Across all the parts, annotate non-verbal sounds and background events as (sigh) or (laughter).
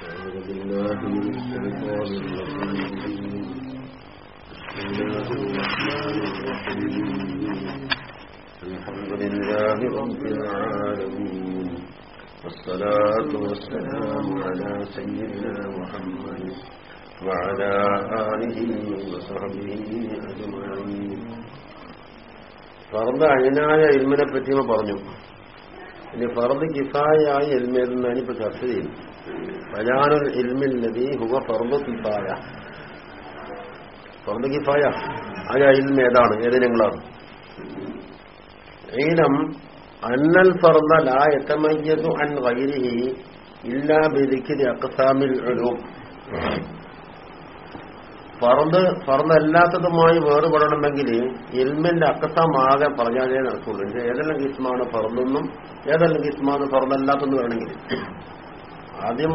أعوذ بالله من الشيطان الرجيم بسم الله الرحمن الرحيم الحمد لله رب العالمين والصلاة والسلام على سيدنا محمد وعلى آله وصحبه أجمعين ഫർദ് അയനായ ഇൽമിനെ പറ്റി പറഞ്ഞു ഇനി ഫർദ് കിഫായായ ഇൽമേതെന്നാണ് ഇപ്പൊ ചർച്ച ചെയ്യുന്നത് ബയാനുൽ നബി ഹുവ ഫർദ് കിഫായ. ഫർദ് കിഫായ? ആയ ഇൽമ ഏതാണ്? ഏതിനങ്ങളാണ് ഈലം അന്നൽ ഫർദ ലാ യതമയ്യദു അൻ ഗൈരിഹി ഇല്ലാ ബിദിക്രി അഖ്സാമിൽ ഉലൂം. ഫർദ് ഫർദ് അല്ലാത്തതുമായി വേറുപെടണമെങ്കിൽ ഇൽമിന്റെ അക്കസമാകെ പറഞ്ഞാലേ നടക്കുള്ളൂ. ഏതെല്ലാം കിസ്മാണ് ഫർദെന്നും ഏതെല്ലാം കിസ്മാണ് ഫർദല്ലാത്തെന്ന് വേണമെങ്കിൽ. ആദ്യം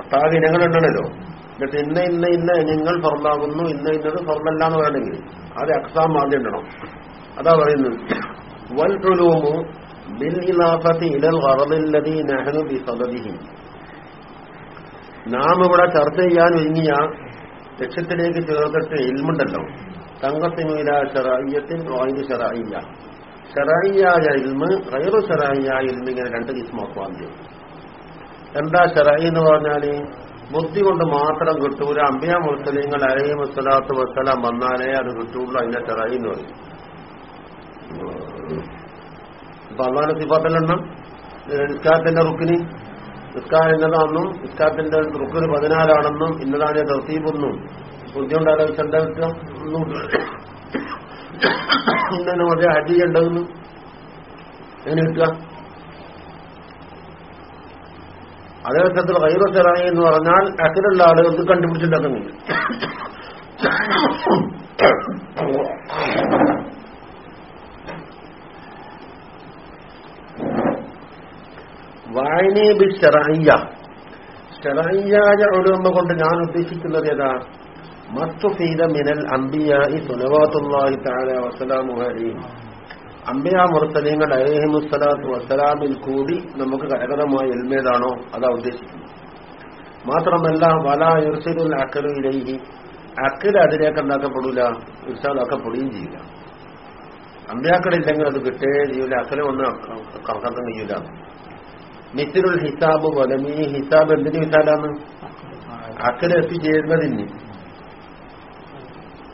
ഒട്ടാകെ ഇനങ്ങളുണ്ടല്ലോ. എന്നിട്ട് ഇന്ന ഇന്ന ഇന്ന ഇനങ്ങൾ ഫർദാകുന്നു ഇന്ന ഇന്നത് ഫർദല്ല എന്ന് വേണമെങ്കിൽ അത് അക്സാം ആദ്യം ഇടണം. അതാ പറയുന്നത്. വൽ ഉലൂമു ബിൽ ഇലാഫത്തി ഇലൽ ഗറദില്ലതി നഹ്നു ബി സദതിഹി നാം ഇവിടെ ചർച്ച ചെയ്യാൻ ഒരുങ്ങിയ ലക്ഷ്യത്തിലേക്ക് ചേർത്തിട്ട് ഇൽമുണ്ടല്ലോ. തങ്കത്തിമില ഷറായിയത്തിൻ റോയിന് ഷറായിയ ഷറായിയായ ഇൽമ് റൈറു ചെറായിയായ ഇൽമിങ്ങനെ രണ്ട് കിസ്മാക്കുവാൻ ചെയ്യും എന്താ ഷറായി എന്ന് പറഞ്ഞാൽ? ബുദ്ധി കൊണ്ട് മാത്രം കിട്ടൂല അമ്പിയ മുസ്ലിങ്ങൾ അലഹി മുസ്ലാത്ത് വസ്സലാം വന്നാലേ അത് കിട്ടുള്ളൂ അതിന്റെ ഷറായി എന്ന് പറയും. ഇപ്പൊ അള്ളാന്റെ സിഫാത്തിലെണ്ണം നിസ്കാരത്തിന്റെ റുക്കിന് നിസ്കാരം എന്നതാണെന്നും നിസ്കാരത്തിന്റെ റുക്കിന് പതിനാലാണെന്നും ഇന്നതാണ് തർത്തീബൊന്നും ബുദ്ധിയുണ്ട് ആലോചിച്ചെന്താ ഇന്നെ മറ്റേ ഹജ്ജ് ചെയ്യേണ്ടതെന്നും എങ്ങനെ കിട്ടുക അതേ അർത്ഥത്തിൽ കൈറച്ചറായി എന്ന് പറഞ്ഞാൽ അക്കിലുള്ള ആളുകൾക്ക് കണ്ടുപിടിച്ചിട്ടുണ്ടെങ്കിൽ വായനീബി ഷറയ്യ ഷറയ്യായ കൊണ്ട് ഞാൻ ഉദ്ദേശിക്കുന്നത് ഏതാ? മസ്തുഫീദ മിനൽ അംബിയായി സുലവാത്തുള്ളാഹി താല വസ്സലാമു അലൈഹി മുറത്തലീങ്ങൾ അലഹിമുസ്സലാത്തു വസ്സലാമിൽ കൂടി നമുക്ക് കരകരമായ എൽമേതാണോ അതാ ഉദ്ദേശിക്കുന്നത്. മാത്രമല്ല വല ഇർസലുൽ അക്കലു ഇലൈഹി അക്കൽ അതിലേക്ക് ഉണ്ടാക്കപ്പെടൂല ഇർസാദാക്കപ്പെടുകയും ചെയ്യില്ല. അമ്പ്യാക്കളില്ലെങ്കിൽ അത് കിട്ടേ ചെയ്യൂല. അക്കലെ ഒന്ന് കണക്കാക്കാൻ കഴിയില്ല മിത്തിരുൾ ഹിസാബ് വലമി ഹിസാബ് എന്തിന് മിസാലാണ് അക്കൽ എത്തിച്ചേരുന്നതിന്.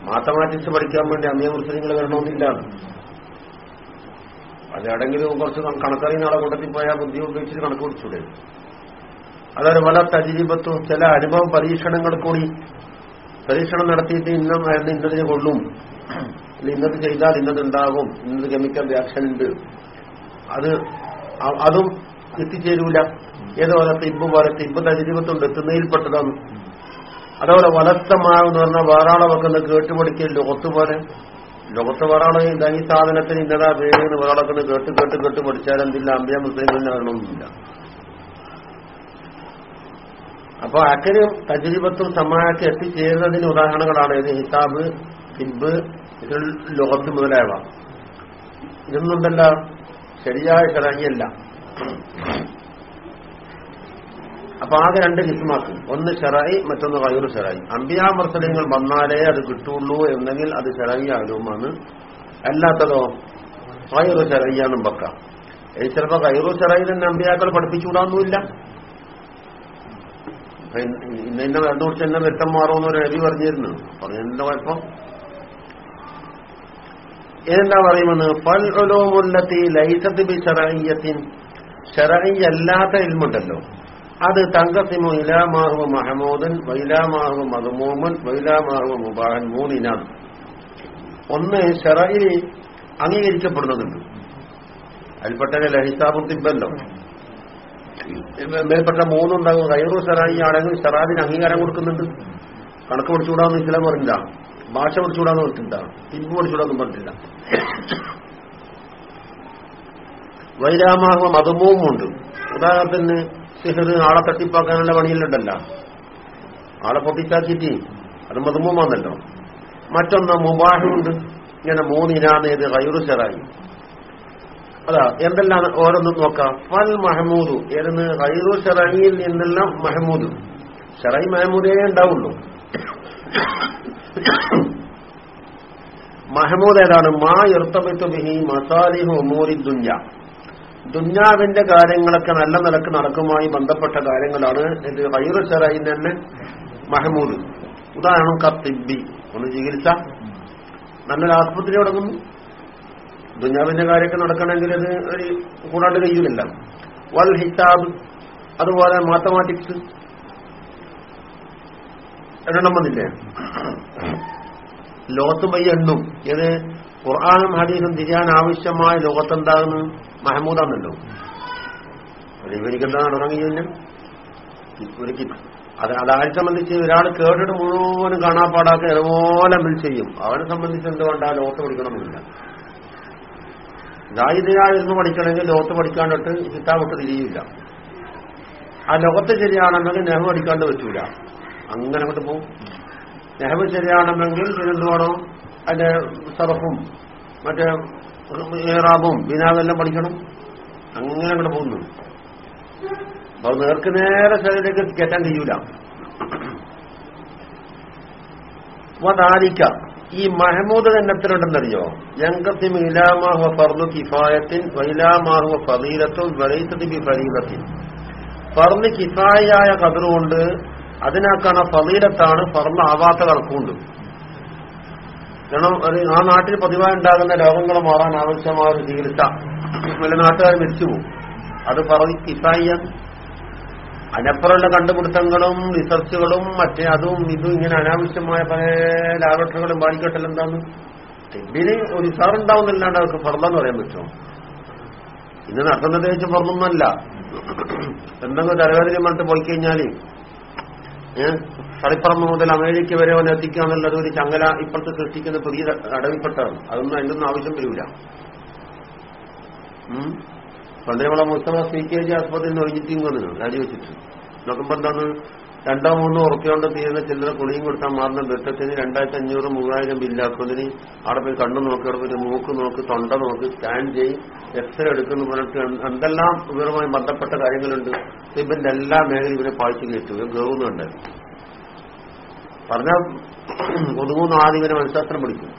മാത്തമാറ്റിക്സ് പഠിക്കാൻ വേണ്ടി അമ്മിയ മുസ്ലിങ്ങൾ വരണമെന്നില്ല. അതെവിടെങ്കിലും കുറച്ച് കണക്കറിയുന്ന ആളെ കൂട്ടത്തിൽ പോയാൽ ബുദ്ധി ഉപയോഗിച്ച് കണക്ക് പിടിച്ചൂടെ. അതൊരു പല തജീബത്തും ചില അനുഭവ പരീക്ഷണങ്ങൾ കൂടി പരീക്ഷണം നടത്തിയിട്ട് ഇന്നും അയാൾ ഇന്നതിന് കൊള്ളും. ഇന്നത് ചെയ്താൽ ഇന്നത് ഉണ്ടാകും ഇന്നത് കെമിക്കൽ റിയാക്ഷൻ ഉണ്ട്. അത് അതും എത്തിച്ചേരൂല. ഏതുപോലെ തിബ് പോലെ തിബ് തജീബത്തുണ്ട് എത്തുന്നതിൽപ്പെട്ടതാണ് അതേപോലെ വലത്തമാവെന്ന് പറഞ്ഞാൽ വേറാളെ വെക്കുന്ന കേട്ടുപടിക്കൽ ലോകത്ത് പോലെ ലോകത്ത് ഇതാ ഈ സാധനത്തിന് ഇന്നതാ പേരെന്ന് വേറെ കേട്ട് കേട്ട് കേട്ട് പഠിച്ചാൽ എന്തില്ല അമ്പിയ മുസ്ലിമിന് വരണമെന്നില്ല. അപ്പൊ അക്കരും തജീബത്തും സമാക്കി എത്തിച്ചേരുന്നതിന് ഉദാഹരണങ്ങളാണ് ഇത് ഹിസാബ് ഹിബ് ഇതിൽ ലോകത്ത് മുതലായവ. ഇതൊന്നുണ്ടല്ല ശരിയായ ശരായിയല്ല അപ്പൊ ആകെ രണ്ട് കിസ്മാക്കും. ഒന്ന് ഷെറായി മറ്റൊന്ന് കയറു ഷെറായി അമ്പിയാ മർസലങ്ങൾ വന്നാലേ അത് കിട്ടുള്ളൂ എന്നെങ്കിൽ അത് ഷെറായി ആകുമെന്ന് അല്ലാത്തതോ വയറു ഷെറയ്യാന്നും വെക്കാം. ചിലപ്പോ കയറു ഷെറായി തന്നെ അമ്പിയാക്കൾ പഠിപ്പിച്ചുകൂടാന്നുമില്ല ഇന്ന ഇന്ന കുറിച്ച് എന്നെ വ്യക്തം മാറുമെന്ന് ഒരു എഴുതി പറഞ്ഞിരുന്നു. പറഞ്ഞതിന്റെ കുഴപ്പം? എന്താ പറയുമെന്ന്? പൽ ഒലോമുല്ലത്തി ലൈസത്ത് ബി ഷറയ്യത്തിൻ ഷറയ്യല്ലാത്ത ഇൽമുണ്ടല്ലോ. അത് തങ്കസിമു ഇലാമാഹു മഹമൂദൻ വൈലാമാഹു മഹമൂമൻ വൈലാമാഹു മുബാഹൻ മൂന്നിനാണ് ഒന്ന് ഷറയിൽ അംഗീകരിക്കപ്പെടുന്നതുണ്ട്. അതിൽപ്പെട്ടതല്ല ഹിസാബും തിബല്ലോ മേൽപ്പെട്ട മൂന്നുണ്ടാകും കയറു ഷറായി ആണെങ്കിൽ ഷറാദിന് അംഗീകാരം കൊടുക്കുന്നുണ്ട്. കണക്ക് പഠിച്ചുകൂടാന്ന് ഇസ്ലാം പറഞ്ഞില്ല. ഭാഷ പഠിച്ചുകൂടാന്ന് പറഞ്ഞിട്ടില്ല. തിബ് പഠിച്ചുകൂടാന്നും പറഞ്ഞിട്ടില്ല. വൈരാമാഹ മതമവും ഉണ്ട് ഉദാഹരണത്തിന് സിഹർ ആളെ തട്ടിപ്പാക്കാനുള്ള പണിയിലുണ്ടല്ലോ. ആളെ പൊട്ടിച്ചാക്കിയിട്ട് അത് മധുമൂമാന്നല്ലോ മറ്റൊന്ന് മുബാഹുണ്ട്. ഇങ്ങനെ മൂന്നിനാന്നേത് ചെറായി അതാ എന്തെല്ലാം ഓരോന്നും നോക്കാം. ഫൽ മഹമൂദു. ഏതെന്ന്? കയ്യൂർ ഷറയിൽ നിന്നെല്ലാം മഹമൂദ്. ഷറൈ മഹമൂദേ ഉണ്ടാവുള്ളൂ. മഹമൂദ് ഏതാണ്? മാ ഇർത്തമിത്തു ബിഹി മസാലിഹു ഉമൂരി ദുഞ്ഞ ദുഞ്ഞാവിന്റെ കാര്യങ്ങളൊക്കെ നല്ല നിലയ്ക്ക് നടക്കുമായി ബന്ധപ്പെട്ട കാര്യങ്ങളാണ് ഇത് ഹൈറു ചെറായി തന്നെ മഹമൂദ്. ഉദാഹരണം കത്തിബി. ഒന്ന് ചികിത്സ. നല്ലൊരു ആസ്പത്രി തുടങ്ങുന്നു ദുന്യാവിന്റെ കാര്യമൊക്കെ നടക്കണമെങ്കിൽ അത് ഒരു കൂടാണ്ട് കഴിയുന്നില്ല വൽ ഹിസാബ് അതുപോലെ മാത്തമാറ്റിക്സ്. എണ്ണം വന്നില്ലേ? ലോകത്ത് പോയി എണ്ണും ഇത് ഖുർആാനും ഹദീസും തിരിയാൻ ആവശ്യമായ ലോകത്തെന്താകുന്നു മഹമൂദാന്നല്ലോ. അത് ഇവനിക്കെന്താ നടക്കാൻ കഴിഞ്ഞാൽ ഒരു കിറ്റ് അത് അതാരെ സംബന്ധിച്ച് ഒരാൾ കേട്ടിട്ട് മുഴുവനും കാണാപ്പാടാക്കി അതുപോലെ മിൽ ചെയ്യും? അവനെ സംബന്ധിച്ച് എന്തുകൊണ്ട് ആ ലോത്ത് പഠിക്കണമെന്നില്ല. ഗായിതയായിരുന്നു പഠിക്കണമെങ്കിൽ ലോത്ത് പഠിക്കാണ്ടിട്ട് കിതാബിട്ട് തിരിയില്ല. ആ ലോകത്ത് ശരിയാണെന്നെങ്കിൽ നെഹ് പഠിക്കാണ്ട് പറ്റൂല. അങ്ങനെ അങ്ങോട്ട് പോവും. നെഹവ് ശരിയാണെന്നെങ്കിൽ പിന്നെന്ത് വേണം അതിന്റെ സർഫും മറ്റേ ഏറാബും ബിനാവെല്ലാം പഠിക്കണം. അങ്ങനെ അങ്ങോട്ട് പോകുന്നു. അപ്പൊ നേർക്ക് നേരെ ശരീരത്തിലേക്ക് കയറ്റാൻ കഴിയൂല. വതാരിക്ക ഈ മഹമൂദ് എന്നത്തിലുണ്ടെന്നറിയോ? ഞങ്കത്തിം ഇലാമാഹുവ ഫർദു കിഫായത്തിൻ വൈലാമാഹുവ ഫതീലത്തും വലൈത്തതി ബി ഫരീലത്തിൻ ഫർദ് കിഫായായ കതറുകൊണ്ട് അതിനാക്കാണ് ഫലീലത്താണ് ഫർദ് ആവാത്ത കണക്കുണ്ട്. കാരണം അത് ആ നാട്ടിൽ പതിവായി ഉണ്ടാകുന്ന രോഗങ്ങൾ മാറാൻ ആവശ്യമായ ഒരു ചികിത്സ. വല്ല നാട്ടുകാർ മരിച്ചുപോകും അത് പറഞ്ഞ് കിഫായിയാണ് അതിനപ്പുറമുള്ള കണ്ടുപിടുത്തങ്ങളും റിസർച്ചുകളും മറ്റേ അതും ഇതും ഇങ്ങനെ അനാവശ്യമായ പല ലാബറട്ടറികളും ബാധിക്കട്ടല്ല എന്താന്ന്? ടെബിന് ഒരു സാറുണ്ടാവുന്നില്ലാണ്ട് അവർക്ക് ഫർദെന്ന് പറയാൻ പറ്റുമോ? ഇന്ന് നടത്തുന്നത് വെച്ച് ഫർദൊന്നുമല്ല. എന്തെങ്കിലും തലവേദന പറഞ്ഞിട്ട് പോയി കഴിഞ്ഞാൽ ഏഹ് കളിപ്പറമ്പ് മുതൽ അമേരിക്ക വരെ അവനെ എത്തിക്കുക എന്നുള്ളത് ഒരു ചങ്ങല ഇപ്പോഴത്തെ സൃഷ്ടിക്കുന്ന പുതിയ അടവിൽപ്പെട്ടതാണ് അതൊന്നും അതിന്റെ ഒന്നും ആവശ്യം വരില്ല പണ്ട് നമ്മളെ മുസ്തഫ സി കെ ജി ആസ്പത്രിയിൽ നിന്ന് ഒഴിഞ്ഞിട്ടും വന്നിരുന്നു. രാജിവെച്ചിട്ട്. നോക്കുമ്പോ എന്താണ്? രണ്ടോ മൂന്നോ ഉറപ്പിയോണ്ട് തീരുന്ന ചില്ലറ കുളിയും കൊടുത്താൽ മാറുന്ന ബെട്ടത്തിന് രണ്ടായിരത്തി അഞ്ഞൂറ് മൂവായിരം ബില്ലാക്കുന്നതിന് അവിടെ പോയി കണ്ണു നോക്കി അവിടെ പോയി മൂക്ക് നോക്ക് തൊണ്ട നോക്ക് സ്കാൻ ചെയ്യും എക്സ്റേ എടുക്കുന്നു പറഞ്ഞിട്ട് എന്തെല്ലാം ഇവരുമായി ബന്ധപ്പെട്ട കാര്യങ്ങളുണ്ട്. ഇവന്റെ എല്ലാ മേഖലയും ഇവരെ പാഴ്ച കയറ്റും ഗൗന്നുണ്ട് പറഞ്ഞാൽ ഒതുങ്ങുന്ന ആദ്യം ഇവരെ മനഃശാസ്ത്രം പഠിക്കും.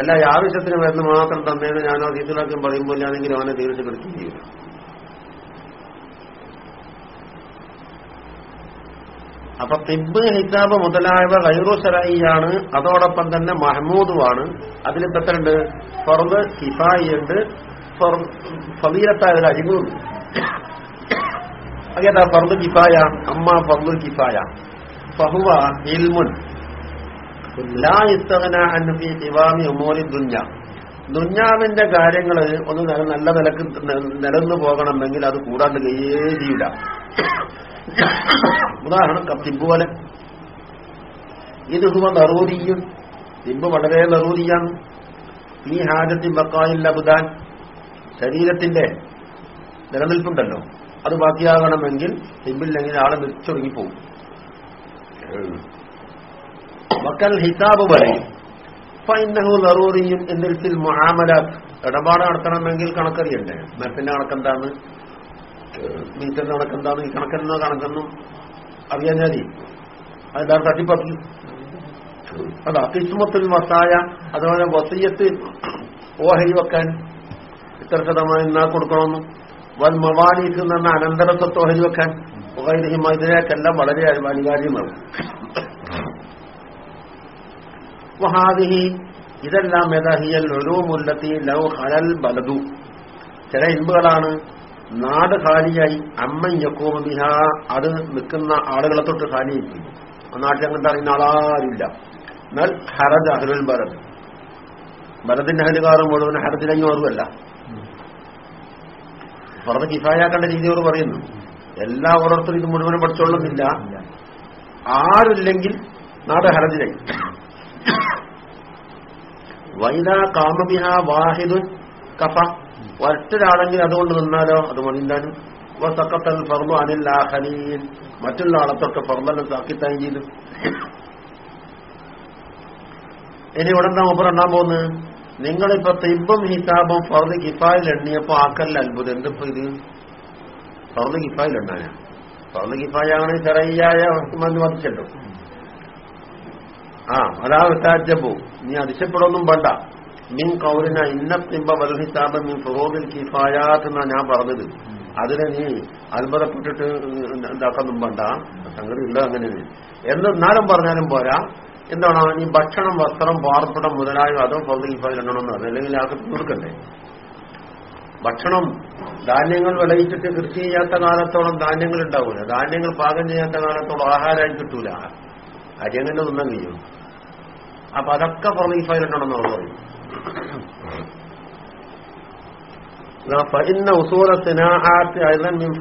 എല്ലാ ആവശ്യത്തിന് വരുന്ന മാത്രം തന്നേന്ന് ഞാനോ രീതിയിലാക്കും പറയുമ്പോൾ ഞാനെങ്കിലും അവനെ തീർച്ച കിടക്കുകയും ചെയ്യും. അപ്പൊ തിബ് ഹിസാബ് മുതലായവ ഗൈറുസറായിയാണ് അതോടൊപ്പം തന്നെ മഹമൂദുമാണ് അതിൽ എത്രണ്ട് ഫർദ് കിഫായി ഉണ്ട്. ഫലീലത്തായ ഒരു അഴിമുണ്ട് അതേതാ ഫർദ് കിഫായ അമ്മ ഫർദ് കിഫായ. ഫഹുവ ഇൽമുൻ. ദുഞ്ഞാവിന്റെ കാര്യങ്ങൾ ഒന്ന് നല്ല നല്ല നിലയ്ക്ക് നിലന്നു പോകണമെങ്കിൽ അത് കൂടാണ്ട് കഴിയേ ചെയ്യില്ല ഉദാഹരണം തിമ്പ് പോലെ. ഇത് ഹുവ നറൂരിയും തിമ്പ് വളരെ നറൂരിയാണ് ഈ ഹാജത്തിൽ ബക്കായില്ല ബുധാൻ ശരീരത്തിന്റെ നിലനിൽപ്പുണ്ടല്ലോ. അത് ബാക്കിയാകണമെങ്കിൽ തിമ്പില്ലെങ്കിൽ ആളെ മരിച്ചൊടുങ്ങിപ്പോവും മക്കൽ ഹിസാബ് പറയും ഫൈനഹു നറൂറിയും എന്നിരിച്ചിൽ മുഹാമലാത്ത് ഇടപാട് നടത്തണമെങ്കിൽ കണക്കറിയണ്ടേ? മരത്തിന്റെ കണക്കെന്താണ്? മീറ്ററിന്റെ കണക്കെന്താണ് ഈ കണക്കെന്നോ കണക്കെന്നും അറിയാഞ്ഞാലി അതെല്ലാം തട്ടിപ്പാക്കി അതാ കിസ്മത്തുൽ വസായ അതുപോലെ വസയ്യത്ത് ഓഹരി വെക്കാൻ ഇത്ര ശതമാനം എന്നാ കൊടുക്കണമെന്നും വൻ മവാനീസ് എന്ന അനന്തര സ്വത്ത് ഓഹരി വെക്കാൻ ഓഹരിഹിമ ഇതിനേക്കെല്ലാം വളരെ അനിവാര്യമാണ്. വഹാദിഹി ഇതെല്ലാം മെതഹിയൽ ഒരൂമുല്ലത്തി ലൗ ഹലൽ ബലതു ചില ഇൽമുകളാണ് നാട് ഖാലിയായി അമ്മ യക്കൂമ ബിഹ അത് നിൽക്കുന്ന ആളുകളെ തൊട്ട് ഖാലിയായി ആ നാട്ടിൽ അങ്ങനത്തെ അറിയുന്ന ആളാരില്ല എന്നാൽ ഹരദ് അഹ്ലുൽ ഭരത് ഭരതിന്റെ അഹലുകാർ മുഴുവൻ ഹറജിലങ്ങ് ഓർവല്ല പുറത്ത് കിഫായാക്കേണ്ട രീതിയോട് പറയുന്നു. എല്ലാ ഓരോരുത്തരും ഇത് മുഴുവനും പഠിച്ചോളുന്നില്ല. ആരില്ലെങ്കിൽ നാട് ഹരദിനായി വൈദ കാമബിഹ വാഹിദുൻ കഫ. ഒറ്റൊരാളെങ്കിൽ അതുകൊണ്ട് നിന്നാലോ? അത് മണിന്താനും സക്കത്തൽ ഫർദു അനിൽ ആഹലീൻ മറ്റുള്ള ആളത്തൊക്കെ ഫർദലും സാക്കിത്തായും ചെയ്തു ഇനി ഇവിടെ എന്താ മൂപ്പർ എണ്ണാൻ പോകുന്നത്? നിങ്ങളിപ്പോ തിബും ഹിസാബും ഫർദ് കിഫായിൽ എണ്ണിയപ്പോ ആക്കല്ല അത്ഭുതം. എന്തിപ്പോ ഇത്? ഫർദ് കിഫായിൽ എണ്ണാനാ? ഫർദ് കിഫായാണ് ചെറിയായ വധിച്ചല്ലോ. ആ അതാ വിട്ടാജബു നീ അതിശപ്പെടൊന്നും വേണ്ട. മിൻ കൗലിന ഇന്നത്തിമ്പ വൽ ഹിസാബ് മിൻ ഫുറോബിൽ കിഫായാത്ത് എന്നാ ഞാൻ പറഞ്ഞത്. അതിനെ നീ അത്ഭുതപ്പെട്ടിട്ട് ഇതാക്കൊന്നും വേണ്ട സംഗതി ഇല്ല അങ്ങനെ. എന്നാലും പറഞ്ഞാലും പോരാ. എന്താണ്? ഈ ഭക്ഷണം വസ്ത്രം പാർപ്പിടം മുതലായ അതോ എണ്ണണമെന്ന് പറഞ്ഞു അല്ലെങ്കിൽ ആൾക്ക് കൊടുക്കണ്ടേ? ഭക്ഷണം ധാന്യങ്ങൾ വിളയിച്ചിട്ട് കൃഷി ചെയ്യാത്ത കാലത്തോളം ധാന്യങ്ങൾ ഉണ്ടാവൂല. ധാന്യങ്ങൾ പാകം ചെയ്യാത്ത കാലത്തോളം ആഹാരമായി കിട്ടൂല. അരി അങ്ങനെ തിന്നാൻ കഴിയും. അപ്പൊ അതൊക്കെ ഫർദീഫയിലുണ്ടെന്ന് അവർ പറയും. ഫഇന്ന ഉസൂല സിനാആത്ത് അയ്ലൻ മിൻ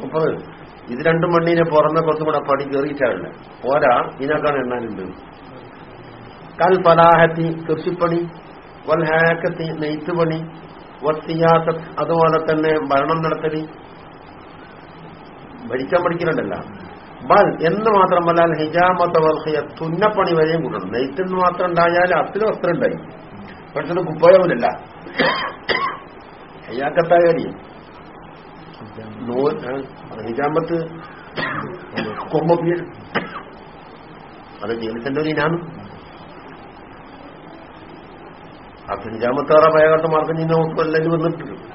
മുപ്പത്. ഇത് രണ്ടും മണ്ണിനെ പുറമെ കുറച്ചും കൂടെ പടി കയറിയിട്ടാണ് പോരാ ഇതിനേക്കാൾ എണ്ണാനുണ്ട് കൽ ഫലാഹത്തി കൃഷിപ്പണി വൽ ഹാക്കത്തി നെയ്ത്തുപണി വസിയാസത്ത് അതുപോലെ തന്നെ ഭരണം നടത്തലി. ഭരിക്കാൻ പഠിക്കുന്നുണ്ടല്ല ബൽ എന്ന് മാത്രമല്ല ഹിജാമത്ത വർഹിയ തുന്നപ്പണി വരെയും കൂട്ടണം. നെയ്റ്റെന്ന് മാത്രം ഉണ്ടായാൽ അത്ര വസ്ത്രം ഉണ്ടായി. പക്ഷെ കുപ്പായമില്ല അയ്യാക്കത്തായ കാര്യം. ഹിജാമത്ത് കൊമ്പൊപ്പിയ. അത് ജീവിതത്തിന്റെ ഒരു ഇനാണ് ആ ഹിജാമത്തേറെ പയകാത്ത മാർക്കം ചെയ്യുന്ന വന്നിട്ടുണ്ട്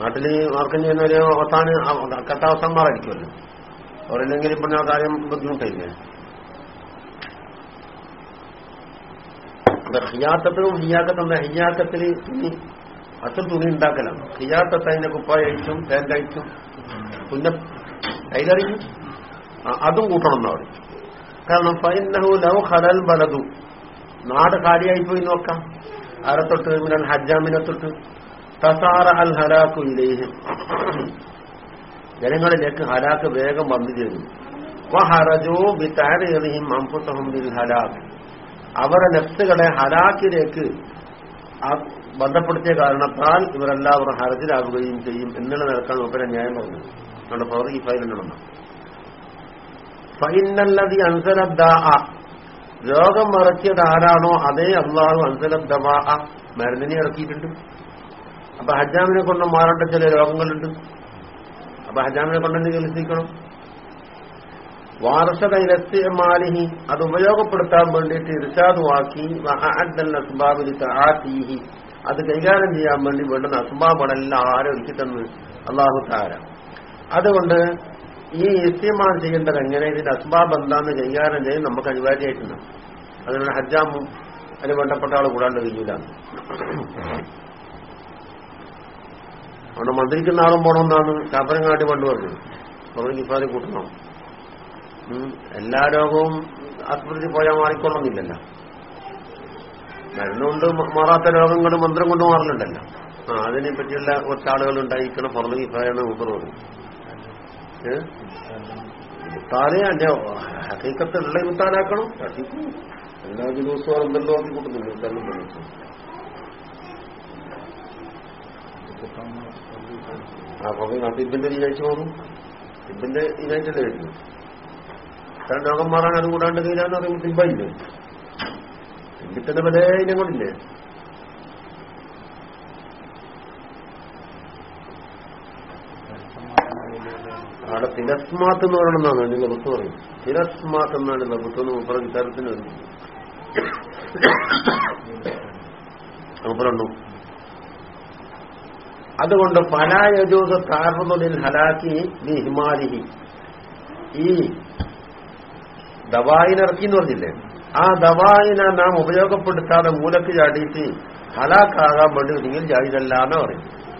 നാട്ടിൽ മാർക്കം ചെയ്യുന്നവര് അവസാന കത്ത അവസാനമാരായിരിക്കുമല്ലോ അവരില്ലെങ്കിൽ ഇപ്പൊ ആ കാര്യം ബുദ്ധിമുട്ടില്ലേ ഹിയാത്തത്തിലും ഹിയാക്കത്തും ഹിയാക്കത്തിൽ തുണി അത്ര തുണി ഉണ്ടാക്കലാണ്. ഹിയാത്തത്ത് അതിന്റെ കുപ്പായ അഴിച്ചും പാന്റ് അഴിച്ചും പിന്നെ ടൈലറിങ് അതും കൂട്ടണം എന്നവർ കാരണം ഫൈനഹു ലവ് ഹലൽ ബലതു നാട് കാലിയായി പോയി നോക്കാം. അരത്തൊട്ട് മിനൽ ഹജ്ജാമിനെ തൊട്ട് തസാറ ജനങ്ങളിലേക്ക് ഹലാക്ക് വേഗം വന്നു ചേരുന്നു. വഹറജോ ബിത്താരേറിയും അംഫുസഹും ബിൽ അവരുടെ നെഫ്സുകളെ ഹലാക്കിലേക്ക് ബന്ധപ്പെടുത്തിയ കാരണത്താൽ ഇവരെല്ലാവരും ഹരജിലാവുകയും ചെയ്യും എന്നുള്ള നിലക്കാൻ ഉപരെ ന്യായം പറഞ്ഞു നമ്മുടെ പവർ ഈ ഫയലുണ്ടെന്ന് ഫൈനല്ലതി അൻസലദ്ദാ രോഗം മറക്കിയത് ആരാണോ അതേ അള്ളാഹു അൻസലദ്ദവാ മരുന്നിനെ ഇറക്കിയിട്ടുണ്ട്. അപ്പൊ ഹജ്ജാമിനെ കൊണ്ട് മാറേണ്ട ചില രോഗങ്ങളുണ്ട്. അപ്പൊ ഹജ്ജാമിനെ കൊണ്ടെന്ന് ചികിത്സിക്കണം? വാർഷതയിലെത്തിമാലിഹി അത് ഉപയോഗപ്പെടുത്താൻ വേണ്ടിയിട്ട് ഇർഷാദുവാക്കി അസ്ബാബിലിഹി അത് കൈകാര്യം ചെയ്യാൻ വേണ്ടി വേണ്ടുന്ന അസുബാബുകളെല്ലാം ആരും ഒരുക്കി തന്ന് അള്ളാഹു താര അതുകൊണ്ട് ഈ ഇസ്തിമാൻ ചെയ്യേണ്ടത് എങ്ങനെ? ഇതിന്റെ അസുബാബ് എന്താന്ന് കൈകാര്യം ചെയ്യും നമുക്ക് അനിവാര്യമായിട്ടുണ്ട്. അതിനുള്ള ഹജ്ജാമും അതിന് വേണ്ടപ്പെട്ട ആൾ കൂടാണ്ട് കഴിയൂല അവിടെ മന്ത്രിക്കുന്ന ആളും പോണമെന്നാണ് കാപ്പരങ്ങാട്ടി പണ്ട് പറഞ്ഞത്. നമ്മൾ കിഫാദി കൂട്ടണം. എല്ലാ രോഗവും ആസ്പത്രിയിൽ പോയാൽ മാറിക്കൊള്ളുന്നില്ലല്ലോ മരുന്നുകൊണ്ട് മാറാത്ത രോഗങ്ങൾ മന്ത്രം കൊണ്ട് മാറുന്നുണ്ടല്ലോ ആ അതിനെ പറ്റിയുള്ള കുറച്ച് ആളുകൾ ഉണ്ടായിരിക്കണം. പുറമെ കിഫായാണ് ഊബർ പറഞ്ഞു താനെ അല്ല ഹക്കീക്കത്തുള്ള മുത്താനാക്കണം എല്ലാ ദിവസവും എന്തെല്ലാം ആക്കി കൂട്ടുന്നില്ല ഇതെല്ലാം ആ പുറമെ തിബിന്റെ ഇനാഴ്ച പോകും ഇബിന്റെ ഇതായിട്ടല്ലേ വരുന്നു കാരണം രോഗം മാറാൻ അത് കൂടാണ്ട് കഴിഞ്ഞാൽ പറയുമ്പോൾ തിബയില്ലേ തിബിത്തിന്റെ പല ഇനങ്ങളില്ലേ? അവിടെ തിരസ്മാത്ത് എന്ന് പറയണമെന്നാണ് എന്റെ ലഭത്ത് പറയും തിരസ്മാത്ത് എന്നാണ് ലഭത്ത് എന്ന് പറഞ്ഞ വിചാരത്തിന് വരുന്നത്. അപ്പുറണ്ടു അതുകൊണ്ട് ഫലായജൂസ് താർന്നുലിൽ ഹലാക്കി ബി ഹിമാലിഹി. ഈ ദവായിനിറക്കി എന്ന് പറഞ്ഞില്ലേ? ആ ദവായിനെ നാം ഉപയോഗപ്പെടുത്താതെ മൂലക്ക് ചാടിയിട്ട് ഹലാക്കാകാൻ വേണ്ടി നിങ്ങൾ ജാഹിതല്ല എന്ന് പറയും.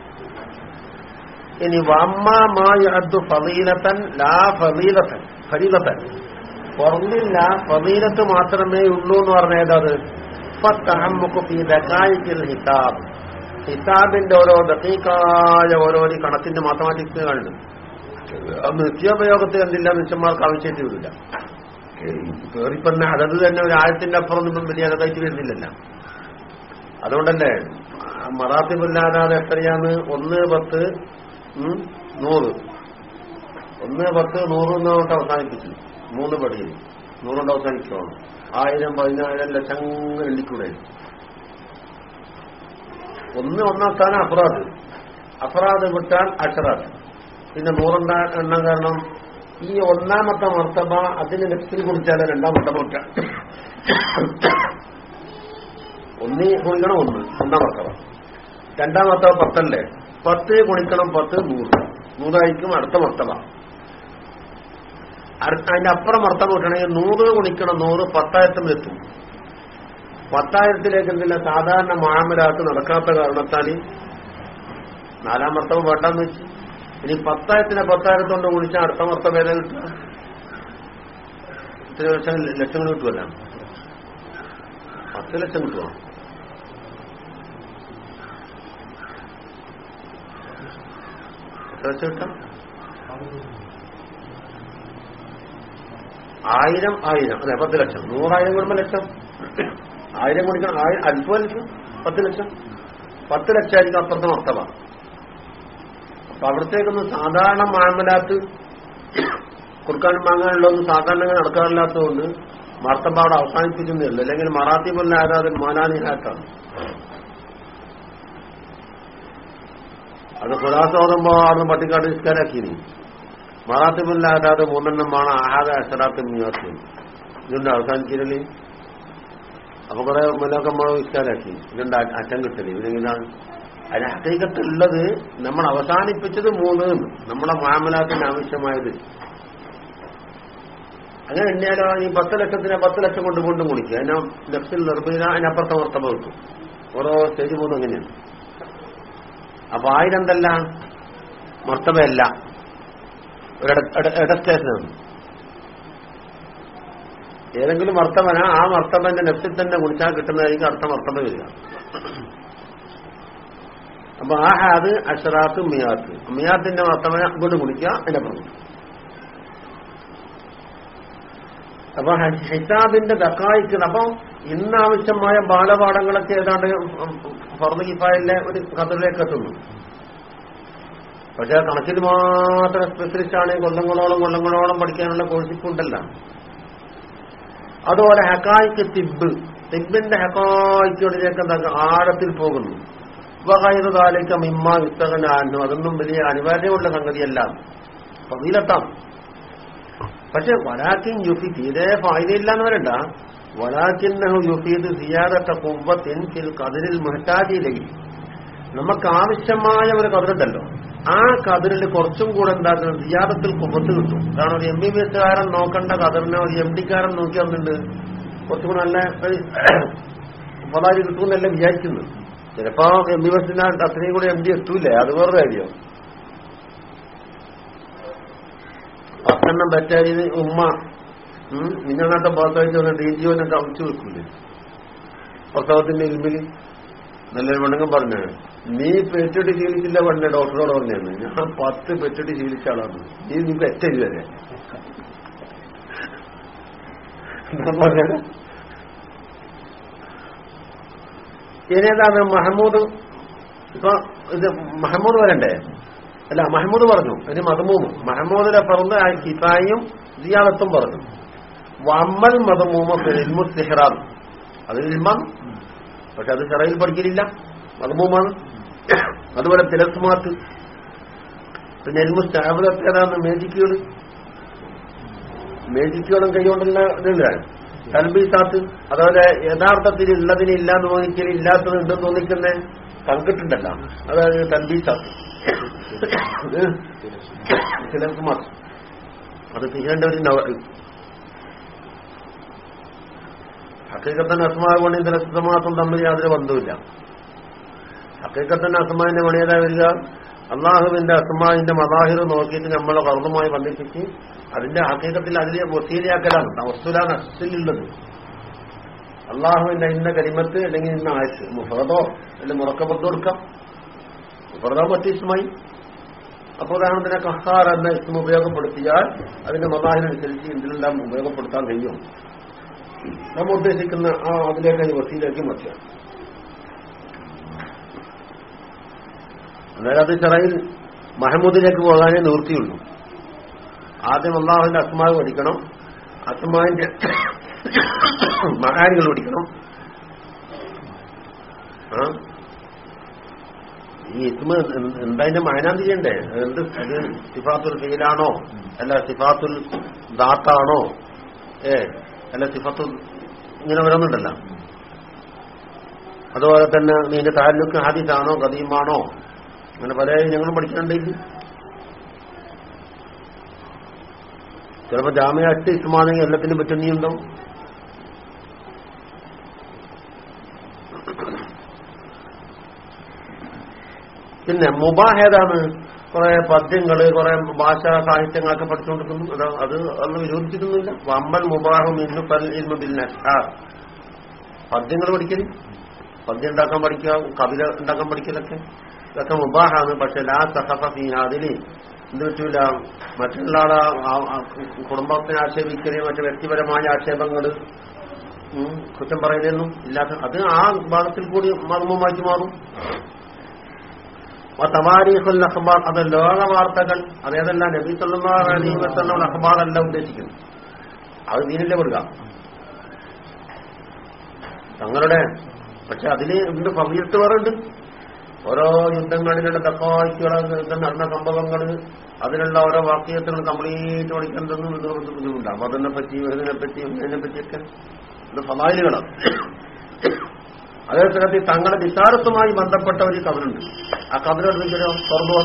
ഇനി വമ്മായി അത് ഫലീലത്തൻ ലാ ഫലീലത്തൻ ഫലീലത്തൻ. പുറമില്ല ഫലീലത്ത് മാത്രമേ ഉള്ളൂ എന്ന് പറഞ്ഞത് ദക്കായിക്കൽ ഹിസാബ് ഹിസാബിന്റെ ഓരോ ദക്കീക്കായ ഓരോ കണക്കിന്റെ മാത്തമാറ്റിക്സ് കാണുന്നു നിത്യോപയോഗത്തിൽ എന്തില്ല മിച്ചന്മാർക്ക് വരില്ല. കേറിപ്പന്നെ അതത് തന്നെ ഒരു ആഴത്തിന്റെ അപ്പുറം നിന്നും വലിയ അതതായിട്ട് വരുന്നില്ലല്ലോ. അതുകൊണ്ടല്ലേ മറാത്തിബില്ലാതെ എത്രയാണ്? ഒന്ന് പത്ത് നൂറ്. ഒന്ന് പത്ത് നൂറ് എന്നോട്ട് അവസാനിപ്പിച്ചു. മൂന്ന് പടിയിൽ. നൂറുകൊണ്ട് അവസാനിക്കണം ആയിരം പതിനായിരം ലക്ഷം എണ്ണിക്കൂടെ. ഒന്ന് ഒന്നാം സ്ഥാനം അഫറാദ് അഫറാദ് വിട്ടാൽ അഷറാദ് പിന്നെ നൂറെണ്ണ എണ്ണം കാരണം ഈ ഒന്നാമത്തെ മർത്തബ അതിന് നെക്സ്റ്റിൽ കുറിച്ചാൽ രണ്ടാം മർത്തബ വിട്ടാൽ ഒന്ന് കുണിക്കണം ഒന്ന് ഒന്നാം മർത്തബ. രണ്ടാം മർത്തബ പത്തല്ലേ? പത്ത് കുണിക്കണം പത്ത് നൂറ്. നൂറായിരിക്കും അടുത്ത മർത്തബ. അതിന്റെ അപ്പുറം മർത്തബ കിട്ടണമെങ്കിൽ നൂറ് ഗുണിക്കണം നൂറ് പത്തായിരത്തിൽ എത്തും. പത്തായിരത്തിലേക്ക് എന്തില്ല സാധാരണ മാമരാത്ത് നടക്കാത്ത കാരണത്താൽ നാലാം മർത്തവ വേണ്ടെന്ന് വെച്ച്. ഇനി പത്തായിരത്തിനെ പത്തായിരത്തി കൊണ്ട് ഗുണിച്ചാൽ അടുത്ത വർത്തം വേദന ഇത്ര ലക്ഷം ലക്ഷങ്ങൾ കിട്ടുമല്ല പത്ത് ലക്ഷം കിട്ടുമോ എത്ര ലക്ഷം കിട്ടാം? ആയിരം ആയിരം. അല്ലെ പത്ത് ലക്ഷം. നൂറായിരം കൂടുമ്പോ ലക്ഷം. ആയിരം കുടിക്കണം ആയിരം അല്പം ലക്ഷം? പത്ത് ലക്ഷം? പത്ത് ലക്ഷമായിരിക്കും അപ്പുറത്തെ മർത്തവ അപ്പൊ അവിടത്തേക്കൊന്നും സാധാരണ മാമലാത്ത് കൊടുക്കാനും വാങ്ങാനുള്ളതൊന്നും സാധാരണ നടക്കാറില്ലാത്തതുകൊണ്ട് മർത്തബ അവിടെ അവസാനിപ്പിക്കുന്നില്ല അല്ലെങ്കിൽ മറാത്തി പോലെ ആരാധന മാനാനിഹാത്താണ് അത് പുരാസോദമ്പോ അവിടെ പട്ടിക്കാട് നിസ്കാരാക്കിനി പോലെ ആരാധന മൂന്നെണ്ണമാണ് ആഹാര അക്ഷരാത്തി മിയാത്തി ഇതുകൊണ്ട് അവസാനിച്ചിരൽ അപ്പൊ കുറെ മുലക്കമ്മ വിസ്കാരാക്കി ഇതുണ്ട് അറ്റം കിട്ടൽ? ഇവരെങ്ങനെയാണ് അതിന് ഹക്കീകത്തുള്ളത് നമ്മൾ അവസാനിപ്പിച്ചത് മൂന്ന് നമ്മളെ മാമലാത്തിന് ആവശ്യമായത്. അങ്ങനെ എണ്ണിയാലോ? ഈ പത്ത് ലക്ഷത്തിനെ പത്ത് ലക്ഷം കൊണ്ട് കൊണ്ടും കുടിക്കുക അതിനെ ലക്ഷത്തിൽ നിർബീന അതിനപ്പുറത്തെ വർത്തമ വെക്കും. ഓരോ സ്റ്റേജ് മൂന്നും അങ്ങനെയാണ് അപ്പൊ ആയിരം എന്തല്ല? മർത്തമയല്ല ഒരു ഇട സ്റ്റേഷനാണ്. ഏതെങ്കിലും മർത്തവന ആ മർത്തവന്റെ നെഫ്റ്റിൽ തന്നെ കുളിച്ചാൽ കിട്ടുന്നതായിരിക്കും അർത്ഥം മർത്തവ വരിക. അപ്പൊ ആ ഹാദ് അഷറാത്ത് മിയാത്ത് മിയാത്തിന്റെ മർത്തവന കൊണ്ട് കുളിക്കുക അതിന്റെ പറഞ്ഞു അപ്പൊ ഹിസാബിന്റെ ദക്കായിക്ക് അപ്പൊ ഇന്നാവശ്യമായ ബാലപാഠങ്ങളൊക്കെ ഏതാണ്ട് ഫർദ് കിഫായിലെ ഒരു കഥയിലേക്ക് എത്തുന്നു. പക്ഷെ കണക്കിൽ മാത്രം സ്പെഷ്യലിസ്റ്റ് ആണ് കൊല്ലങ്ങളോളം കൊല്ലങ്ങളോളം പഠിക്കാനുള്ള കോഴ്സിപ്പുണ്ടല്ലോ. അതുപോലെ ഹക്കായിക്ക് തിബ് തിബിന്റെ ഹക്കായിക്കോടിലേക്ക് എന്താ ആഴത്തിൽ പോകുന്നു. വകൈതാലിക്ക മിമ്മ വിത്തകനാനും അതൊന്നും വലിയ അനിവാര്യമുള്ള സംഗതിയല്ല. ഫീലത്താം പക്ഷെ വലാക്കിൻ യുഫി തീരെ ഫായിദയില്ലാന്ന് വരണ്ട വലാക്കിന്നഹു യുഫീദ് സിയാദത്തെ കുവ്വത്തിൻ കതിരിൽ മുഹറ്റാജിയിലേക്ക് നമുക്ക് ആവശ്യമായ ഒരു കതിരുണ്ടല്ലോ ആ കതിരിൽ കുറച്ചും കൂടെ എന്താക്കണം? സിയാദത്തിൽ കുമ്പത്ത് കിട്ടും. കാരണം ഒരു എം ബി ബി എസ്സുകാരൻ നോക്കേണ്ട കതിറിനെ ഒരു എം ഡിക്കാരൻ നോക്കി വന്നിട്ടുണ്ട് കുറച്ചും കൂടെ നല്ല പതാരി കിട്ടുമെന്നല്ല വിചാരിക്കുന്നു ചിലപ്പോ എം ബി ബി എസിന്റെ അത്രയും കൂടെ എം ഡി എത്തൂലേ? അത് വേറൊരു കാര്യം. പത്തെണ്ണം പറ്റാതി ഉമ്മ നിങ്ങളുടെ ഭാഗത്തായിട്ട് വന്ന ഡി ജി ഒന്നെ കമിച്ചു വെക്കൂലേ? പ്രസവത്തിന്റെ ഇൽമിൽ നല്ലൊരു പെണ്ണുങ്ങൾ പറഞ്ഞു. നീ പെറ്റിട്ട് ശീലിച്ചില്ല പണ്ട് ഡോക്ടറോട് പറഞ്ഞാണ് ഞാൻ പത്ത് പെറ്റിട്ട് ശീലിച്ച ആളാണ്. നീ നീ പെറ്റരി വരെ ഇനിയേതാണ് മഹമ്മൂദ് ഇപ്പൊ ഇത് മഹമ്മൂദ് വരണ്ടേ? അല്ല മഹമ്മൂദ് പറഞ്ഞു. ഇനി മതമൂമ് മഹമ്മൂദിനെ പറഞ്ഞ് ആ കിതായും സിയാദത്തും പറഞ്ഞു. വമ്മൽ മതമൂമ സിഹ്റാം അത് ഇൽമാണ് പക്ഷെ അത് ചെറയിൽ പഠിക്കലില്ല. മതമൂമാണ് അതുപോലെ തിലസ്മാത്ത് പിന്നെ എൽമു സ്റ്റാബിലൊക്കെ ഏതാണ് മേജിക്കുകൾ മേജിക്കുകളും. കൈകൊണ്ടുള്ള ഇതില്ല തൽബീസാത്ത് അതുപോലെ യഥാർത്ഥത്തിൽ ഉള്ളതിന് ഇല്ലാന്ന് തോന്നിക്കൽ ഇല്ലാത്തത് ഉണ്ടെന്ന് തോന്നിക്കുന്ന പങ്കിട്ടുണ്ടല്ലോ അതായത് തൽബീസാത്ത് മാത്രം അത് ചെയ്യേണ്ട ഒരു അസ്മാവ് പണിയും തിലസ്മാത്തും തമ്മിൽ യാതൊരു ബന്ധവുമില്ല. ഹക്കീക്കത്തൻ അസ്മാവിന്റെ പണിയതാ വരിക അള്ളാഹുവിന്റെ അസ്മാവിന്റെ മതാഹിർ നോക്കിയിട്ട് നമ്മളെ കർമ്മമായി ബന്ധിപ്പിച്ച് അതിന്റെ ഹക്കീക്കത്തിൽ അതിലെ വസീലയാക്കലാണ്. തവസ്സുലാണ് അസ്സിലുള്ളത് അള്ളാഹുവിന്റെ ഇന്ന കരിമത്ത് അല്ലെങ്കിൽ ഇന്ന ആയത്ത് മുഫറദോ അല്ലെങ്കിൽ മുറക്കപ്പെട്ടു കൊടുക്കാം. മുഫറദോ മറ്റീസ്മായി അപ്പോൾ ഉദാഹരണത്തിന് കഹാർ എന്ന ഇസ്മ ഉപയോഗപ്പെടുത്തിയാൽ അതിന്റെ മതാഹിനനുസരിച്ച് ഇതിലെല്ലാം ഉപയോഗപ്പെടുത്താൻ കഴിയും. നമ്മൾ ഉദ്ദേശിക്കുന്ന ആ അതിലേക്ക് അത് വസീലാക്കി മറിച്ചാണ് അന്നേരം അത് ചെറയിൽ മഹമ്മൂദിലേക്ക് പോകാനേ നിവൃത്തിയുള്ളൂ. ആദ്യം അള്ളാഹുവിന്റെ അസ്മാവ് പഠിക്കണം. അസ്മാവിന്റെ മഹാനികൾ പഠിക്കണം. ഈ ഇസ്മ എന്തതിന്റെ മായനാന്തി ചെയ്യണ്ടേ? എന്ത് ഇത് സിഫാത്തുൽ ഫീലാണോ? അല്ല സിഫാത്തുൽ ദാത്താണോ? ഏ അല്ല സിഫത്ത് ഇങ്ങനെ വരുന്നുണ്ടല്ലോ. അതുപോലെ തന്നെ നിന്റെ താലൂക്ക് ഹാദിസാണോ കദീമാണോ അങ്ങനെ പല ഞങ്ങളും പഠിക്കുന്നുണ്ടെങ്കിൽ. ചിലപ്പോ ജാമ്യ അറ്റ് ഇസ്മാനെങ്കിൽ എല്ലാത്തിനും പറ്റുന്നുണ്ടോ പിന്നെ മുബാഹ് ഏതാണ് കുറെ പദ്യങ്ങൾ കുറെ ഭാഷാ സാഹിത്യങ്ങളൊക്കെ പഠിച്ചുകൊണ്ടിരിക്കുന്നു അത് അന്ന് വിരോധിച്ചിരുന്നില്ല. വമ്പൻ മുബാഹും ഇന്ന് പൽ ഇന്ന് നഷാർ പദ്യങ്ങൾ പഠിക്കൽ. പദ്യം ഉണ്ടാക്കാൻ പഠിക്കുക കവിത ഉണ്ടാക്കാൻ പഠിക്കലൊക്കെ. ഇതൊക്കെ മുബാഹാണ്. പക്ഷെ ലാ സഹഫ അതിൽ എന്ത് പറ്റൂല. മറ്റുള്ള ആളെ കുടുംബത്തിനെ ആക്ഷേപിക്കൽ മറ്റു വ്യക്തിപരമായ ആക്ഷേപങ്ങൾ കുറ്റം പറയുന്നതൊന്നും ഇല്ലാത്ത അത് ആ ഭാഗത്തിൽ കൂടി മർമ്മമാക്കി മാറും. തവാരീഖുൽ അഖ്ബാർ അത് ലോക വാർത്തകൾ അതേതല്ല നബി അലൈഹി വസല്ലം അഖ്ബാർ അല്ല ഉദ്ദേശിക്കുന്നു. അത് ദീനിലെ കൊടുക്ക തങ്ങളുടെ പക്ഷെ അതിന് ഉണ്ട് പങ്കിട്ട് വേറുണ്ട് ഓരോ യുദ്ധങ്ങളിലുള്ള തക്കവായിക്കുകളെ നടന്ന സംഭവങ്ങൾ അതിനുള്ള ഓരോ വാക്യത്തുകൾ കംപ്ലീറ്റ് പഠിക്കേണ്ടതെന്നും ഇത് ഇതുണ്ടാവും അതിനെ പറ്റി ഇതിനെ പറ്റി ഇതിനെ പറ്റിയൊക്കെ ഇത് ഫലായിലുകളാണ് അതേ സ്ഥലത്ത് തങ്ങളുടെ വിസാരത്തുമായി ബന്ധപ്പെട്ട ഒരു കഥനുണ്ട് ആ കഥനെടുത്തെങ്കിലോ തുറന്നു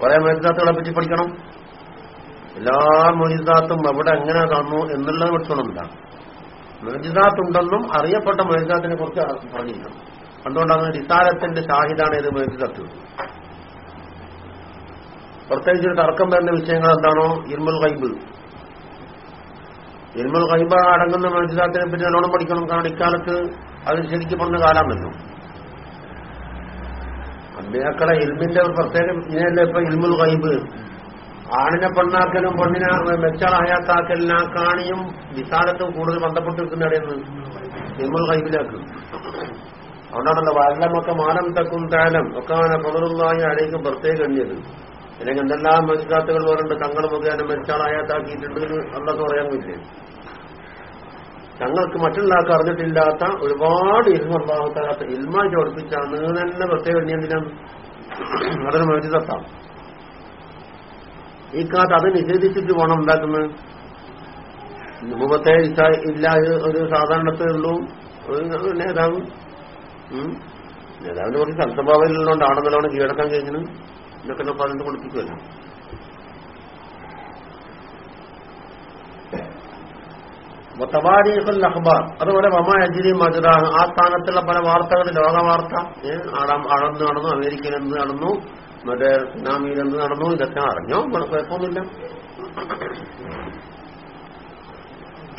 കുറെ മേധാത്തുകളെ പറ്റി പഠിക്കണം. എല്ലാ മൊഴിദാത്തും എവിടെ എങ്ങനെ തന്നു എന്നുള്ളത് പഠിച്ചോണമെന്നില്ല മൊഴിദാത്തുണ്ടെന്നും അറിയപ്പെട്ട മൊഴിദാത്തിനെ കുറിച്ച് പറഞ്ഞിരിക്കണം അതുകൊണ്ടാണ് റിസാലത്തിന്റെ ഷാഹിദാണ് ഇത് മൊഴിദാത്ത് പ്രത്യേകിച്ച് തർക്കം വരുന്ന വിഷയങ്ങൾ എന്താണോ? ഇർമുൽ ഗൈബ്. ഇൽമുൽ ഖൈബ അടങ്ങുന്ന മനസ്സിലാക്കിനെ പറ്റി നല്ലോണം പഠിക്കണം. കാരണം ഇക്കാലത്ത് അത് ശരിക്കും പറഞ്ഞ കാലാണല്ലോ അമ്മയാക്കളെ ഇൽമിന്റെ ഒരു പ്രത്യേക ഇങ്ങനെയല്ലേ ഇപ്പൊ ഇൽമുൽ ഖൈബ്? ആണിനെ പെണ്ണാക്കലും പെണ്ണിനെ മെച്ചാളായാത്താക്കലിനെ കാണിയും വിശാലത്തും കൂടുതൽ ബന്ധപ്പെട്ട് നിൽക്കുന്ന ഇടയെന്ന് ഇൽമുൽ ഖൈബിലാക്കും. അതുകൊണ്ടാണല്ലോ വല്ലമൊക്കെ മാനം തക്കും താലം ഒക്കെ പതിനൊന്നായി അടേക്ക് പ്രത്യേക എണ്ണിയത്. അല്ലെങ്കിൽ എന്തെല്ലാം മനുഷ്യാത്തുകൾ പറയുന്നുണ്ട് തങ്ങൾ മുഖേന മെച്ചാളായാത്താക്കിയിട്ടുണ്ട് അന്നൊക്കെ പറയാൻ പറ്റില്ല? തങ്ങൾക്ക് മറ്റുള്ള ആൾക്ക് അറിഞ്ഞിട്ടില്ലാത്ത ഒരുപാട് ഇൽമുണ്ടാകത്താത്ത ഇൽമ പഠിപ്പിച്ചാണ് തന്നെ പ്രത്യേക എന്തിനാണ് അതൊരു മനുഷ്യത്താണ് ഈ കാത്ത് അത് നിഷേധിച്ചിട്ട് പോണം ഉണ്ടാക്കുന്നത് ഇച്ച ഇല്ല ഒരു സാധാരണത്തേ ഉള്ളൂ. നേതാവ്. നേതാവിന്റെ നേതാവിനെ കുറച്ച് സൽസ്വഭാവമുള്ളതുകൊണ്ട് ആണെന്നല്ലോണം കീഴടക്കാൻ കഴിഞ്ഞത്. ഇതൊക്കെ പറഞ്ഞിട്ട് പഠിപ്പിക്കുമല്ലോ തവാരീഖുൽ അഹ്ബാർ അതുപോലെ വമ അജിരി മജുറാഹ് ആ സ്ഥാനത്തുള്ള പല വാർത്തകൾ ലോക വാർത്ത ആടം- അളന്ന് നടന്നു അമേരിക്കയിൽ എന്ത് നടന്നു മറ്റേ സുനാമിയിൽ എന്ത് നടന്നു ഇതൊക്കെ അറിഞ്ഞോ? കുഴപ്പമൊന്നുമില്ല.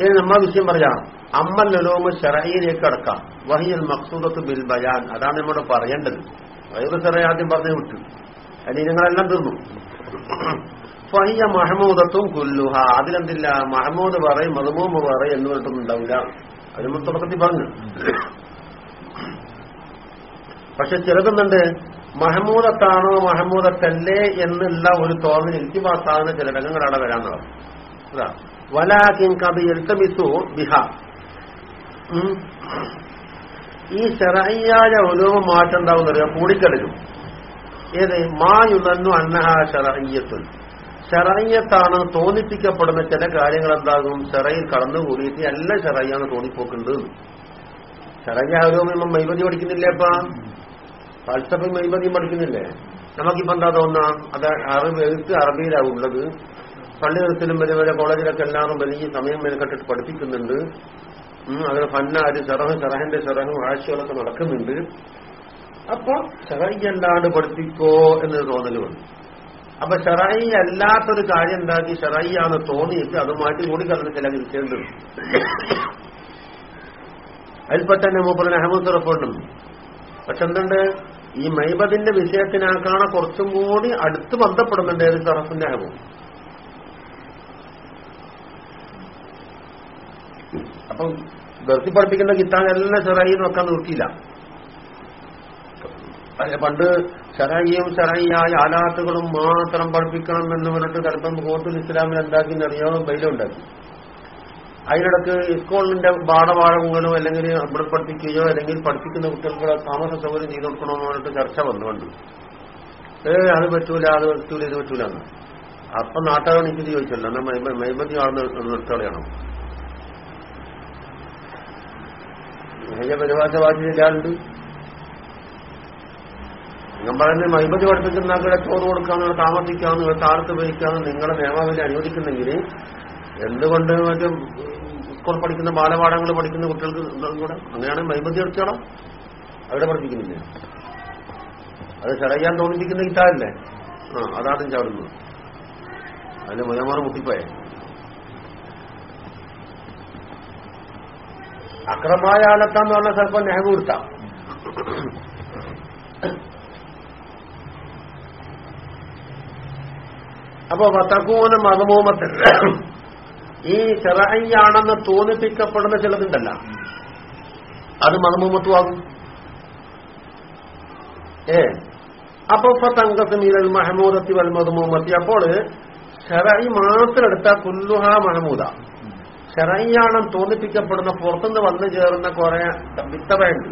ഇനി നമ്മ വിഷയം പറയാം. അമ്മൽ ലുലോമ് ഷറയിലേക്ക് അടക്കാം വഹിയൽ മക്സൂദത്ത് ബിൽ ബയാൻ. അതാണ് നമ്മുടെ പറയേണ്ടത്. വൈബ് ചെറിയ ആദ്യം പറഞ്ഞു വിട്ടു. അതിന് ഞങ്ങളെല്ലാം തീർന്നു ഫഹിയ മഹമൂദത്തും കുല്ലുഹ. അതിലെന്തില്ല? മഹമൂദ് പറയും മധുമൂമ് പറയും എന്ന് പറഞ്ഞിട്ടൊന്നുണ്ടാവില്ല ഉണ്ടാവില്ല. അതിന് തുടക്കത്തിൽ പറഞ്ഞു. പക്ഷെ ചിലതെന്നുണ്ട് മഹമൂദത്താണോ മഹമൂദത്തല്ലേ എന്നുള്ള ഒരു തോന്നൽ ഇൽത്തിബാസാകുന്ന ചില രംഗങ്ങളാണ് വരാൻ അതാ വലാക്കിൻ കബി എൽത്തമിസു ബിഹ. ഈ ചെറിയായ ഒരു മാറ്റം ഉണ്ടാവുന്ന കൂടിക്കളിക്കും ഏത്? മായുന്നു അന്നഹ ശറഹിയത്തുൽ ശരയ്യത്താണ് തോന്നിപ്പിക്കപ്പെടുന്ന ചില കാര്യങ്ങൾ എന്താകും ശറയിൽ കടന്നുകൂടിയിട്ട് അല്ല ശറയ്യാണ് തോന്നിപ്പോക്കുണ്ട്. ശരയ്യ ഉലവും പഠിക്കുന്നില്ലേ പഠിക്കുന്നില്ലേപ്പാ ഫൽസഫയും മൈവതിയും പഠിക്കുന്നില്ലേ? നമുക്കിപ്പോ എന്താ തോന്നാം? അത് അറബി എഴുത്ത് അറബിയിലാണ് ഉള്ളത്. പള്ളി നിർത്തിലും വലിയ കോളേജിലൊക്കെ എല്ലാവരും വലിയ സമയം മെനക്കെട്ടിട്ട് പഠിപ്പിക്കുന്നുണ്ട്. അതിന് ഫന്നാര് ചെറഹ് ചെറഹന്റെ ചെറഹും ആഴ്ചകളൊക്കെ നടക്കുന്നുണ്ട്. അപ്പൊ ഷറായി അല്ലാണ്ട് പഠിപ്പിക്കോ എന്നൊരു തോന്നൽ വന്നു അപ്പൊ ഷറായി അല്ലാത്തൊരു കാര്യം ഉണ്ടാക്കി ഷറായി ആണ് തോന്നിയിട്ട് അത് മാറ്റി കൂടിക്കലർന്ന് ചില വിഷയമുണ്ട് അതിൽപ്പെട്ട തന്നെ മൂപ്പറിന് അഹമ്മദ് റിപ്പോർട്ടും പക്ഷെ എന്തുണ്ട്? ഈ മൈബദിന്റെ വിഷയത്തിനാക്കാണ കുറച്ചും കൂടി അടുത്ത് ബന്ധപ്പെടുന്നുണ്ട് ഏത് സറഫിന്റെ അഹമും അപ്പം ദർത്തി പഠിപ്പിക്കുന്ന കിത്താൻ എല്ലാം ചെറായി നോക്കാൻ നോക്കിയില്ല. പണ്ട് ശരയ്യും ശരയ്യായ ആലാത്തുകളും മാത്രം പഠിപ്പിക്കണം എന്ന് പറഞ്ഞിട്ട് ചിലപ്പം കോർട്ടുൽ ഇസ്ലാമിൽ എന്താക്കി അറിയാമോ ബൈലുണ്ടാക്കി അതിനിടക്ക് സ്കൂളിന്റെ പാഠഭാഗങ്ങളോ അല്ലെങ്കിൽ അവിടെ പഠിപ്പിക്കുകയോ അല്ലെങ്കിൽ പഠിപ്പിക്കുന്ന കുട്ടികൾക്ക് താമസ സൗകര്യം ചെയ്തു കൊടുക്കണമെന്ന് പറഞ്ഞിട്ട് ചർച്ച വന്നുകൊണ്ട് ഏ അത് പറ്റൂല അത് പറ്റൂല ഇത് പറ്റൂല എന്ന്. അപ്പൊ നാട്ടുകാർ എനിക്ക് ചോദിച്ചല്ലോ എന്നാ മൈമതി ആണെന്ന് നിർത്തളയണം പരിഭാഷ വാചിയില്ലാണ്ട് ഞാൻ പറയുന്നത് മൈബതി പഠിപ്പിക്കുന്ന അവരുടെ ചോറ് കൊടുക്കാൻ നിങ്ങൾ താമസിക്കാമെന്ന് നിങ്ങൾ താഴ്ത്ത് ഉപയോഗിക്കാമെന്ന് നിങ്ങളുടെ നിയമാവലി അനുവദിക്കുന്നെങ്കിൽ എന്തുകൊണ്ട് മറ്റും സ്കൂൾ പഠിക്കുന്ന ബാലപാഠങ്ങൾ പഠിക്കുന്ന കുട്ടികൾക്ക് കൂടെ? അങ്ങനെയാണ് മൈബതി എടുക്കണം അവിടെ പഠിപ്പിക്കുന്നില്ല? അത് ചെറിയാൻ തോന്നിപ്പിക്കുന്ന കിട്ടാറില്ലേ ആ അതാണ് ചവിടുന്നത്. അതിന് മുയമാറ് മുട്ടിപ്പോയെ. അക്രമായ ആലത്താന്ന് പറഞ്ഞ ചിലപ്പോൾ നെഹ്റു കൊടുത്താം അപ്പൊ വത്തക്കൂന മതമൂമത്തിൽ ഈ ചെറയ്യാണെന്ന് തോന്നിപ്പിക്കപ്പെടുന്ന ചിലതുണ്ടല്ല. അത് മതമൂമത്തുമാകും ഏ? അപ്പൊ തങ്കസമീരൽ മഹമൂദത്തി വൽ മധുമൂമത്തി അപ്പോൾ ഷെറൈ മാത്രം എടുത്താൽ കുല്ലുഹ മഹമൂദ. ഷെറൈയാണെന്ന് തോന്നിപ്പിക്കപ്പെടുന്ന പുറത്തുനിന്ന് വന്നു ചേർന്ന കുറെ വിത്തവയുണ്ട്.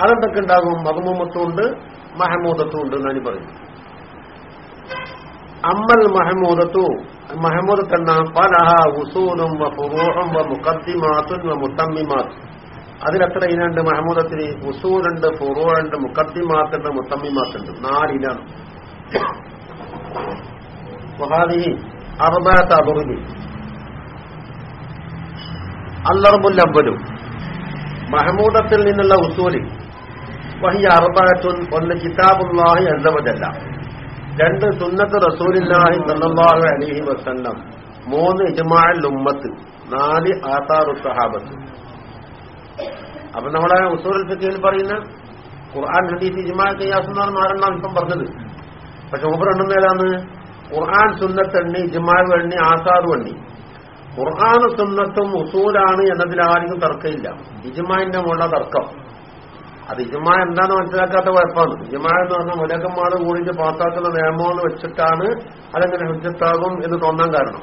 അതെന്തൊക്കെ ഉണ്ടാകും? മധുമൂമത്തും ഉണ്ട് മഹമൂദത്തും ഉണ്ട് എന്നാണ് പറയും അമ്മൽ മഹമൂദത്തു. മഹമൂദത്ത് എന്ന പലഹ ഉസൂലും ഫുറൂഹും വ മുത്തമ്മിമാത്ത് അതിലെത്ര ഇനുണ്ട് മഹമൂദത്തിന് ഉസൂലുണ്ട് ഫുറൂഹുണ്ട് മുക്കത്തിമാത്തുണ്ട് മുത്തമ്മിമാത്തുണ്ട്. നാലിനാണ് അറുബാത്ത അബുറുബി മഹമൂദത്തിൽ നിന്നുള്ള ഉസൂലി. വഹി അറുബാത്തുൻ ഒന്ന് കിതാബുല്ലാഹി അല്ലവജല്ല രണ്ട് സുന്നത്ത് റസൂലില്ലാഹി സല്ലല്ലാഹു അലൈഹി വസല്ലം. മൂന്ന് ഇജ്മാഉൽ ഉമ്മത്ത്. നാല് ആതാറു സഹാബത്ത് അപ്പൊ നമ്മളെ ഉസൂൽ ഫിക്കയിൽ പറയുന്ന ഖുർആൻ ഹദീസ് ഇജ്മാ ഖിയാസ് എന്നാണ് നാലെണ്ണം ഇപ്പം പറഞ്ഞത്. പക്ഷെ ഊബർ എണ്ണുന്ന ഏതാണ് ഖുർആൻ സുന്നത്ത് എണ്ണി ഇജ്മാ എണ്ണി ആസാറും എണ്ണി. ഖുർആൻ സുന്നത്തും ഉസൂലാണ് എന്നതിൽ ആർക്കും തർക്കമില്ല. ഇജ്മാന്റെ മുള്ള തർക്കം. അത് ഇജ്മാ എന്താണെന്ന് മനസ്സിലാക്കാത്ത കുഴപ്പമാണ്. ഇജ്മാ എന്ന് പറഞ്ഞാൽ മുലകന്മാർ കൂടിയിട്ട് പാസ്സാക്കുന്ന നിയമമെന്ന് വെച്ചിട്ടാണ് അതെങ്ങനെ ഹുജത്താകും എന്ന് തോന്നാൻ കാരണം.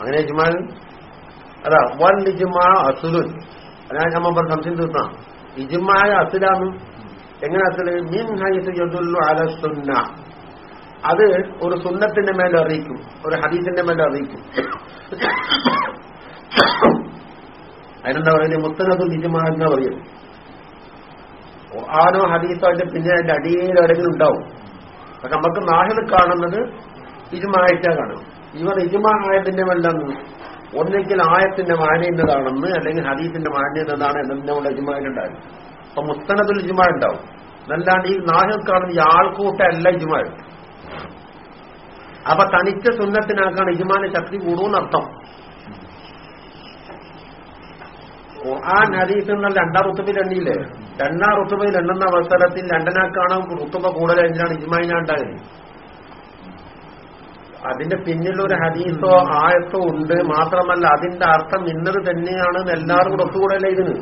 അങ്ങനെ ഇജ്മാ അതാ വൻ ഇജ്മാ അസുലുൻ. ഞാൻ നമ്മൾ സംശയം തീർത്താ ഇജ്മായ അസുലാണ്. എങ്ങനെ അസുൽ? മീൻ ഹൈസ് യദുല്ലു അല അത് ഒരു സുന്നത്തിന്റെ മേലെ അറിയിക്കും ഒരു ഹദീസിന്റെ മേലെ അറിയിക്കും അതിനെന്താ പറയുന്നത് മുത്തനതുൽ ഇജ്മാ എന്നാ പറയും ആനോ ഹദീസോ അതിന്റെ പിന്നെ അതിന്റെ അടിയിൽ എവിടെയെങ്കിലും ഉണ്ടാവും. പക്ഷെ നമുക്ക് നാഹിൽ കാണുന്നത് ഇജുമായിട്ടാ കാണും ഇവർ ഇജുമാ ആയതിന്റെ വല്ലെന്ന് ഒന്നെങ്കിൽ ആയത്തിന്റെ മാന്യതാണെന്ന് അല്ലെങ്കിൽ ഹദീസിന്റെ മാന്യതാണ് കൂടെ ഇജുമായിട്ടുണ്ടാകും അപ്പൊ മുസ്തനദുൽ ഇജുമാ ഉണ്ടാവും. എന്നല്ലാണ്ട് ഈ നാഹിൽ കാണുന്ന ഈ ആൾക്കൂട്ടല്ല ഇജുമാ അപ്പൊ തനിച്ച സുന്നത്തിനാക്കാണ് ഇജുമാന് ശക്തി കൂടുമെന്നർത്ഥം. ഖുർആൻ ഹദീസ് എന്നാൽ രണ്ടാം റുത്തുബിൽ എണ്ണിയില്ലേ? രണ്ടാം റുത്തുബയിൽ എണ്ണുന്ന അവസരത്തിൽ രണ്ടനാക്കാണ് റുത്തുബ കൂടുതൽ എന്തിനാണ് ഇജ്മായിനാണ്ടായത് അതിന്റെ പിന്നിലൊരു ഹദീസോ ആയത്തോ ഉണ്ട്. മാത്രമല്ല അതിന്റെ അർത്ഥം ഇന്നത് തന്നെയാണ് എല്ലാവരും കൂടെ ഒത്തുകൂടല്ല ഇതിന്?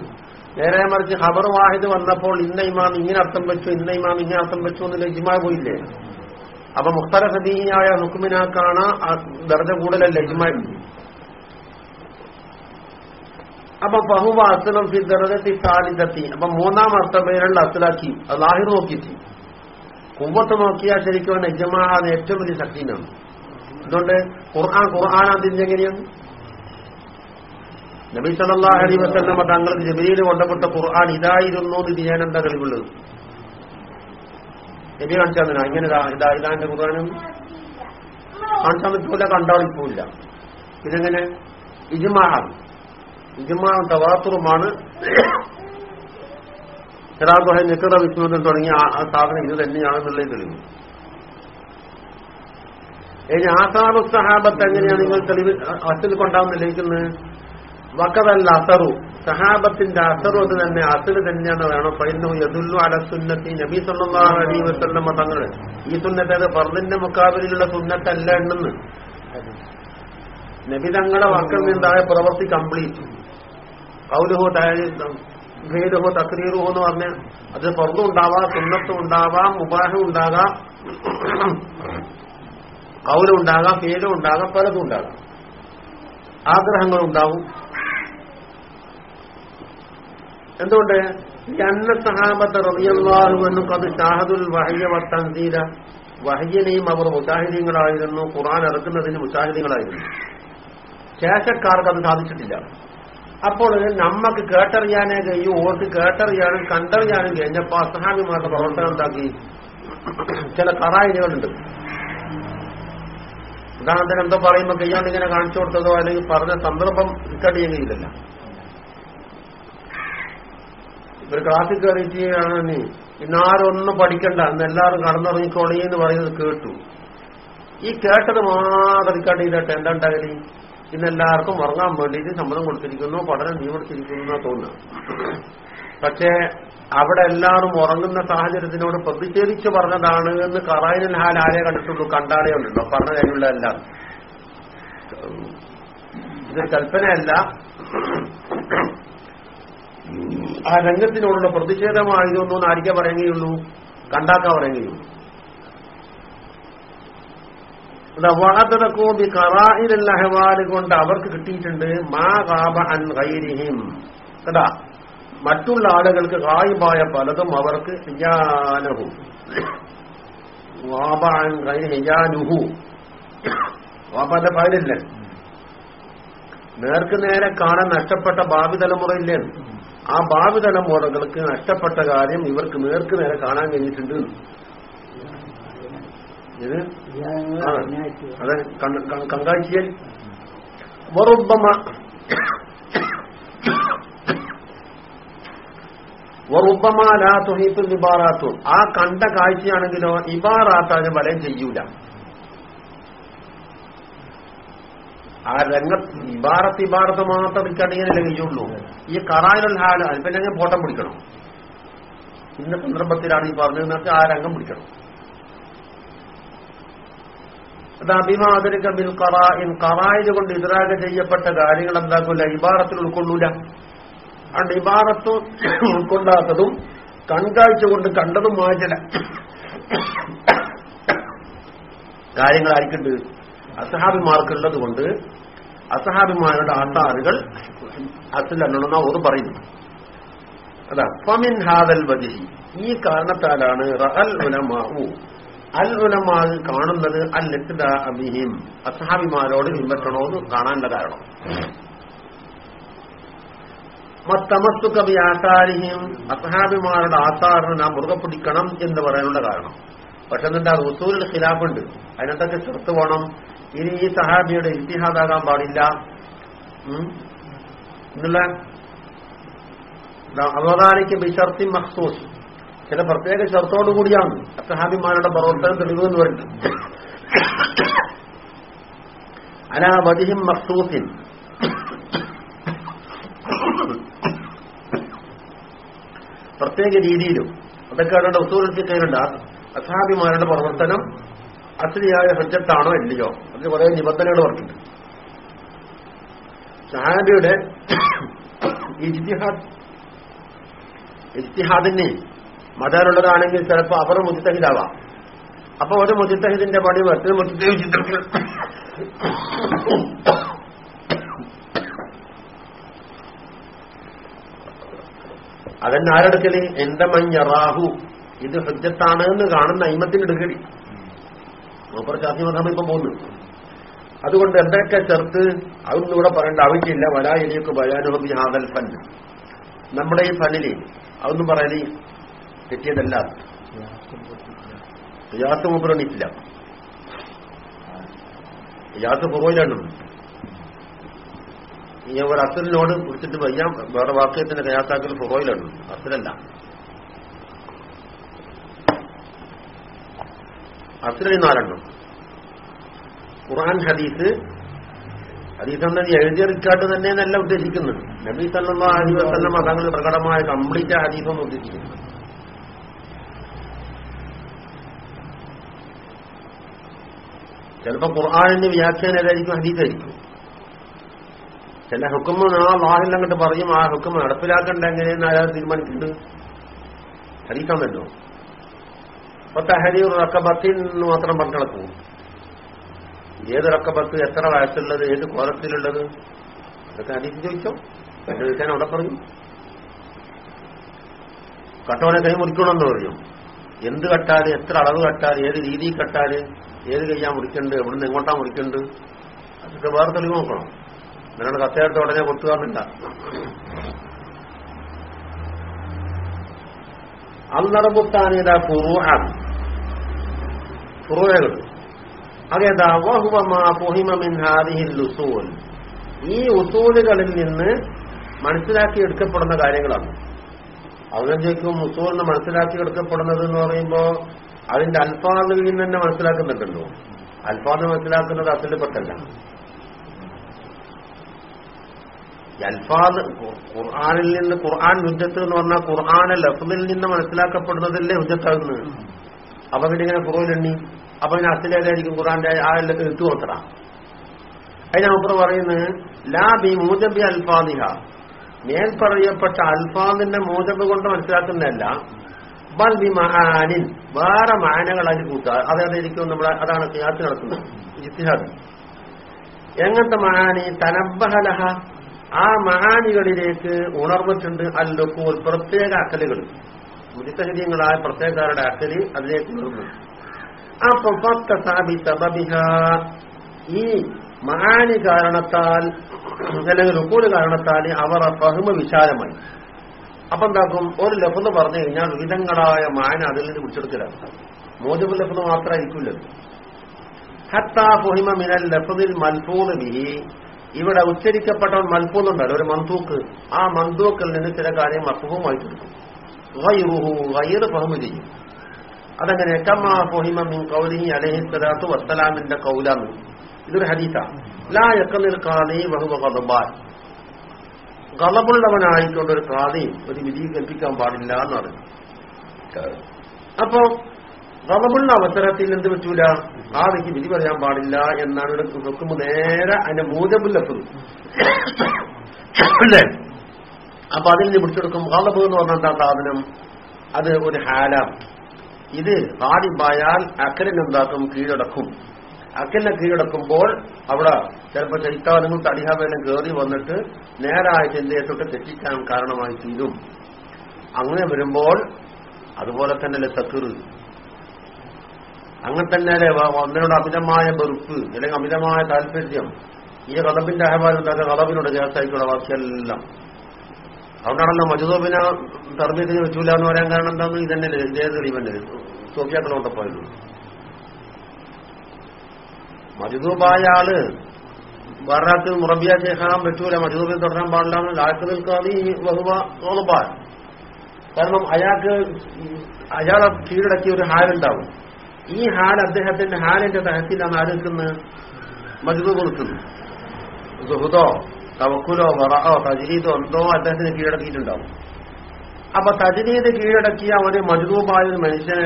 നേരെ മറിച്ച് ഖബർ വാഹിദ് വന്നപ്പോൾ ഇന്ന ഇമാം ഇങ്ങനെ അർത്ഥം വെച്ചു ഇന്ന ഇമാം ഇങ്ങനെ അർത്ഥം വെച്ചു എന്നുള്ള ഇജ്മാ പോയില്ലേ? അപ്പൊ മുഖ്തര സദീയായ ഹുക്കുമിനാക്കാണ് ദർജ കൂടുതലല്ല ഇജ്മാ? അപ്പൊ ബഹുവ അസുലം ഫി ദർജത്തി സാലിദത്തി അപ്പൊ മൂന്നാം അർത്ഥമേലുള്ള അസുലാക്കി. അത് ലാഹിർ നോക്കിയിട്ട്. കുമ്പത്ത് നോക്കിയാൽ ശരിക്കും ഇജമാ ഏറ്റവും വലിയ ശക്തിനാണ് അതുകൊണ്ട് ഖുർആൻ ഖുർആൻ അതിന്റെ എങ്ങനെയാണ്? നബി സല്ലാഹ് അലി വസ്ലം തങ്ങൾക്ക് ജബിലിയിൽ കൊണ്ടപ്പെട്ട ഖുർആൻ ഇതായിരുന്നു എന്ന് ഞാൻ എന്താ തെളിവുള്ളത്? നബി കാണിച്ചാൽ ഇങ്ങനെ ഇതാ ഇതാന്റെ ഖുർആാനും കാണിച്ചാൽ പറ്റൂല കണ്ടാളിപ്പോയില്ല ഇതെങ്ങനെ? ഇജ്മാഹാണ് ഇജ്മാവും തവാത്തുറുമാണ് ചിറാദുഹ നിക്കറ വിസ്മൃതം തുടങ്ങിയ ആ സാധനം ഇത് തന്നെയാണെന്നുള്ള തെളിവ്. ഇനി ആസാറു സഹാബത്ത് എങ്ങനെയാണ് നിങ്ങൾ തെളിവ് അസിൽ കൊണ്ടാവുന്നിരിക്കുന്നത് വക്കതല്ല അസറു. സഹാബത്തിന്റെ അസറു അത് തന്നെ അസറ് തന്നെയാണ് വേണം. പൈന്നു യദുല്ലു അലസുന്നത്തി നബി സല്ലല്ലാഹു അലൈഹി വസല്ലമ തങ്ങൾ ഈ സുന്നത്തെ അത് ഫർദിന്റെ മുക്കാബിലുള്ള സുന്നത്തല്ല എണ്ണെന്ന് നബി തങ്ങളുടെ വാക്കിൽ നിന്നുണ്ടായ പ്രവൃത്തി കംപ്ലീറ്റ്. കൗലുഹു ഭേദമോ തക്രീറുഹോ എന്ന് പറഞ്ഞ അത് പുറത്തും ഉണ്ടാവാം സുന്നത്തും ഉണ്ടാവാം ഉപാഹം ഉണ്ടാകാം കൗലും ഉണ്ടാകാം ഫേലും ഉണ്ടാകാം പലതും ഉണ്ടാകാം ആഗ്രഹങ്ങൾ ഉണ്ടാവും എന്തുകൊണ്ട്? അന്ന സഹാബത്ത് റബിയല്ലാഹുവെന്നും അത് ഷാഹദുൽ വഹയ്യ വത്തൻസീല വഹയ്യനെയും അവർ മുജാഹിദീങ്ങളായിരുന്നു. ഖുറാൻ ഇറക്കുന്നതിന് മുജാഹിദീങ്ങളായിരുന്നു. ശേഷക്കാർക്ക് അത് സാധിച്ചിട്ടില്ല. അപ്പോൾ നമ്മക്ക് കേട്ടറിയാനേ കഴിയും ഓർക്ക് കേട്ടറിയാനും കണ്ടറിയാനും കഴിഞ്ഞപ്പോ അസഹാബിമാരുടെ പ്രവർത്തനം എന്താക്കി? ചില കറായിലുകളുണ്ട് ഉദാഹരണത്തിന് എന്തോ പറയുമ്പോ കയ്യാണ്ട് ഇങ്ങനെ കാണിച്ചു കൊടുത്തതോ അല്ലെങ്കിൽ പറഞ്ഞ സന്ദർഭം റെക്കോർഡ് ഇവർ ക്ലാസ്സിൽ കയറിയിട്ട് ഇന്നാരൊന്നും പഠിക്കണ്ട എന്ന് എല്ലാവരും കടന്നുറങ്ങിക്കോളി എന്ന് പറയുന്നത് കേട്ടു. ഈ കേട്ടത് മാത്രം റെക്കോർഡ് ചെയ്തിട്ട് എന്താ ഇന്നെല്ലാവർക്കും ഉറങ്ങാൻ വേണ്ടിയിട്ട് സമ്മതം കൊടുത്തിരിക്കുന്നു പഠനം നിയമിച്ചിരിക്കുന്നു എന്നാ തോന്നുന്നു. പക്ഷേ അവിടെ എല്ലാവരും ഉറങ്ങുന്ന സാഹചര്യത്തിനോട് പ്രതിഷേധിച്ച് പറഞ്ഞതാണ് എന്ന് കറായിനൽ ഹാൽ ആരെ കണ്ടിട്ടുള്ളൂ? കണ്ടാലേ ഉണ്ടല്ലോ. പറഞ്ഞ കാര്യമുള്ളതല്ല. ഇത് കൽപ്പനയല്ല. ആ രംഗത്തിനോടുള്ള പ്രതിഷേധമായിരുന്നു എന്ന് പറയുകയുള്ളൂ കണ്ടാക്കാൻ പറയുകയുള്ളൂ. വാദതക്കോബി ഹവാൽ കൊണ്ട് അവർക്ക് കിട്ടിയിട്ടുണ്ട് മാ കാബ അൻ ഗൈരിഹിം കേട്ടാ മറ്റുള്ള ആളുകൾക്ക് കായുമായ പലതും അവർക്ക് ഹിജാനഹു വാബ അൻ ഗൈരി ഹിജാനുഹു വാബന്റെ പകലില്ലേ നേർക്ക് നേരെ കാണാൻ നഷ്ടപ്പെട്ട ഭാവി തലമുറയില്ലേ? ആ ഭാവി തലമുറകൾക്ക് നഷ്ടപ്പെട്ട കാര്യം ഇവർക്ക് നേർക്ക് നേരെ കാണാൻ കഴിഞ്ഞിട്ടുണ്ട്. ഇത് അതെ കങ്കാഴ്ചയൽ വറുബമ വറുബമാലാത്തുഹീത്തുൽ ഇബാറാത്തു ആ കണ്ട കാഴ്ചയാണെങ്കിലോ ഇബാറാത്ത് അതിന് വലയം ചെയ്യൂല. ആ രംഗത്ത് ഇബാറത്ത് ഇബാറത്ത് മാത്രം പിടിക്കാണ്ടെങ്കിലല്ലേ കഴിയുള്ളൂ ഈ കറായിലുള്ള ഹാൽ ഞങ്ങൾ ഫോട്ടം പിടിക്കണം. ഇന്ന സന്ദർഭത്തിലാണ് ഈ പറഞ്ഞത് ആ രംഗം പിടിക്കണം. അത് അഭിമാതരിക ബിൽ കറായിൻ കറായിന് കൊണ്ട് ഇതരാക ചെയ്യപ്പെട്ട കാര്യങ്ങൾ എന്താക്കൂല? ഇബാറത്തിൽ ഉൾക്കൊള്ളൂല. അതുകൊണ്ട് ഇബാറത്ത് ഉൾക്കൊള്ളാത്തതും കൺകാഴ്ച കൊണ്ട് കണ്ടതും മാറ്റല. കാര്യങ്ങളായിരിക്കുന്നുണ്ട് അസഹാബിമാർക്കുള്ളത് കൊണ്ട് അസഹാബിമാരുടെ ആട്ടാറുകൾ അസിലെണ്ണമെന്ന ഓർ പറയുന്നു. അതാ ഫമിൻ ഹാദൽ വജി ഈ കാരണത്താലാണ് റഹൽ ഉലമാവു അൽ കാണുന്നത് അൽ ലെത്തിദ അബിഹിം. അസഹാബിമാരോട് പിൻപറ്റണോന്ന് കാണാനുള്ള കാരണം. മത്തമസ്തു കവി ആസാരിഹിം അസഹാബിമാരുടെ ആസാറിന് നാം മുറുകെ പിടിക്കണം എന്ന് പറയാനുള്ള കാരണം. പക്ഷെ എന്നിട്ട് അത് ഖിലാഫുണ്ട്. അതിനകത്തൊക്കെ ചെറുത്ത് പോകണം ഇനി ഈ സഹാബിയുടെ ഇത്തിഹാദാകാൻ പാടില്ല. എന്നുള്ള? അവതാനിക്ക് ബിഷർത്തി മഖ്സൂസ്. ചില പ്രത്യേക ഷർത്തോടു കൂടിയാണ് അസഹാബിമാരുടെ പ്രവർത്തനം തെളിവെന്ന് പറയുന്നത്. അലാ വജിഹിം മഖ്സൂസിൻ. പ്രത്യേക രീതിയിലും അതൊക്കെ അവരുടെ ഉസൂലിച്ചിട്ടുണ്ട് അസഹാബിമാരുടെ പ്രവർത്തനം അസലിയായ ഹജ്ജത്താണോ ഇല്ലയോ? അതിന് കുറെ നിബന്ധനകൾ പറഞ്ഞിട്ടുണ്ട്. സഹാബിയുടെ ഇജ്തിഹാദ് ഇജ്തിഹാദിനെ മതാനുള്ളതാണെങ്കിൽ ചിലപ്പോൾ അവർ മുജിത്തഹിദാവാം. അപ്പൊ ഒരു മുജിത്തഹിദിന്റെ പണി മറ്റൊരു മുജിത്തഹി ചിത്രത്തിൽ അതെന്നെ ആരെടുക്കൽ? എന്റെ മഞ്ഞറാഹു ഇത് ഹുജ്ജത്താണ് എന്ന് കാണുന്ന അയിമത്തിന് എടുക്കടി മൂപ്പർ ചാത്തി മതം ഇപ്പം പോകുന്നു. അതുകൊണ്ട് എന്തൊക്കെ ചേർത്ത് അതൊന്നും ഇവിടെ പറയേണ്ട ആവശ്യമില്ല. വരാ ഇനിയൊക്കെ വരാനുള്ള ഈ ഹാദൽ ഫൻ. നമ്മുടെ ഈ ഫനിൽ അതൊന്നും പറയൽ തെറ്റിയതല്ല. യാത്ര മൂപ്പറണിട്ടില്ല യാത്ര പുറയിലാണ് ഈ ഒരു അസലിനോട് കുറിച്ചിട്ട് വയ്യാം വേറെ വാക്യത്തിന്റെ കയാത്താക്കൽ പുറയിലാണ് അസലല്ല. അസലിന് നാലെണ്ണം. ഖുർആൻ ഹദീസ് ഹദീസ് എന്നത് എഴുതിയ റിക്കാർഡ് തന്നെ എന്നല്ല ഉദ്ദേശിക്കുന്നത്. നബി സല്ലാ അലി വസ്ലം തങ്ങൾ പ്രകടമായ കംപ്ലീറ്റ് ഹദീസ് ഹദീസൊന്നും ഉദ്ദേശിക്കുന്നത് ചിലപ്പോ ഖുർആാനിന്റെ വ്യാഖ്യാനം ഏതായിരിക്കും? ഹദീസായിരിക്കും. ചില ഹുക്കുമ ആ വാഹനം അങ്ങോട്ട് പറയും ആ ഹുക്കുമ നടപ്പിലാക്കേണ്ട എങ്ങനെയെന്ന് അയാൾ തീരുമാനിക്കുന്നുണ്ട് ഹരീക്കാമല്ലോ അപ്പൊ തഹരീർ റക്കബത്തിൽ നിന്ന് മാത്രം പറഞ്ഞു ഏത് റക്കബത്ത് എത്ര വയസ്സുള്ളത് ഏത് കോലത്തിലുള്ളത്? അതൊക്കെ ഹദീസ് ചോദിച്ചോ എന്റെ ചോദിക്കാൻ അവിടെ പറയും. കട്ടോനെ കൈ മുറിക്കണമെന്ന് പറയും. എന്ത് കട്ടാൽ എത്ര അളവ് കട്ടാൽ ഏത് രീതിയിൽ കട്ടാൽ ഏത് കയ്യാ മുറിക്കണ്ട്? എവിടുന്ന് എങ്ങോട്ടാ മുറിക്കണ്ട്? അതൊക്കെ വേറെ തെളിവ് നോക്കണം. നിങ്ങളുടെ കത്തയെടുത്ത് ഉടനെ കൊടുത്തുകാറില്ല അന്നറബുത്താനിയുടെ ഫുറുഹാൻ ഫുറുഹകൾ അതേതാ? വഹുവമാ ഫുഹിമ മിൻ ഹാദിഹിൽ ഉസൂൽ ഈ ഉസൂലുകളിൽ നിന്ന് മനസ്സിലാക്കി എടുക്കപ്പെടുന്ന കാര്യങ്ങളാണ്. അവനെ ചോദിക്കും? ഉസൂലിന് മനസ്സിലാക്കി എടുക്കപ്പെടുന്നത് എന്ന് പറയുമ്പോ അതിന്റെ അൽഫാദിൽ നിന്ന് തന്നെ മനസ്സിലാക്കുന്നുണ്ടല്ലോ. അൽഫാദ് മനസ്സിലാക്കുന്നത് അസലിൽപ്പെട്ടല്ല പെട്ടല്ല. അൽഫാദ് ഖുർആാനിൽ നിന്ന് ഖുർആൻ ഉജ്ജത്ത് എന്ന് പറഞ്ഞാൽ ഖുർആാനെ ലഫ്ദിൽ നിന്ന് മനസ്സിലാക്കപ്പെടുന്നതല്ലേ ഹുജ്ജത്താകുന്നത് അപ്പൊ പിന്നെ ഇങ്ങനെ കുറവിലെണ്ണി അപ്പൊ പിന്നെ അസിലേതായിരിക്കും ഖുർആന്റെ ആ എഴുത്തു നോക്കറ അതിനപ്പുറം പറയുന്നത് ലാ ബി മൂജബി അൽഫാദിഹ. മേൽ പറയപ്പെട്ട അൽഫാദിന്റെ മൂജബ് കൊണ്ട് മനസ്സിലാക്കുന്നതല്ല ബൽ ബി മഹാനിൻ വേറെ മാനകൾ അതിൽ കൂട്ടുക. അതായത് ഇരിക്കും നമ്മുടെ അതാണ് ക്യാസ് നടക്കുന്നത് ഇത്തിഹാദ് എങ്ങനത്തെ മഹാനി തനബഹലഹ ആ മഹാനികളിലേക്ക് ഉണർന്നിട്ടുണ്ട് അല്ലൊക്കൂൽ പ്രത്യേക അക്കലുകൾ. മുജിത്തഹര്യങ്ങളായ പ്രത്യേകക്കാരുടെ അക്കൽ അതിലേക്ക് ഉണർന്നു. ആ പ്രഭക്ത സാബി തബിഹ ഈ മഹാനി കാരണത്താൽ അല്ലെങ്കിൽ റുക്കൂൽ കാരണത്താൽ അവർ ഫഹ്മ വിശാലമായി. അപ്പൊ എന്താക്കും? ഒരു ലഫ്ന്ന് പറഞ്ഞു കഴിഞ്ഞാൽ വിവിധങ്ങളായ മാന അതിൽ നിന്ന് പിടിച്ചെടുക്കലാണ്. മോജബ് ലഫ്ന്ന് മാത്രമായിരിക്കില്ല ഹത്താ പൊഹിമ മിനൽ ലഫ്ദിൽ മൽഫൂദ് ബിഹി. ഇവിടെ ഉച്ചരിക്കപ്പെട്ട മൽഫൂന്നുണ്ടല്ലോ ഒരു മന്തൂക്ക് ആ മന്തൂക്കിൽ നിന്ന് ചില കാര്യം മർഫുമായി കൊടുക്കും വൈറുഹു ചെയ്യും. അതങ്ങനെ കമാ പൊഹിമ മിൻ കൗലിഹി അലഹി സ്വലാത്തു വസ്സലാമിന്റെ കൗലാന്ന്. ഇതൊരു ഹദീസാണ് ലാ യക്കനിൽ കാലി വഹുവ കഥബാൻ കളബുള്ളവനായിക്കൊണ്ട് ഒരു കാതി ഒരു വിധി കൽപ്പിക്കാൻ പാടില്ല എന്നാണ്. അപ്പോ കളബുള്ള അവസരത്തിൽ എന്ത് പറ്റൂല? കാതിക്ക് വിധി പറയാൻ പാടില്ല എന്നാണ് ഇവിടെ നേരെ അതിന്റെ മൂജബുല്ലെത്തും അല്ലേ? അപ്പൊ അതിൽ നിന്ന് പിടിച്ചെടുക്കും. കളബ് എന്ന് പറഞ്ഞ എന്താ സാധനം? അത് ഒരു ഹാലാണ്. ഇത് പാടിപ്പായാൽ അക്കരൻ എന്താക്കും? കീഴടക്കും. അക്കലിനെ കീഴടക്കുമ്പോൾ അവിടെ ചിലപ്പോൾ ചൈത്താനും തടിഹാവേലും കയറി വന്നിട്ട് നേരായ ചിന്തയെ തൊട്ട് തെറ്റിക്കാൻ കാരണമായി തീരും. അങ്ങനെ വരുമ്പോൾ അതുപോലെ തന്നെയല്ലേ സക്കറ് അങ്ങനെ തന്നെയല്ലേ ഒന്നിനോട് അമിതമായ വെറുപ്പ് അല്ലെങ്കിൽ അമിതമായ താല്പര്യം ഈ കഥബിന്റെ അഹബാരം തന്നെ കഥബിനോട് ചേർത്തായിക്കുള്ള വാക്കിയെല്ലാം അതുകൊണ്ടാണല്ലോ മജുദോബിനെ തർബീത്തിന് വെച്ചൂല എന്ന് പറയാൻ കാരണം എന്താന്ന് ഇതന്നെ ഇതേ തെളിവന്നെ സോഫിയാക്കളോട്ട് പോയത് മജുദൂബായ ആൾ വേറൊരാൾക്ക് മുറബിയ ചേക്കാൻ പറ്റൂല മജുദൂബിൽ തുടരാൻ പാടില്ലാന്ന് ലാക്ക് നിൽക്കാതെ ഈ ബഹുബ തോന്നുപാൽ കാരണം അയാൾക്ക് അയാളെ കീഴടക്കിയ ഒരു ഹാലുണ്ടാവും ഈ ഹാൽ അദ്ദേഹത്തിന്റെ ഹാലിന്റെ തഹത്തിലാണ് ആരെടുക്കുന്നത് മജുദൂബ് നിൽക്കുന്നു സുഹൃതോ തവക്കുലോ വറോ തജ്രീദോ എന്തോ അദ്ദേഹത്തിന് കീഴടക്കിയിട്ടുണ്ടാവും. അപ്പൊ തജ്രീദ് കീഴടക്കിയ ഒരു മജുദൂബായ ഒരു മനുഷ്യനെ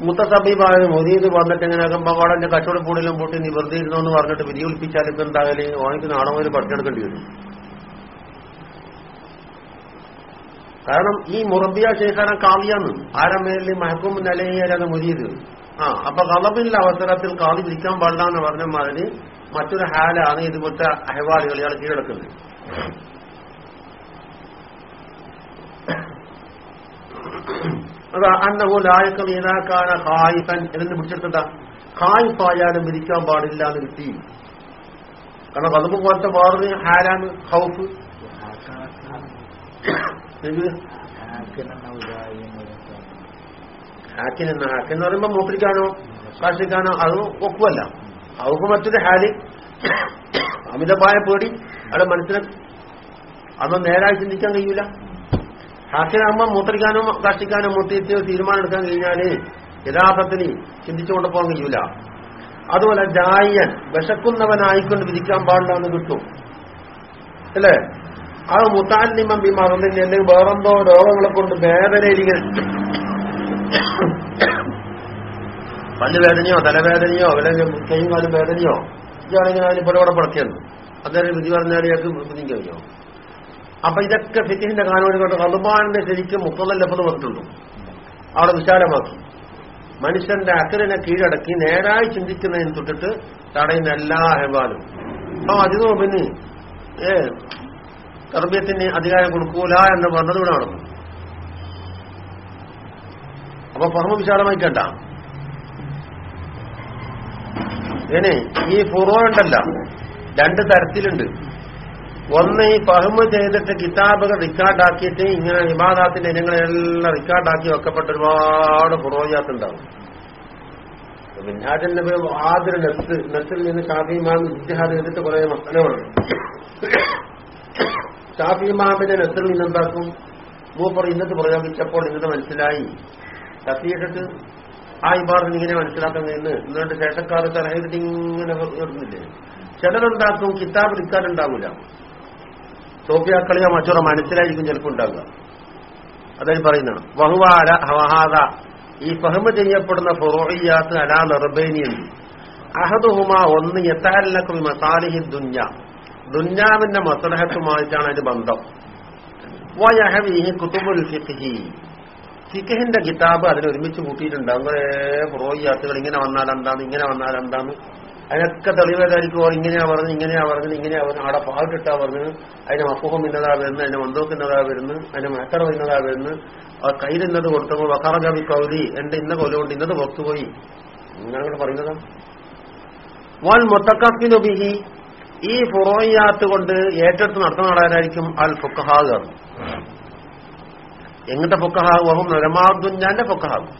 മുത്തസബീബായ മുരീദ് വന്നിട്ട് ഇങ്ങനെ കമ്പകോടന്റെ കച്ചവടം കൂടുതലും പൂട്ടി നീ വെറുതെ ഇരുന്നോ എന്ന് പറഞ്ഞിട്ട് വിധി ഒളിപ്പിച്ചാൽ ഇപ്പൊ എന്തായാലും ഓനിക്ക് നാളെ ഒരു പഠിച്ചെടുക്കേണ്ടി വരും. കാരണം ഈ മുറബിയ ശേഖരം കാവ്യാന്ന് ആരമേലിൽ മഹക്കും നിലയിലാണ് മുരീദ് ആ അപ്പൊ കളബിന്റെ അവസരത്തിൽ കാവി വിരിക്കാൻ പാടില്ല എന്ന് പറഞ്ഞ മാതിരി മറ്റൊരു ഹാലാണ് ഇതുപോലത്തെ അഹവാലുകൾ ഇയാൾ കീഴടക്കുന്നത്. അതാ ലായക്കം ഏതാക്കാന ഹായിഫൻ എന്ന് പിടിച്ചെടുത്തതാ. ഹായിഫായാലും മരിക്കാൻ പാടില്ല എന്ന് കിട്ടി. കാരണം കഥപ്പ് പോലത്തെ വേറൊരു ഹാരാണ് ഹൗഫ്. ഹാക്കിനെന്ന ഹാക്കെന്ന് പറയുമ്പോ മൂപ്പിക്കാനോ കാശിക്കാനോ അത് ഒക്കുമല്ല അവക്ക് മറ്റൊരു ഹാൽ. അമിതമായ പേടി. അവിടെ മനസ്സിനെ അതൊന്നും നേരായി ചിന്തിക്കാൻ കഴിയൂല. ഹാക്കിനാകുമ്പോ മൂത്രിക്കാനോ കഷ്ടിക്കാനും മുത്തിയിട്ട് തീരുമാനം എടുക്കാൻ കഴിഞ്ഞാൽ യഥാർത്ഥത്തിൽ ചിന്തിച്ചുകൊണ്ട് പോകാൻ കഴിയൂല. അതുപോലെ ജായൻ വിശക്കുന്നവനായിക്കൊണ്ട് വിധിക്കാൻ പാടില്ല എന്ന് കിട്ടും. അല്ലേ? അത് മുത്താലിമം ബി മറന്നില്ല അല്ലെങ്കിൽ വേറെന്തോ രോഗങ്ങളെ കൊണ്ട് വേദനയിരിക്കും പല്ലുവേദനയോ തലവേദനയോ അല്ലെങ്കിൽ കൈയും വേദനയോ ഇതാണെങ്കിൽ അതിന് ഇവിടെ അന്നേരം വിധി പറഞ്ഞാൽ ഇയാൾക്ക് അപ്പൊ ഇതൊക്കെ ഫിറ്റിന്റെ കാനോട് കൊണ്ട് റഹ്മാനിന്റെ ശരിക്കും മുപ്പത് ലഭത വന്നിട്ടുള്ളൂ അവിടെ വിശാലമാക്കി. മനുഷ്യന്റെ അക്കലിനെ കീഴടക്കി നേരായി ചിന്തിക്കുന്നതിന് തൊട്ടിട്ട് തടയുന്ന എല്ലാ അഹ്വാനും അപ്പൊ അതിന് മുമ്പിന് ഏ കർമ്മ്യത്തിന് അധികാരം കൊടുക്കൂല എന്ന് പറഞ്ഞതുകൂടെ നടന്നു അപ്പൊ പുറമ വിശാലമായി കേട്ട ഇനി ഈ ഫുറോ രണ്ട് തരത്തിലുണ്ട്. ഒന്ന് ഈ പഹമ്മ ചെയ്തിട്ട് കിതാബുകൾ റിക്കാർഡാക്കിയിട്ട് ഇങ്ങനെ വിവാദത്തിന്റെ ഇനങ്ങളെല്ലാം റിക്കാർഡാക്കി വെക്കപ്പെട്ട ഒരുപാട് പുറോജാത്തുണ്ടാവും മിൻഹാജന്റെ ആദ്യ നെസ് നെസ്സിൽ നിന്ന് ഷാഫിമാം ഇജ്തിഹാദ് ചെയ്തിട്ട് കുറെ മസലമാണ് ഷാഫിമാമിന്റെ നെസ്സിൽ നിന്ന് എന്താക്കും മൂപ്പർ ഇന്നത്തെ പ്രയോഗിച്ചപ്പോൾ ഇന്നത്തെ മനസ്സിലായി. തത്തിയിട്ടിട്ട് ആ ഇബാറിന് ഇങ്ങനെ മനസ്സിലാക്കാൻ നിന്ന് എന്നിട്ട് ശേഷക്കാർ തലഹെഴുതി ഇങ്ങനെ വരുന്നില്ലേ ചിലരെന്താക്കും? കിതാബ് എടുക്കാനുണ്ടാവില്ല സോഫിയാക്കളിയ മറ്റൊരു മനസ്സിലായിരിക്കും ചിലപ്പോൾ ഉണ്ടാകുക അതായത് പറയുന്നതാണ്. വഹുവാല ഹവഹാദ. ഈ ഫഹമ ചെയ്യപ്പെടുന്ന ഫുറോഹിയാത്ത് അലാ നിർബേനിയുണ്ട് അഹദുഹുമ ഒന്ന് യഥാലക്കും മസാലിഹി ദുഞ്ഞ ദുഞ്ഞാവിന്റെ മസലഹത്തുമായിട്ടാണ് അതിന്റെ ബന്ധം. കുത്തുബുൽ ഫിഖ്ഹി. ഫിഖഹിന്റെ കിതാബ് അതിനൊരുമിച്ച് കൂട്ടിയിട്ടുണ്ട്. അങ്ങനെ ഫുറോഹിയാത്തുകൾ ഇങ്ങനെ വന്നാൽ എന്താണ് ഇങ്ങനെ വന്നാൽ എന്താണ് അതിനൊക്കെ തെളിവേതായിരിക്കും. ഇങ്ങനെയാ പറഞ്ഞു ഇങ്ങനെയാ പറഞ്ഞു ഇങ്ങനെയാ പറഞ്ഞു അവിടെ പാട്ടിട്ടാ പറഞ്ഞു അതിന് മപ്പുഹം ഇന്നതാ വരുന്നത് അതിന് മന്ദോക്ക് ഇന്നതാ വരുന്നത് അതിന് മേട്ടർ ഇന്നതാ വരുന്നു ആ കയ്യിലിന്നത് കൊടുത്തപ്പോൾ വക്കറഗാമി കൗരി എന്റെ ഇന്ന കൊല കൊണ്ട് ഇന്നത് പുറത്തുപോയി. ഇങ്ങനെ പറയുന്നതാ. വൻ മൊത്തക്കാക്കിനുബിഹി ഈ ഫുറോയാത്ത് കൊണ്ട് ഏറ്റെടുത്ത് നടത്തുന്നവരായിരിക്കും അൽ ഫുക്കഹാഗ് എങ്ങനത്തെ ഫുക്കഹാഗ് വഹും നരമാർദ്ദുഞ്ഞാന്റെ ഫുക്കഹാഗ്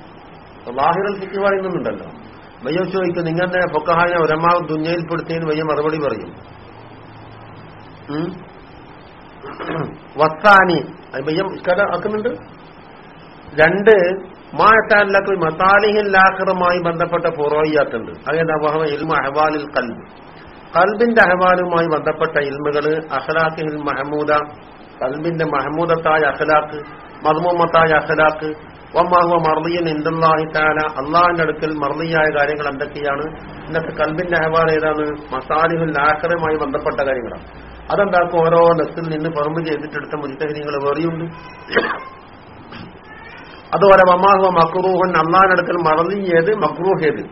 ബാഹിറൽ ഫിക്ക് പറയുന്നുണ്ടല്ലോ. വയ്യ ചോദിക്കും നിങ്ങളുടെ പൊക്കഹായ ഒരമാവ് ദുഞ്ഞയിൽപ്പെടുത്തിയതിന് വയ്യ മറുപടി പറയും. വസ്താനി. വയ്യം കഥ ആക്കുന്നുണ്ട്. രണ്ട് മാറ്റാലക്ക് മസാലിഹിൽ ലാഹറുമായി ബന്ധപ്പെട്ട ഫുറോയ്യാത്തുണ്ട്. അതായത് അബഹമ ഇൽമ അഹ്വാലിൽ കൽബ്. കൽബിന്റെ അഹ്വാലുമായി ബന്ധപ്പെട്ട ഇൽമുകൾ അഹ്ലാഖിൽ മഹമൂദ കൽബിന്റെ മഹമൂദത്തായ അഹ്ലാഖ് മധുമത്തായ അഖലാഖ് വമ്മാഹുവ മർദിയൻ ഇന്ദല്ലാഹി താല അള്ളാഹിന്റെ അടുക്കൽ മർദിയായ കാര്യങ്ങൾ എന്തൊക്കെയാണ്? ഇന്നത്തെ കൽബിന്റെ അഹവാൽ ഏതാണ്? മസാലിഹുൽ ആഖറുമായി ബന്ധപ്പെട്ട കാര്യങ്ങളാണ്. അതെന്താക്കും? ഓരോ നെസ്സിൽ നിന്ന് പറമ്പ് ചെയ്തിട്ടെടുത്ത മുജിത്തഹരിങ്ങൾ വേറെയുണ്ട്. അതുപോലെ വമ്മാഹുവ മക്രൂഹൻ അള്ളാഹിന്റെ അടുക്കൽ മറന്നിയത് മക്രൂഹേത്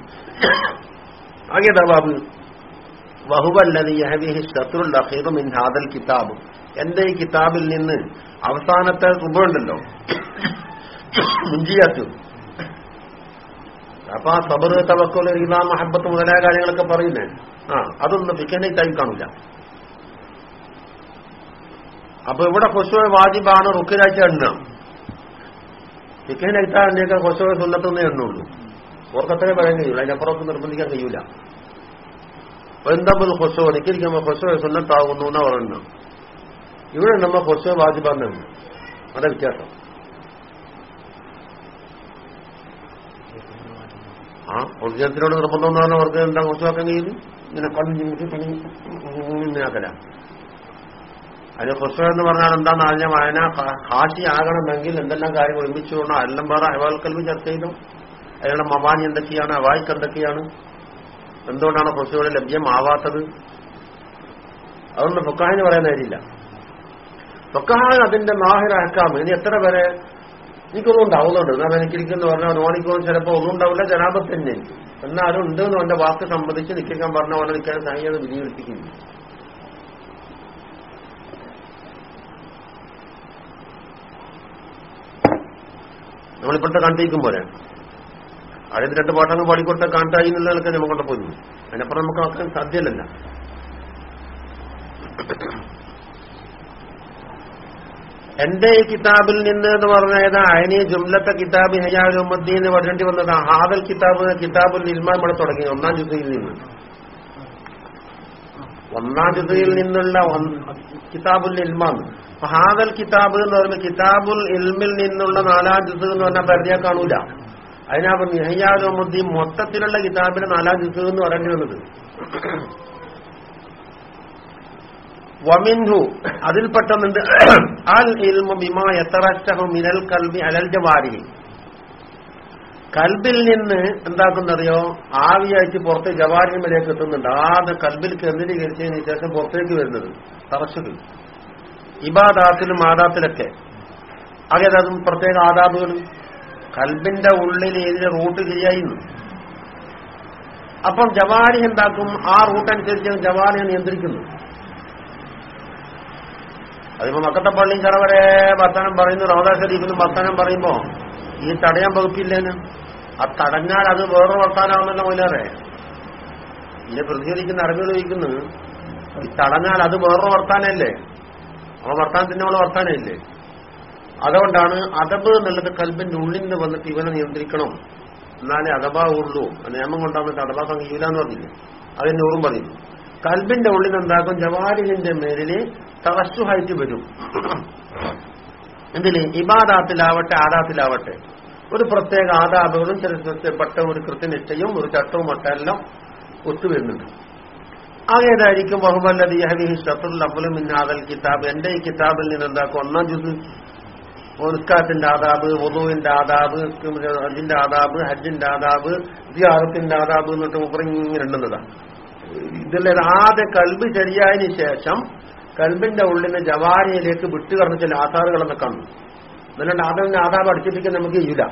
ആകേതാ ദബാബ് വഹുവല്ലതി മിൻ ഹാദൽ കിതാബ്. എന്റെ ഈ കിതാബിൽ നിന്ന് അവസാനത്തെ ഉണ്ടല്ലോ. (coughs) മുഞ്ചിയാത്ത് അപ്പൊ ആ സബർ തവക്കോല റീതാ മഹബത്ത് മുതലായ കാര്യങ്ങളൊക്കെ പറയുന്നേ. ആ അതൊന്നും ഫിക്കനൈറ്റായി കാണില്ല അപ്പൊ ഇവിടെ കൊശുവ വാജിബാണ് റുക്കിനാഴ്ച എണ്ണ ഫിക്കനൈറ്റാ എണ്ണയൊക്കെ കൊശുവ സുന്നത്തൊന്നേ എണ്ണുള്ളൂ. ഓർക്കത്തേ പറയാൻ കഴിയൂല. അതിനപ്പുറത്ത് നിർബന്ധിക്കാൻ കഴിയൂല. എന്തപ്പോൾ കൊശോ നിക്കിരിക്കുമ്പോ കൊശോ സുന്നത്താകുന്നു എന്നാ പറയുന്നു ഇവിടെ നമ്മ കൊശോ വാജിബാന്ന് അതാ വ്യത്യാസം. ആ പൊതുജനത്തിനോട് നിർബന്ധം എന്ന് പറഞ്ഞാൽ അവർക്ക് എന്താ മോശമാക്കാൻ കഴിയുന്നു ഇങ്ങനെ കണ്ണു ചിമ്മിച്ച് പണി അതിന് ഹുസ്വ എന്ന് പറഞ്ഞാൽ എന്താന്ന് അറിഞ്ഞാൽ വായന കാശി ആകണമെങ്കിൽ എന്തെല്ലാം കാര്യങ്ങൾ ഒരുമിച്ച് കൊണ്ടോ എല്ലാം വേറെ അഹവാൽക്കൽവ് ചർച്ച ചെയ്തു. അയാളുടെ മവാനി എന്തൊക്കെയാണ് അവായിക്ക് എന്തൊക്കെയാണ് എന്തുകൊണ്ടാണ് ഹുസ്വയുടെ ലഭ്യമാവാത്തത്? അതൊന്നും ഫൊക്കാഹിന് പറയാൻ കാര്യമില്ല ഫൊക്കാഹാൻ അതിന്റെ നാഹിർ ഇനി എത്ര പേരെ എനിക്കൊന്നും ഉണ്ടാവുന്നുണ്ട്. എന്നാൽ എനിക്കിരിക്കുന്ന പറഞ്ഞാൽ നോണിക്കോൻ ചിലപ്പോൾ ഒന്നും ഉണ്ടാവില്ല. ജനാപത്ത് തന്നെ. എന്നാലും ഉണ്ട് എന്ന് എന്റെ വാക്ക് സംബന്ധിച്ച് നിൽക്കാൻ പറഞ്ഞ പോലെ നിൽക്കാൻ സാഹിയത് വിനിയോഗിപ്പിക്കുന്നു നമ്മളിപ്പോഴത്തെ കണ്ടിരിക്കും പോലെ. ആദ്യത്തെ രണ്ട് പാട്ടങ്ങൾ പാടിക്കൊടുത്ത കാണ്ടായി എന്നുള്ള നിലയ്ക്ക് നമുക്ക് കൊണ്ട് പോയിരുന്നു അതിനപ്പുറം നമുക്ക് ആക്കാൻ സാധ്യമല്ല എന്റെ കിതാബിൽ നിന്ന് എന്ന് പറഞ്ഞത് അയനി ജുംലത്തെ കിതാബ് ഹയാലുമ്മദ്ദീൻ എന്ന് പറഞ്ഞിട്ട് വന്നത്. ഹാദൽ കിതാബ് കിതാബുൽ ഇൽമ ഇവിടെ തുടങ്ങി. ഒന്നാം ജുസയിൽ നിന്ന്. ഒന്നാം ജുസയിൽ നിന്നുള്ള കിതാബുൽ ഇൽമാണ് ഹാദൽ കിതാബ് എന്ന് പറയുമ്പോൾ കിതാബുൽ ഇൽമിൽ നിന്നുള്ള നാലാം ജുസ് എന്ന് പറഞ്ഞാൽ പരിചയ കാണൂല. അതിനാ നിഹയാലുമുദ്ദീൻ മൊത്തത്തിലുള്ള കിതാബിന് നാലാം ജുസ് എന്ന് പറയേണ്ടി വന്നത് വമിൻഹു അതിൽപ്പെട്ടെന്നുണ്ട് (clears throat) അൽ ഇൽമു ബിമാ യത്തററ്റഹു മിനൽ കൽബി അലൽ ജവാരി. കൽബിൽ നിന്ന് എന്താക്കുന്നറിയോ? ആവിയായിട്ട് പുറത്ത് ജവാരിമലേക്ക് എത്തുന്നുണ്ട്. ആദ്യ കൽബിൽ കേന്ദ്രീകരിച്ചതിന് ശേഷം പുറത്തേക്ക് വരുന്നത്. തറച്ചത് ഇബാദാത്തിലും ആദാത്തിലൊക്കെ അതും പ്രത്യേക ആദാബുകൾ? കൽബിന്റെ ഉള്ളിൽ ഇതിന് റൂട്ട് ശരിയായിരുന്നു? അപ്പം ജവാരി എന്താക്കും? ആ റൂട്ടനുസരിച്ച് ജവാരിയെ നിയന്ത്രിക്കുന്നു. അതിപ്പോ മക്കത്തെ പള്ളിയും ചെറവരെ വർത്തനം പറയുന്നു റോദാ ഷരീഫിനും വർത്തനം പറയുമ്പോ ഈ തടയാൻ വകുപ്പില്ലേന് ആ തടഞ്ഞാൽ അത് വേറൊരു വർത്താനാവുന്നല്ലോ മൊയിലേറെ ഇതിനെ പ്രതികരിക്കുന്ന അറിവുകൾ ചോദിക്കുന്നു. ഈ തടഞ്ഞാൽ അത് വേറൊരു വർത്താനല്ലേ? ആ വർത്താനത്തിനുള്ള വർത്താനമില്ലേ അതുകൊണ്ടാണ് അതബ് എന്നുള്ളത് കൽബിന്റെ ഉള്ളിൽ നിന്ന് വന്നിട്ട് ഇവനെ നിയന്ത്രിക്കണം. എന്നാലേ അഥബാ ഉള്ളൂ. നിയമം കൊണ്ടാന്നിട്ട് അഥബാ കഴിയൂല എന്ന് പറഞ്ഞില്ലേ? അതിന്റെ ഊറും പറയുന്നു. കൽബിന്റെ ഉള്ളിൽ എന്താക്കും ജവാരിഹിന്റെ മേലിൽ തവസ്സുഹായിട്ട് വരും. എന്തിന്? ഇബാദാത്തിലാവട്ടെ ആദാത്തിലാവട്ടെ. ഒരു പ്രത്യേക ആദാബുകളും ചിലപ്പെട്ട ഒരു കൃത്യനിഷ്ഠയും ഒരു ചട്ടവും മട്ടെല്ലാം ഒത്തുവരുന്നുണ്ട്. അതേതായിരിക്കും ബഹുബല്ലതി യഹദിഹി ഷത്തുൽ അബ്ബുലും ഇന്നാദൽ കിതാബ്. എന്റെ ഈ കിതാബിൽ നിന്ന് എന്താക്കും? ഒന്നാം ജുസ് ഒരുക്കാത്തിന്റെ ആദാബ് വധുവിന്റെ ആദാബ് ഹജ്ജിന്റെ ആദാബ് ഹജ്ജിന്റെ ആദാബ് ദിയാറത്തിന്റെ ആദാബ് എന്നിട്ട് മുപ്പറിങ്ങനെ ഉണ്ടെന്നതാ ഇതിലെ ആദ്യ കൽബ് ശരിയായതിനു ശേഷം കൽബിന്റെ ഉള്ളിന് ജവാരിയിലേക്ക് വിട്ടുകടന്ന ചില ആധാറുകളെന്ന് കാണും എന്നിട്ട് ആദാബിന്റെ ആധാർ അടിച്ചിരിക്കാൻ നമുക്ക് ഇല്ല.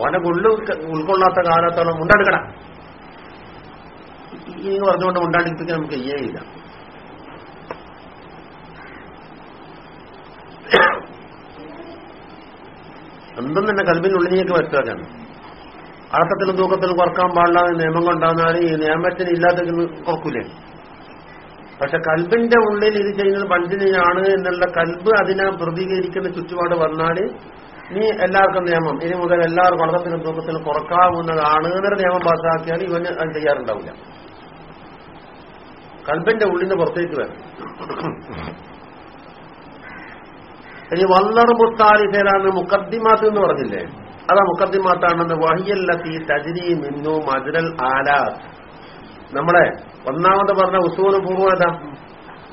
ഓനെ ഉള്ളു ഉൾക്കൊള്ളാത്ത കാലത്തോളം മുണ്ടെടുക്കണം. ഈ പറഞ്ഞുകൊണ്ട് ഉണ്ടാടിപ്പിക്കാൻ നമുക്ക് ചെയ്യേയില്ല എന്തും തന്നെ കൽബിനുള്ളിലേക്ക് വരുത്താനാണ് അടക്കത്തിലും തൂക്കത്തിലും കുറയ്ക്കാൻ പാടില്ല നിയമം കൊണ്ടാന്നാൽ ഈ നിയമത്തിന് ഇല്ലാത്ത കുറക്കൂലേ? പക്ഷെ കൽബിന്റെ ഉള്ളിൽ ഇത് ചെയ്യുന്നത് പഞ്ചിനെയാണ് എന്നുള്ള കൽബ് അതിനെ പ്രതികരിക്കുന്ന ചുറ്റുപാട് വന്നാൽ നീ എല്ലാവർക്കും നിയമം. ഇനി മുതൽ എല്ലാവർക്കും അടക്കത്തിലും തൂക്കത്തിലും കുറക്കാവുന്നതാണ് എന്നൊരു നിയമം പാസാക്കിയാൽ ഇവന് അത് ചെയ്യാറുണ്ടാവില്ല. കൽബിന്റെ ഉള്ളിന് പുറത്തേക്ക് വരണം. ഇനി വല്ലർ മുത്താലിഫേരാണ് മുക്കദ്ദിമാത്ത് എന്ന് പറഞ്ഞില്ലേ? അതാ മുക്കദ്ദിമാത്താണെന്ന് വഹിയല്ലത്തി തജ്രി മിന്നു മജുരൽ ആലാത്ത് നമ്മളെ ഒന്നാമത് പറഞ്ഞ ഉസൂല് പൂർവ്വത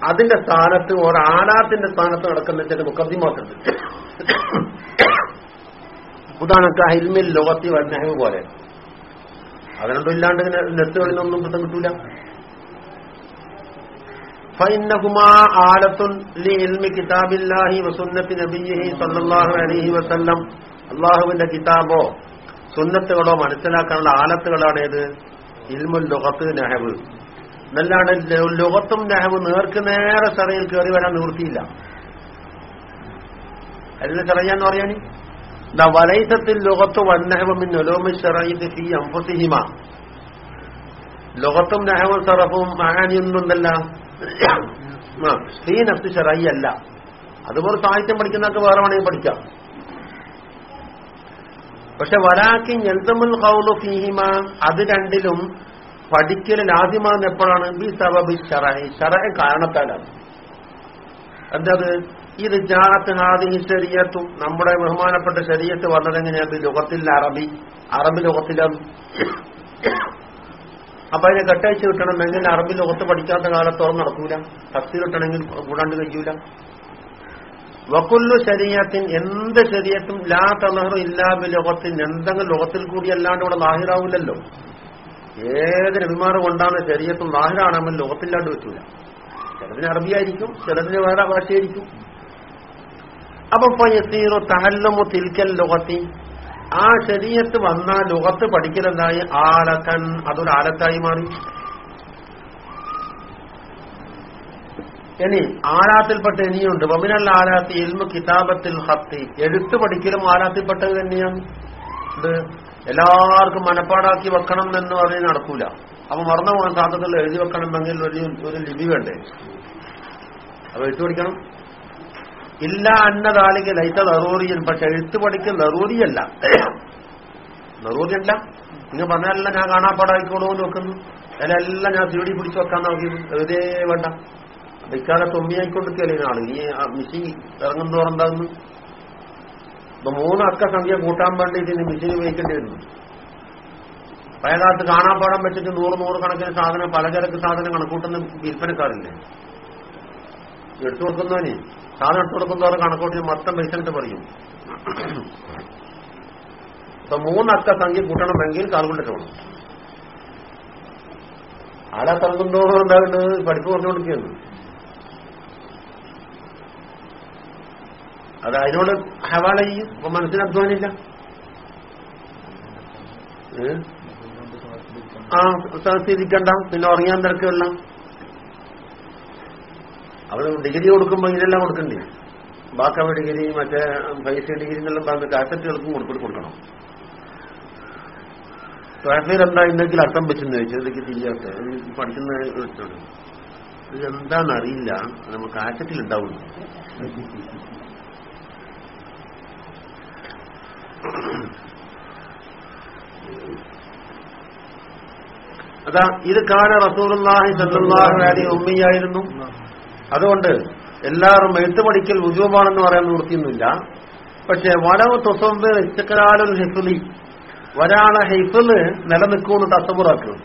അതിന്റെ സ്ഥാനത്ത് ഒരാലാത്തിന്റെ സ്ഥാനത്ത് നടക്കുന്ന ചില മുക്കദ്ദിമാത്തുണ്ട് ഉദാഹരണക്ക് ഹിൽമിൽ ലോകത്തി വന്നഹവ് പോലെ അതിനൊന്നും ഇല്ലാണ്ട് ഇങ്ങനെ നെത്തുകളിൽ നിന്നൊന്നും പുസ്തകം കിട്ടൂല فإنهما آلة لعلم كتاب الله وسنة نبيه صلى الله عليه وسلم അള്ളാഹുവിന്റെ കിതാബോ സുന്നത്തുകളോ മനസ്സിലാക്കാനുള്ള ആലത്തുകളാണ് ഏത് ഇൽമുൽ ലുഹത്ത് നെഹവ്. എന്നല്ലാണ്ട് ലുഹത്തും നെഹവ് നേർക്ക് നേരെ ചെറയിൽ കയറി വരാൻ നിവൃത്തിയില്ല. അതിന് ചെറിയാന്ന് പറയാന് എന്താ വലൈസത്തിൽ ലുഹത്ത് വന്നഹബും ഫി അംഫസിഹിമ ലുഗത്തും നെഹവും സറഫും മഹാനിയൊന്നുണ്ടല്ല ശ്രീനത്ത് (clears throat) നഫ്സ് അല്ല. അതുപോലെ സാഹിത്യം പഠിക്കുന്നവർക്ക് വേറെ വേണമെങ്കിൽ പഠിക്കാം. പക്ഷെ വരാക്കി ഞെൽതമുൽ കൗലു ഫീഹിമ അത് രണ്ടിലും പഠിക്കൽ ആദ്യമാകുന്ന എപ്പോഴാണ്? ബി സബബി ഷറഹി ഷറഹ കാരണത്താലാണ്. എന്തത്? ഈ ജാത്ത് ഹാദിഹി ശരീരത്തും നമ്മുടെ ബഹുമാനപ്പെട്ട ശരീരത്ത് വന്നതെങ്ങനെയാണ് ലോകത്തിൽ അറബി. അറബി ലോകത്തിലും അപ്പൊ അതിനെ കെട്ടയച്ച് കിട്ടണമെങ്കിൽ അറബി ലോകത്ത് പഠിക്കാത്ത കാലത്തോളം നടക്കൂല? തഫ്സീർ കിട്ടണമെങ്കിൽ കൂടാണ്ട് കഴിയൂല? വക്കുല്ലു ശരീരത്തിൻ എന്ത് ശരീരത്തും ലാ തലഹറു ഇല്ലാ ലോകത്തിൽ എന്തെങ്കിലും ലോകത്തിൽ കൂടി അല്ലാണ്ട് ഇവിടെ നാഹിറാവില്ലല്ലോ ഏത് രവിമാറ് കൊണ്ടാണ് ശരീരത്തും നാഹിറാണെങ്കിൽ ലോകത്തില്ലാണ്ട് പറ്റൂല. ചിലതിന് അറബിയായിരിക്കും ചിലതിന് വേറെ ഭാഷയായിരിക്കും. അപ്പൊ ഫയസീറു തഹല്ലമു തിൽക്കൽ ലോകത്തി. ആ ശരീരത്ത് വന്ന ലോകത്ത് പഠിക്കലെന്തായി? ആലത്തൻ. അതൊരു ആലത്തായി മാറി. ഇനി ആലാത്തിൽപ്പെട്ട ഇനിയുണ്ട്. വമിനൽ ആലാത്തി ഇൽമു കിതാബത്തിൽ ഹത്തി. എഴുത്ത് പഠിക്കലും ആലാത്തിൽപ്പെട്ടത് തന്നെയാണ്. ഇത് എല്ലാവർക്കും മനപ്പാടാക്കി വെക്കണം എന്ന് പറഞ്ഞ് നടക്കൂല. അപ്പൊ മറന്നു പോകാൻ സാധ്യതയുള്ള എഴുതി വെക്കണമെങ്കിൽ ഒരു ഒരു ലിപി വേണ്ടേ? അപ്പൊ എഴുത്ത് പഠിക്കണം. ഇല്ല അന്നതാളിക്ക് ലൈത്ത നറൂറിയൻ പക്ഷെ എഴുത്ത് പഠിക്കൽ നറൂറിയല്ല നറൂറിയല്ല നിങ്ങൾ പറഞ്ഞല്ല ഞാൻ കാണാപ്പാടാക്കിക്കോളൂ എന്ന് വെക്കുന്നു. അതിലെല്ലാം ഞാൻ തീടി പിടിച്ചു വെക്കാൻ നോക്കി വെറുതെ വേണ്ട. അപ്പൊ ഇക്കാലത്ത് ഒമ്മിയായിക്കൊണ്ടിരിക്കല്ലേ ആൾ ഈ മിഷി ഇറങ്ങും എന്താകുന്നു ഇപ്പൊ മൂന്ന് അക്ക സംഖ്യ കൂട്ടാൻ വേണ്ടി ഇതിന് മിഷീൻ ഉപയോഗിക്കേണ്ടി വരുന്നു പഴയകാലത്ത് പാടാൻ വെച്ചിട്ട് നൂറ് നൂറ് കണക്കിന് സാധനം പലചരക്ക് സാധനം കണക്കൂട്ടുന്ന വിൽപ്പനക്കാരില്ലേ? എടുത്തു കൊടുക്കുന്നവന്. സാധനം എടുത്തു കൊടുക്കുന്നവരെ കണക്കൂട്ടി മൊത്തം പൈസ എടുത്ത് പറയും. അപ്പൊ മൂന്നക്ക സംഖ്യ കൂട്ടണമെങ്കിൽ കാൽക്കുലേറ്റർ വേണം ആളെ തറങ്ങുന്നതോളം ഉണ്ടാകുന്നത് പഠിപ്പ് പറഞ്ഞുകൊണ്ടിരിക്കുന്നു അത് അതിനോട് ഹവാല ചെയ്യും. അപ്പൊ മനസ്സിന് അധ്വാനില്ല? ആ സ്ഥലത്തിരിക്കണ്ട പിന്നെ ഉറങ്ങാൻ തിരക്കുള്ള അവർ ഡിഗ്രി കൊടുക്കുമ്പോ ഇതിനെല്ലാം കൊടുക്കണ്ടേ? ബാക്കവ ഡിഗ്രി മറ്റേ പൈസ ഡിഗ്രി എന്നെല്ലാം പറഞ്ഞ കാസറ്റുകൾക്കും കൊടുക്കണം കൊടുക്കണം. ട്രാഫിൽ എന്താ ഇന്നെങ്കിൽ അർത്ഥം വെച്ചെന്ന് ചോദിച്ചു ഇതൊക്കെ ചെയ്യാത്ത. പഠിക്കുന്ന വെച്ചോളൂ ഇതെന്താന്ന് അറിയില്ല. നമ്മൾ കാസറ്റിൽ അതാ ഇത് കാല റസൂലുള്ളാഹി സല്ലാഹു അലൈഹി ഉമ്മിയായിരുന്നു. അതുകൊണ്ട് എല്ലാവരും എഴുത്ത് പഠിക്കൽ ഉജൂബാണെന്ന് പറയാൻ നിർത്തിയൊന്നുമില്ല പക്ഷെ വലവ് തൊസമ്പ് ഇച്ചക്കരാലുൽ ഹിഫുലി ഒരാളെ ഹിഫിൽ നിലനിൽക്കുമെന്ന് തസബുറാക്കും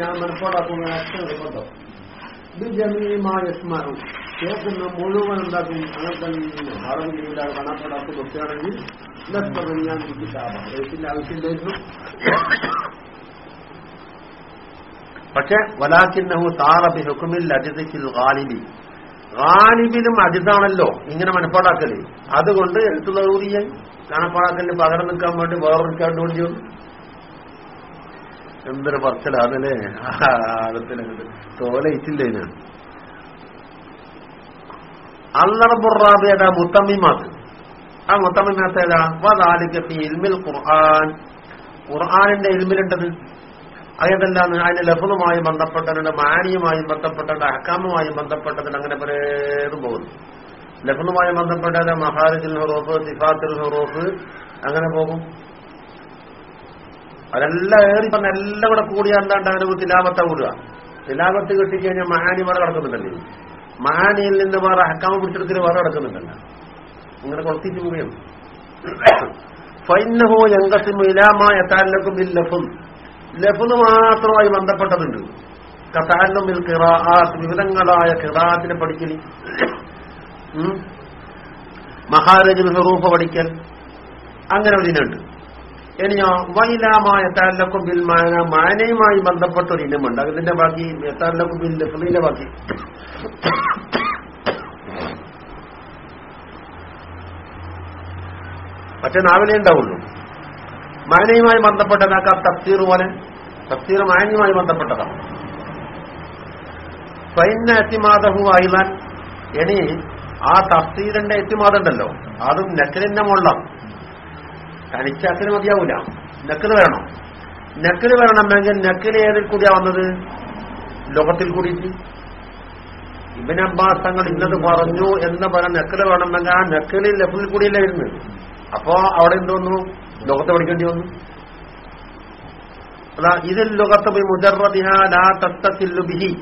ഞാൻ മനപ്പാടാക്കുന്ന നിർബന്ധം ഇത് ജമീമാ സ്മാരം കേൾക്കുന്ന മുഴുവൻ ഉണ്ടാക്കും അങ്ങനെ ആളുകളില്ലാതെ കാണപ്പെടാത്ത കുട്ടിയാണെങ്കിൽ ഇതൊക്കെ ഞാൻ കിട്ടാവാം എഴുത്തിന്റെ ആവശ്യമില്ലായിരുന്നു. പക്ഷെ വലാക്കിന്നഹു താറബി ഹുക്കുമിൽ അജിതക്കിൽ ഗാലിബി. ഗാലിബിലും അജിതാണല്ലോ ഇങ്ങനെ മനപ്പാടാക്കൽ. അതുകൊണ്ട് എഴുത്തുള്ള ഊരിയായി കാണപ്പാടാക്കലിന് പകരം നിൽക്കാൻ വേണ്ടി വേറെ നിൽക്കാൻ വേണ്ടി വന്നു എന്തൊരു പറച്ചിലാണല്ലേ ആ തോല തോലയിച്ചില്ലേ ഇതിനാണ് അല്ലറബുറാബിയത മുത്തമ്മിമാത് ആ മുത്തമ്മിമാത്ത് ഏതാ വദാലിക്കത്തി ഇൽമിൽ ഖുർആൻ. ഖുർആാനിന്റെ ഇൽമിലുണ്ടത്. അതേതല്ലാന്ന് അതിന്റെ ലഫുമായി ബന്ധപ്പെട്ടതിന്റെ മാനിയുമായും ബന്ധപ്പെട്ടത് അക്കാമുമായും ബന്ധപ്പെട്ടതിന് അങ്ങനെ പലതും പോകുന്നു. ലഫുമായി ബന്ധപ്പെട്ടത് മഹാരജുൽ ഹുറൂഫ് സിഫാത്തുൽ ഹുറൂഫ് അങ്ങനെ പോകും. അതെല്ലാം ഏറി പറഞ്ഞ എല്ലാം കൂടെ കൂടിയാണ്ടാണ്ട് അവന് തിലാപത്ത കൂടുക. തിലാപത്ത് കിട്ടിക്കഴിഞ്ഞാൽ മഹാനി കടക്കുന്നുണ്ടല്ലേ കിടക്കുന്നുണ്ടല്ലേ? മഹാനിയിൽ നിന്ന് വേറെ അക്കാമ പിടിച്ചെടുത്തിന് വേറെ കിടക്കുന്നുണ്ടല്ല അങ്ങനെ കൊടുത്തിട്ട് പോവുകയാണ് ഫൈനഹോ യങ്കസിമു ഇലാമായ താലക്കും ബിൽ ലഫും. ലഫുന് മാത്രമായി ബന്ധപ്പെട്ടതുണ്ട്. കഥാലും ബിൽ കിറാത്ത് വിവിധങ്ങളായ കിറാത്തിനെ പഠിക്കൽ. മഹാരജ് ഹെറൂഫ് പഠിക്കൽ. അങ്ങനെ ഒരു ഇനുണ്ട് ഇനിയോ വൈലാമായ താലക്കും ബിൽ മാന മാനയുമായി ബന്ധപ്പെട്ട ഒരു ഇനമുണ്ട് അതിന്റെ ബാക്കി താലക്കും ബിൽ ലഫുലിന്റെ ബാക്കി. മറ്റേ നാവിലേ ഉണ്ടാവുള്ളൂ. മാനയുമായി ബന്ധപ്പെട്ടതാക്കാം തഫ്സീർ പോലെ. തഫ്സീർ മാനയുമായി ബന്ധപ്പെട്ടതാണ്. ഫൈന എത്തിമാദഹു അയിലാൻ ഇനി ആ തഫ്സീറിന്റെ എത്തിമാതണ്ടല്ലോ അതും നക്കലിന്റെ തനിച്ചക്കൽ മതിയാവൂല. നക്കൽ വേണം നക്കൽ വരണമെങ്കിൽ നക്കൽ ഏതിൽ കൂടിയാ വന്നത്? ലോകത്തിൽ കൂടിയിട്ട്. ഇബിൻ അബ്ബാസ് തങ്ങൾ ഇന്നത് പറഞ്ഞു എന്ന് പറഞ്ഞ നക്കൽ വേണമെങ്കിൽ ആ നക്കൽ ലഫിൽ കൂടിയല്ലേ വരുന്നത്. അപ്പോ അവിടെ എന്തോന്നു ലോകത്ത് പഠിക്കേണ്ടി വന്നു. അതാ ഇതിൽ ലോകത്ത് പോയി മുജറദിഹ ലാ തസ്തഖില്ലു ബിഹി.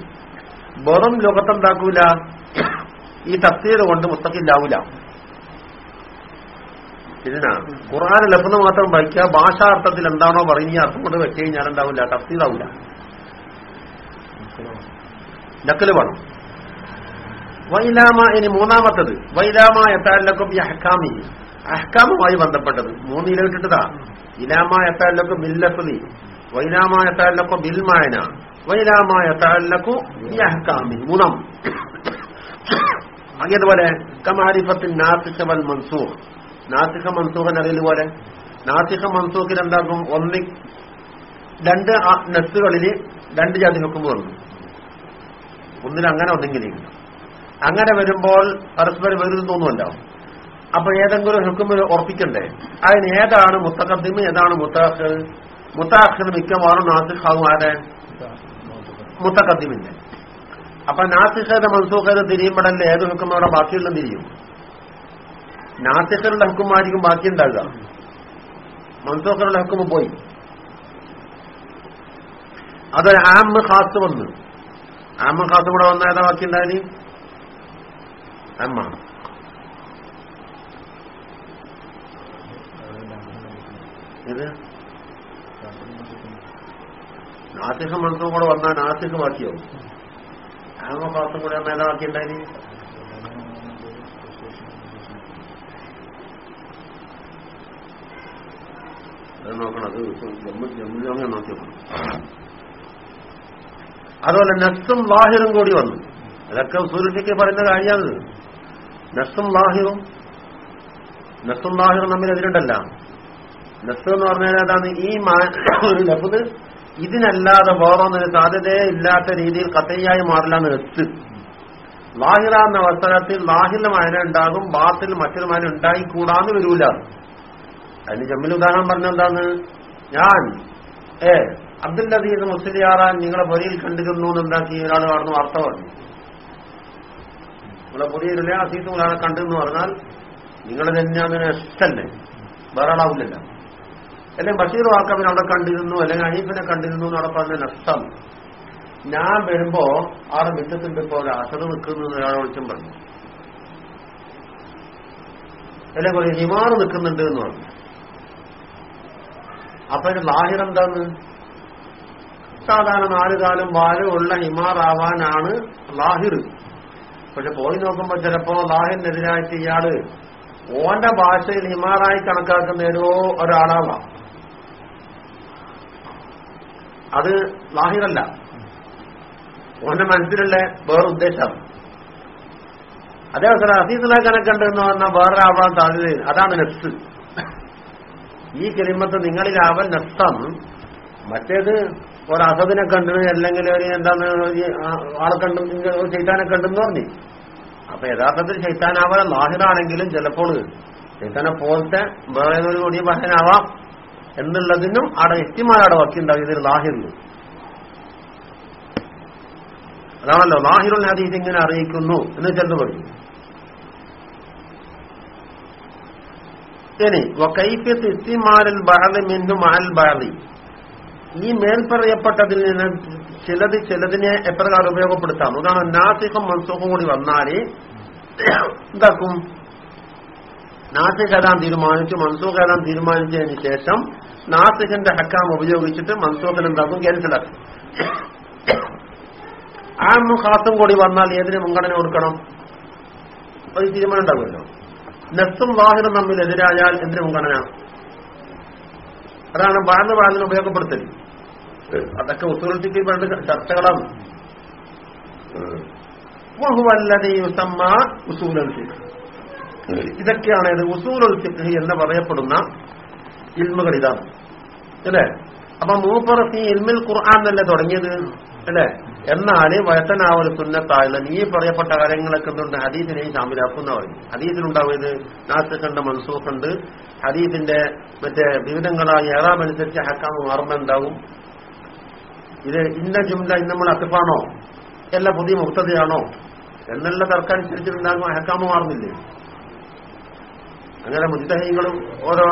വെറും ലോകത്തുണ്ടാക്കൂല ഈ തഫ്സീർ കൊണ്ട് മുസ്തഖില്ലാവൂല. ഇതിനാ ഖുർആൻ ലഫ്ന്ന് മാത്രം വായിക്കുക ഭാഷാർത്ഥത്തിൽ എന്താണോ പറയുന്ന ഈ അർത്ഥം കൊണ്ട് വെച്ച് കഴിഞ്ഞാൽ ഉണ്ടാവില്ല തഫ്സീറാവില്ല നക്കൽ വേണം. വൈലാമ ഇനി മൂന്നാമത്തത്. വൈലാമ എത്താലൊക്കെ ഈ അഹ്കാമി അഹ്കാമുമായി ബന്ധപ്പെട്ടത്. മൂന്നിലിട്ടിട്ടതാ ഇലാമ എത്താലൊക്കെ ബില്ലഫലി വൈലാമ എത്താലൊക്കെ ബിൽമായന വൈലാമ എത്താലൊക്കെ ഈ അഹ്കാമി മൂന്നാം അങ്ങേതുപോലെ കമാരിഫത്തിൽ നാസിച്ചവൽ വൽ മൻസൂർ. നാസിഖ മൻസൂഖൻ അറിയലുപോലെ നാസിഖ മൻസൂഖിൽ എന്താക്കും ഒന്ന് രണ്ട് നെസ്സുകളിൽ രണ്ട് ജാതി ഹുക്കും വന്നു. ഒന്നിൽ അങ്ങനെ ഒന്നെങ്കിലും അങ്ങനെ വരുമ്പോൾ പരസ്പരം വരുന്നൊന്നുമല്ല അപ്പൊ ഏതെങ്കിലും ഹുക്കുമിൽ ഉറപ്പിക്കണ്ടേ? അതിന് ഏതാണ് മുത്തഖദ്ദിമ് ഏതാണ് മുത്താഖ് മുത്താഖിന് മിക്കവാറും നാസിഖാവും ആരെ? മുത്തഖദ്ദിമിന്റെ. അപ്പൊ നാസിഖയുടെ മൻസൂഖയുടെ തിരിയുമ്പോഴല്ലേ ഏത് ഹുക്കുമ്പോടെ ബാക്കിയുള്ള തിരിയും. നാസിഖറുടെ ഹക്കുമായിരിക്കും ബാക്കി ഉണ്ടാകുക മൻസൂഖറുടെ ഹക്കുമ്പോ പോയി. അതൊരു ആമ ഖാസ് വന്നു. ആമ ഖാസ് കൂടെ വന്ന ഏതാ ബാക്കി ഉണ്ടായി അമ്മ ഇത് നാസിഖ മൻസൂഖ് കൂടെ വന്നാൽ നാസിഹ് ബാക്കിയാവും. ആമ ഖാസും കൂടെ വന്ന ഏതാ ബാക്കി ഉണ്ടായി അത് നോക്കണം അത് ജമ്മു നോക്കിയപ്പോ അതുപോലെ നസ്സും ലാഹിറും കൂടി വന്നു. അതൊക്കെ സൂര്യക്ക് പറയുന്ന കാര്യമാണ്. നസ്സും ലാഹിറും നസ്സും ലാഹിറും തമ്മിൽ എതിരുണ്ടല്ല. നസ് എന്ന് പറഞ്ഞാൽ അതാണ് ഈ ഒരു ലഫ്ത് ഇതിനല്ലാതെ വേറൊന്നിന് സാധ്യതയെ ഇല്ലാത്ത രീതിയിൽ കത്തയായി മാറില്ല നെസ് ലാഹിറ എന്ന അവസരത്തിൽ ലാഹിലും അതിനെ ഉണ്ടാകും ബാത്തിൽ മറ്റൊരു മയന ഉണ്ടായിക്കൂടാന്ന് വരൂല. അതിന് ജമ്മിൽ ഉദാഹരണം പറഞ്ഞെന്താന്ന് ഞാൻ ഏ അബ്ദുൽ അദീസ് മുസ്ലിയാറാൻ നിങ്ങളെ പൊരിയിൽ കണ്ടിരുന്നു എന്താക്കി ഒരാൾ പറഞ്ഞു വാർത്ത പറഞ്ഞു. നിങ്ങളെ പൊരിയിലെ അസീസ് ഒരാളെ കണ്ടെന്ന് പറഞ്ഞാൽ നിങ്ങൾ തന്നെ അങ്ങനെ ഇഷ്ടല്ലേ? വേറെ ആളാവില്ലല്ല. അല്ലെങ്കിൽ ബഷീർ വാക്കബിൻ അവിടെ കണ്ടിരുന്നു അല്ലെങ്കിൽ അനീഫിനെ കണ്ടിരുന്നു എന്നവിടെ പറഞ്ഞ നഷ്ടം ഞാൻ വരുമ്പോ ആറ് മിറ്റത്തിന്റെ ഇപ്പൊ ഒരു അസറ് നിൽക്കുന്നു ഒരാളെ വിളിച്ചും പറഞ്ഞു. അല്ലെങ്കിൽ ഒരു ഹിമാർ നിൽക്കുന്നുണ്ട് എന്ന് പറഞ്ഞു. അപ്പൊ അതിന് ലാഹിർ എന്താന്ന് സാധാരണ നാല് കാലം വാരമുള്ള ഹിമാറാവാനാണ് ലാഹിർ. പക്ഷെ പോയി നോക്കുമ്പോ ചിലപ്പോ ലാഹിറിനെതിരായിട്ട് ഇയാൾ ഓന്റെ ഭാഷയിൽ ഹിമാറായി കണക്കാക്കുന്ന ഏതോ ഒരാളാവാം. അത് ലാഹിറല്ല. ഓന്റെ മനസ്സിലുള്ള വേറെ ഉദ്ദേശം അവസരം അസീസിലാക്കാനൊക്കെ കണക്കുണ്ടെന്ന് പറഞ്ഞാൽ വേറെ ആവാൻ സാധ്യത അതാണ് നെസ് ഈ കിളിമത്ത് നിങ്ങളിലാവൽ നഷ്ടം മറ്റേത് ഒരു അസദിനെ അല്ലെങ്കിൽ ഒരു എന്താണ് ആളെ കണ്ടു ചൈത്താനെ കണ്ടെന്ന് പറഞ്ഞു. അപ്പൊ യഥാർത്ഥത്തിൽ ചൈത്താനാവാൻ ലാഹിറാണെങ്കിലും ചിലപ്പോൾ ചൈത്താനെ പോലത്തെ വേറെ ഒരു കൂടിയ പറയാനാവാം എന്നുള്ളതിനും അവിടെ എത്തിമാരുടെ വക്കിണ്ടാവും ഇതൊരു ലാഹിറിന്. അതാണല്ലോ ലാഹിറുൽ ഹദീസ് ഇങ്ങനെ അറിയിക്കുന്നു എന്ന് ചെന്ന് പറയും ഇനി ഈ മേൽപ്പറയപ്പെട്ടതിൽ നിന്ന് ചിലത് ചിലതിനെ എപ്രകാരം ഉപയോഗപ്പെടുത്താം. അതാണ് നാസിഹം മൻസുഖും കൂടി വന്നാൽ എന്താക്കും നാസിഖ് ഏതാൻ തീരുമാനിച്ചു മൻസൂഖ് ഏതാൻ തീരുമാനിച്ചതിന് ശേഷം നാസിഖിന്റെ ഹക്കാം ഉപയോഗിച്ചിട്ട് മൻസൂഖിന് എന്താക്കും? ക്യാൻസലാക്കും ആ ഖാസും കൂടി വന്നാൽ ഏതിന് മുൻഗണന കൊടുക്കണം? ഒരു തീരുമാനം ഉണ്ടാകുമല്ലോ നെസ്സും വാഹിറും തമ്മിൽ എതിരായാൽ എന്തിനു മുൻഗണന? അതാണ് ഭാരത ബാലിന് ഉപയോഗപ്പെടുത്തൽ. അതൊക്കെ ഉസുൽത്തിക്ക് പണ്ട് ചർച്ചകളാണ് ഇതൊക്കെയാണ് ഇത് ഉസൂലുൽ എന്ന് പറയപ്പെടുന്ന ഇൽമുകൾ ഇതാണ്. അല്ലേ? അപ്പൊ മൂപ്പറസ് ഈ ഇൽമിൽ ഖുർആൻ അല്ലേ തുടങ്ങിയത്? അല്ലെ? എന്നാൽ വയത്തനാവൽ സുന്നത്തായുള്ള നീ പറയപ്പെട്ട കാര്യങ്ങളൊക്കെ എന്തുണ്ട്? ഹദീസിനെയും ശാമിലാക്കുന്ന പറയും ഹദീസിലുണ്ടാവും ഇത് നാസിഖുണ്ട് മൻസൂഖുണ്ട്. ഹദീസിന്റെ മറ്റേ വിവിധങ്ങളായ ഏറാമനുസരിച്ച് ഹക്കാമ് മാറുന്നുണ്ടാവും ഇത് ഇന്ന ജുംല ഇന്ന് നമ്മൾ അത്തിപ്പാണോ? അല്ല പുതിയ മുക്തതയാണോ? എന്നുള്ള തർക്കനുസരിച്ചിട്ടുണ്ടാകും ഹക്കാമ് മാറുന്നില്ലേ? അങ്ങനെ മുജിതഹീങ്ങളും ഓരോ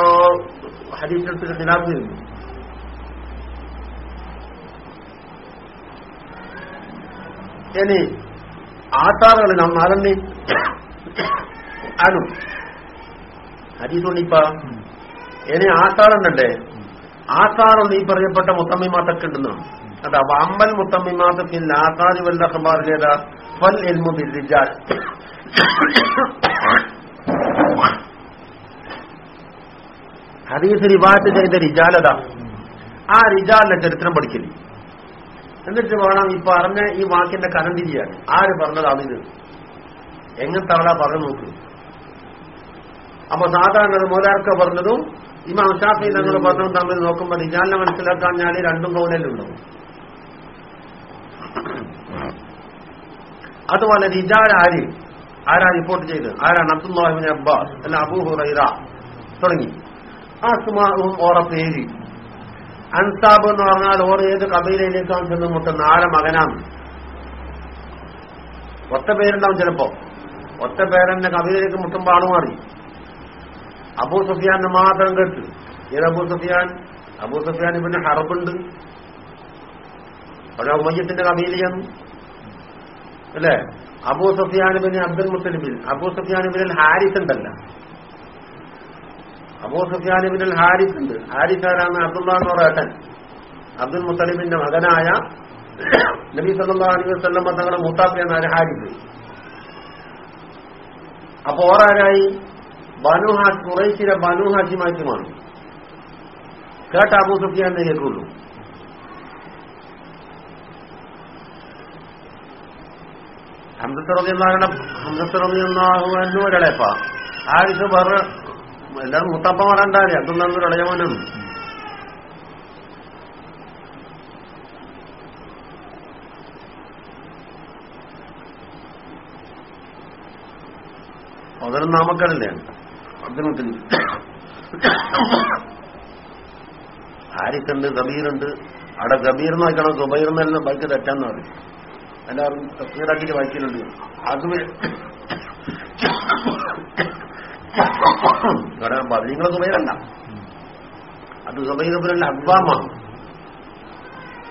ഹദീസെടുത്ത് നിലാത്തിരുന്നു ഇനി ആട്ടാറുകൾ നാം നാലെണ്ണി ആനും ഹരീസുണ്ണിപ്പ ഇനി ആട്ടാറുണ്ടല്ലേ ആട്ടാറുണ്ട് ഈ പറയപ്പെട്ട മുത്തമ്മിമാത്തൊക്കെ ഉണ്ടെന്നാണ് അതാ അമ്പൽ മുത്തമ്മിമാത്തിൽ ആസാരി വല്ല അഖബാറിലേതാ ഫൽ എൽമു ബിരിജാൽ ഹദീസ് റിവാറ്റ് ചെയ്ത റിജാലത ആ റിജാലിന്റെ ചരിത്രം പഠിക്കൽ. എന്നിട്ട് വേണം ഈ പറഞ്ഞ ഈ വാക്കിന്റെ കനം തിരിയാൻ. ആര് പറഞ്ഞത് അതിന്? എങ്ങനത്തെ ആളാ പറഞ്ഞു നോക്ക്. അപ്പൊ സാധാരണ മോലാർക്ക പറഞ്ഞതും ഇമാം ഷാഫി തങ്ങൾ പറഞ്ഞതും തമ്മിൽ നോക്കുമ്പോൾ ഇജാലിനെ മനസ്സിലാക്കാൻ ഞാൻ രണ്ടും കൗലല്ലുണ്ടാവും അതുപോലെ റിജാൽ ആര്? ആരാ റിപ്പോർട്ട് ചെയ്ത് ആരാണ് അബ്ദുല്ലാഹിബിൻ അബ്ബാസ് അല്ല അബൂ ഹുറൈറ തുടങ്ങി. ആ സുമാറും ഓറ പേര്. അൻസാബ് എന്ന് പറഞ്ഞാൽ ഓർ ഏത് കബീലയിലേക്കാണ് ചെന്ന് മുട്ടുന്ന ആരെ മകനാണ്. ഒറ്റ പേരുണ്ടാവും ചിലപ്പോ. ഒറ്റ പേരന്റെ കബീലയിലേക്ക് മുട്ടുമ്പോ ആൾ മാറി. അബൂ സുഫിയാൻ മാത്രം കേട്ട്. ഏത് അബൂ സുഫിയാൻ? അബൂ സുഫിയാൻ പിന്നെ ഹറബുണ്ട് അവിടെ ഉമയ്യത്തിന്റെ കബീലയാണ്. അല്ലേ? അബൂ സുഫിയാൻ പിന്നെ അബ്ദുൽ മുത്തലിബിൻ. അബൂ സുഫിയാൻ പിന്നെ ഹാരിസ് ഉണ്ടല്ല. അബൂ സുഫിയാനിബിൻ ഹാരിസ് ഉണ്ട്. ഹാരിസ് ആരാണ്? പറയട്ടൻ അബ്ദുൽ മുത്തലിബിന്റെ മകനായ നബി സല്ലാ അലൈഹി വസ്ലം തങ്ങളുടെ മൂത്താപ്പയെന്നാണ് ഹാരിസ്. അപ്പൊ ഓറാരായി ബനുഹാ ഹാജ് കുറേശിലെ ബനു ഹാജിമായിട്ട് മാറി. കേട്ട അബൂ സുഫിയാനെ കേൾക്കുള്ളൂ. ഹംസറബിയുടെ ഹംസറബിന്നു ഒരളയപ്പ ആരിസ് വേറെ എല്ലാവരും അതും അതൊന്നും ഇളയവനും. അതൊരു നാമക്കടല്ലേ അബ്ദുൽ ഹാരിക്കുണ്ട് ഗബീറുണ്ട് അവിടെ ഗബീർ നോക്കണം സുബൈർ എന്നെല്ലാം ബൈക്ക് തെറ്റാന്ന് പറയും. എല്ലാവരും തസ്മീറാക്കിയിട്ട് വായിക്കലുണ്ട്. അത് നിങ്ങളെ സുബൈറല്ല. അത് സുബൈറബിനുള്ള അബ്ബാമ.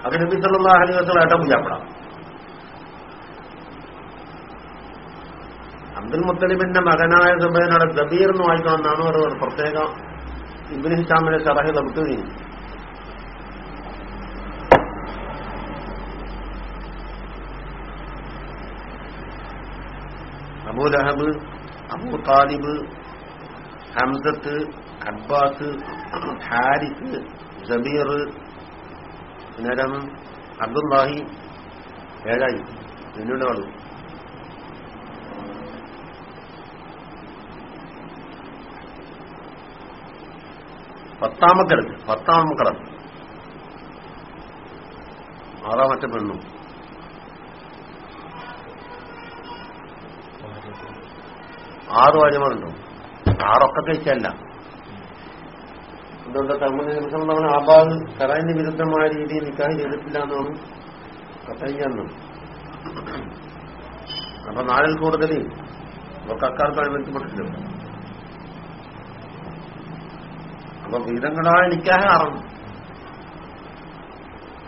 അത് നബിത്തുള്ള ഹരിവത്തുള്ള ഏട്ടം പൂജാപ്പെടാം. അബ്ദുൽ മുത്തലിബിന്റെ മകനായ സുബൈനോട് ഗബീർ എന്ന് വായിക്കണമെന്നാണ് ഒരു പ്രത്യേക ഇബിൻ ഹിസാമിന്റെ ഷറഹി അബൂ അബൂലഹബ് അബൂ താലിബ് ഹംസത്ത് അബ്ബാസ് ഹാരിസ് ജബീർ നേരം അബ്ദുല്ലാഹി ഏഴായി. പിന്നീട് ആളു പത്താമക്കരൻ പത്താമക്കടത്ത്. ആറാമത്തെ പെണ്ണും. ആറ് ഭാര്യമാരുണ്ടോ ആറൊക്കെ കഴിച്ചല്ല. അതുകൊണ്ട് തമ്മിൽ നിമിഷം ആബാദ് കറായിന് വിരുദ്ധമായ രീതിയിൽ നിൽക്കാൻ ചെയ്തിട്ടില്ല എന്നാണ് കത്തയ്യാന്ന് അപ്പൊ നാലിൽ കൂടുതൽ അവർക്ക് ബന്ധപ്പെട്ടില്ല അപ്പൊ വിധങ്ങളായ നിൽക്കാൻ അറിഞ്ഞു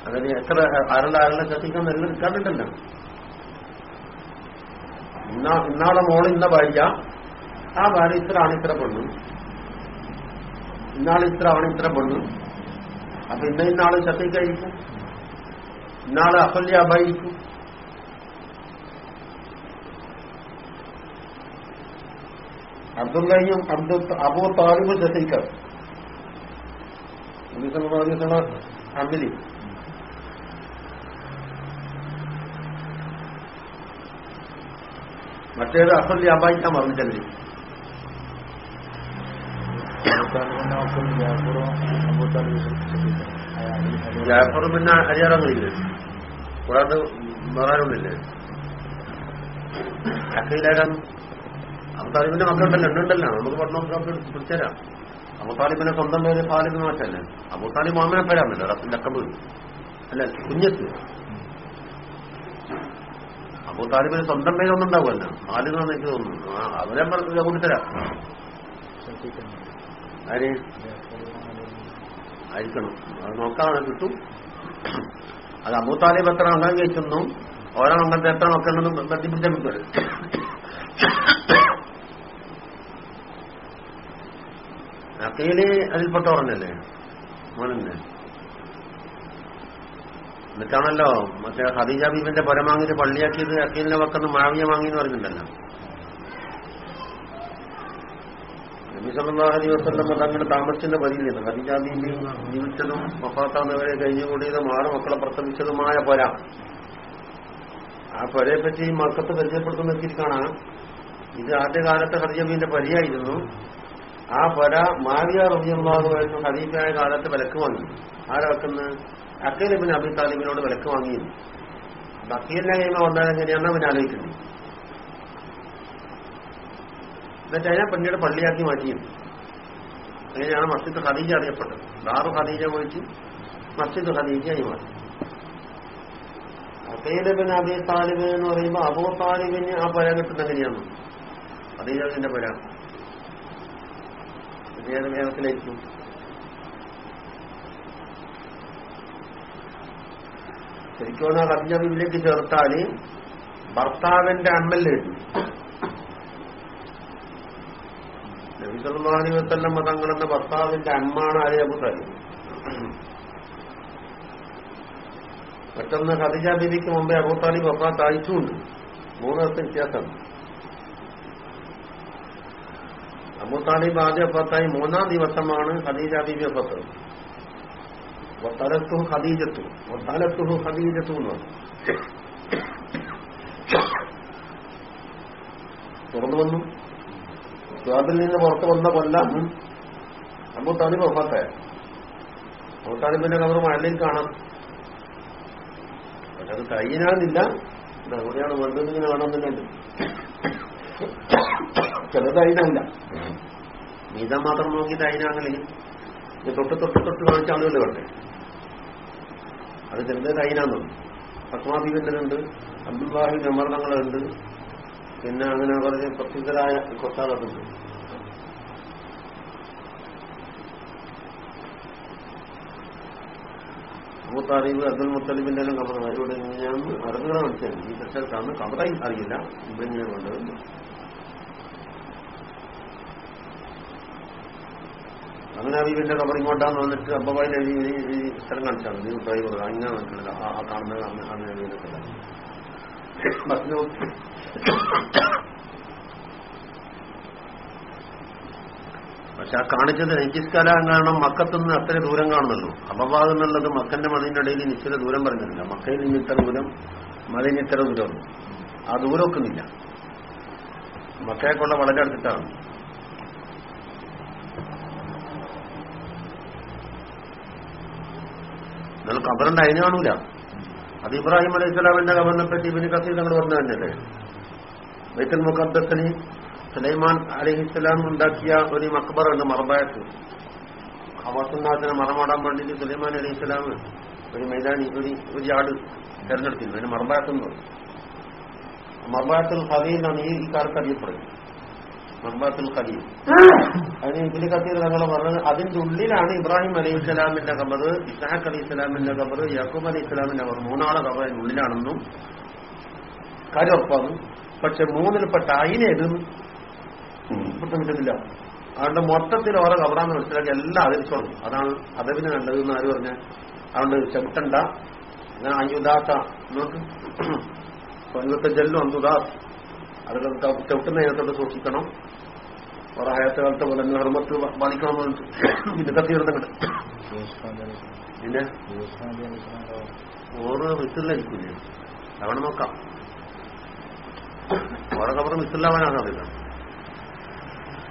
അതിന് എത്ര ആരുടെ ആരുടെ കത്തിക്കാൻ എല്ലാം നിൽക്കാറുണ്ടല്ലോ ഇന്നാ ഇന്നാളെ മോൾ ഇന്ന ഭാര്യ ആ വേറെ ഇത്ര ആണ് ഇത്ര പെണ്ണു ഇന്നാൾ ഇത്ര ആണ് ഇത്ര പെണ്ണു അപ്പൊ ഇന്ന ഇന്നാൾ ശത്രിക്കായിരിക്കും ഇന്നാൾ അഫല്യ അബായിരിക്കും അബ്ദുള്ളയും അബ്ദുൽ അബോ താലിബ് ശത്രിക്കർ അമ്മിലി മറ്റേത് അഫൽ അബായിക്കാൻ പറഞ്ഞിട്ടല്ലേ ജാഫർ പിന്നെ ഹരിയാറൊന്നുമില്ലേ കൂടാതെ മാറാനൊന്നുമില്ലേ അക്കയിലാകാൻ അബുതാലിബിന്റെ മക്കളുണ്ടല്ലോ ഉണ്ടല്ലോ നമുക്ക് പഠനം പിടിച്ചേരാം അബുതാലിബിനെ സ്വന്തം പേര് താലിബ് മാറ്റല്ലേ? അബുതാലിബ് മാമനെ പേരാണല്ലോ റഫിന്റെ അക്കബ് അല്ല? കുഞ്ഞത്ത്. അബൂ താലിബിന് സ്വന്തം പേരൊന്നും ഉണ്ടാവുമല്ലോ. ആലുകളെന്ന് എനിക്ക് തോന്നുന്നു അവരെ പറഞ്ഞ കൂട്ടിത്തരാം ആര് ആയിരിക്കണം അത് നോക്കാതെ കിട്ടും. അത് അബൂ താലിബ് എത്ര അംഗം കഴിക്കുന്നു ഓരോ അംഗത്തെ എത്ര മക്കളുണ്ടെന്ന് ബന്ധിപ്പിച്ചാൽ കിട്ടുമല്ലോ അക്കയിൽ അതിൽപ്പെട്ട പറഞ്ഞല്ലേ മോനെ എന്നിട്ടാണല്ലോ മറ്റേ ഹദീജ ബീബിന്റെ പരമാങ്ങിന് പള്ളിയാക്കിയത് അക്കീലിനെ വക്കുന്ന മാവിയ വാങ്ങി എന്ന് പറയുന്നുണ്ടല്ലോ നബിസല്ലാഹലി വസ്ലം തങ്ങളുടെ താമസിച്ചിന്റെ പതിയില്ല ഹദീജ ബീബി ജീവിച്ചതും മഫാത്താന്നവരെ കഴിഞ്ഞുകൂടിയതും ആറ് മക്കളെ പ്രസവിച്ചതുമായ പൊര. ആ പൊരയെ പറ്റി മക്കത്ത് പരിചയപ്പെടുത്തുന്ന വെച്ചിരിക്കാണ് ഇത് ആദ്യകാലത്തെ ഹദീജബീന്റെ പരിയായിരുന്നു. ആ പൊര മാവിയ റബിയുള്ളതുമായിരുന്നു ഹദീഫായ കാലത്ത് വിലക്ക് വാങ്ങി. ആരാ വെക്കുന്നത് അക്കീൽ പിന്നെ അബി താലിബിനോട് വിലക്ക് വാങ്ങിയിരുന്നു. ബക്കീലിനെ കഴിയുമ്പോൾ വന്നാൽ എങ്ങനെയാണെന്ന് അവൻ ആലോചിക്കുന്നത്. എന്നിട്ട് അതിനെ പിന്നീട് പള്ളിയാക്കി മാറ്റിയും അങ്ങനെയാണ് മസ്ജിദ് ഖദീജ അറിയപ്പെട്ടത്. ദാറു ഖദീജ പോയിട്ട് മസ്ജിദ് ഖദീജയായി മാറി പിന്നെ അബി താലിബ് എന്ന് പറയുമ്പോൾ അബൂ താലിബിന് ആ പുര കിട്ടുന്ന എങ്ങനെയാണ് ഖദീജത്തിന്റെ പുര ഏത് ശരിക്കും ആ കർജബിലേക്ക് ചേർത്താൽ ഭർത്താവിന്റെ അമ്മൽ നബിസല്ലാഹി വസ്ല്ലം മതങ്ങളെന്ന ഭർത്താവിന്റെ അമ്മാണ് ആരെ അബുതാലി മറ്റൊന്ന് ഖദിജ ബിബിക്ക് മുമ്പേ അബൂത്താലിബ് വഫാത്ത് അയച്ചുണ്ട് മൂന്ന് ദിവസം വ്യത്യാസം. അബൂത്താലിബ് ആദ്യ വഫാത്തായി മൂന്നാം ദിവസമാണ് ഖദീജ ബിബി അപ്പത്ത് ഒത്തലത്തു ഹദീജത്തു ഒത്തലത്തുഹു ഹദീജത്തു എന്ന് പറഞ്ഞു. തുറന്നു വന്നു. സ്വാബിൽ നിന്ന് പുറത്തു വന്ന കൊല്ലം. അബു താലിബ് ഒഫാത്തെ അബു താലിബിന്റെ കവർ മഴയിൽ കാണാം. പക്ഷെ അത് കഴിയാനില്ല എവിടെയാണ് വേണ്ടത് ഇങ്ങനെ കാണുന്നില്ല ചിലത് അതിനല്ല മീത മാത്രം നോക്കിയിട്ട് അതിനാണെങ്കിൽ തൊട്ട് തൊട്ട് തൊട്ട് കാണിച്ച ആളുകൾ വേണ്ടേ? അത് ചിലത് അതിനാന്നുണ്ട് അബ്ദുൽ വാഹിബ് അമർണങ്ങളുണ്ട് പിന്നെ അങ്ങനെ പറഞ്ഞ് പ്രസിദ്ധരായ കൊത്താളുണ്ട് അറിവ് അബ്ദുൽ മുത്തലിബിന്റെ എല്ലാം കബർ അവരോട് ഞാൻ അറിഞ്ഞുകൂടെ മനസ്സിലായി ഈ പ്രശ്നത്താണ് കബറായി അറിയില്ല. ഇവരിങ്ങനെ കൊണ്ട് അങ്ങനെ അബീബിന്റെ കബർ ഇങ്ങോട്ടാന്ന് വന്നിട്ട് അബ്ബായി ഈ സ്ഥലം കാണിച്ചാണ് ഡ്രൈവർ അങ്ങനെ വന്നിട്ടില്ല ആ കാണുന്നത് അങ്ങനെ പക്ഷെ ആ കാണിച്ചത് നെഞ്ചിസ്കല കാരണം മക്കത്തുനിന്ന് അത്ര ദൂരം കാണുന്നല്ലോ. അപവാദം എന്നുള്ളത് മക്കന്റെ മതിന്റെ ഇടയിൽ നിശ്ചിത ദൂരം പറഞ്ഞില്ല മക്കയിൽ നിന്ന് ഇത്ര ദൂരം മതിന് ഇത്ര ദൂരം. ആ ദൂരം ഒക്കുന്നില്ല മക്കയെക്കൊള്ള വളരെ അടുത്തിട്ടാണ്. എന്നാൽ കബറിന്റെ അതിന് കാണൂല. അത് ഇബ്രാഹിം അലൈഹി സ്വലാമിന്റെ കബറിനെ പറ്റി ഇവന് കത്തി തങ്ങൾ പറഞ്ഞു തന്നെയല്ലേ ബൈത്തുൽ മുഖദ്ദസിന് സുലൈമാൻ അലഹിസ്സലാം ഉണ്ടാക്കിയ ഒരു മക്ബറുണ്ട് മറബായത്ത് ഹവാസുന്നാഥിനെ മറമാടാൻ വേണ്ടിയിട്ട് സുലൈമാൻ അലഹിസ്സലാം ഒരു മൈതാനി ഒരു ഒരു ആട് തെരഞ്ഞെടുത്തിരുന്നു. അതിന് മറബായത്തെന്ന് മറബായത്തിൽ എന്നാണ് ഈ കാലത്ത് അറിയപ്പെടുന്നത്. മർബാത്തുൽ ഖദീം അതിന് ഇബിന് കത്തീർ തങ്ങൾ പറഞ്ഞത് അതിന്റെ ഉള്ളിലാണ് ഇബ്രാഹിം അലൈഹി ഇസ്ലാമിന്റെ കബർ ഇസ്ഹാഖ് അലി ഇസ്ലാമിന്റെ കബർ യാക്കൂബ് അലി ഇസ്ലാമിന്റെ കബർ മൂന്നാളെ കബർ അതിന്റെ ഉള്ളിലാണെന്നും കാര്യം ഉറപ്പാണ് പക്ഷെ മൂന്നിൽപ്പെട്ട പിടുത്തം കിട്ടുന്നില്ല അതുകൊണ്ട് മൊത്തത്തിൽ ഓരോ കബറാന്ന് മനസ്സിലാക്കി എല്ലാം അതിരിച്ചോളും അതാണ് അതവിന് നല്ലതെന്ന് ആര് പറഞ്ഞ? അതുകൊണ്ട് ചെട്ടണ്ട അങ്ങനെ അയ്യുദാത്ത നോക്ക്. (clears throat) ഇന്നത്തെ ജല്ലും അന്തുദാസ് അതൊക്കെ ചവിട്ടുന്ന ഇനത്തോട്ട് സൂക്ഷിക്കണം. വേറെ ഹയത്തെ കാലത്തെ പോലെ തന്നെ ഹെർമത്ത് ബാധിക്കണമെന്ന് പിന്നെ തീർന്നു പിന്നെ? ഓറ് മിസ്സിലായിരിക്കില്ലേ അവിടെ നോക്കാം. ഓരോ കവർ മിസ്സില്ലാവാനാണ് അറിയില്ല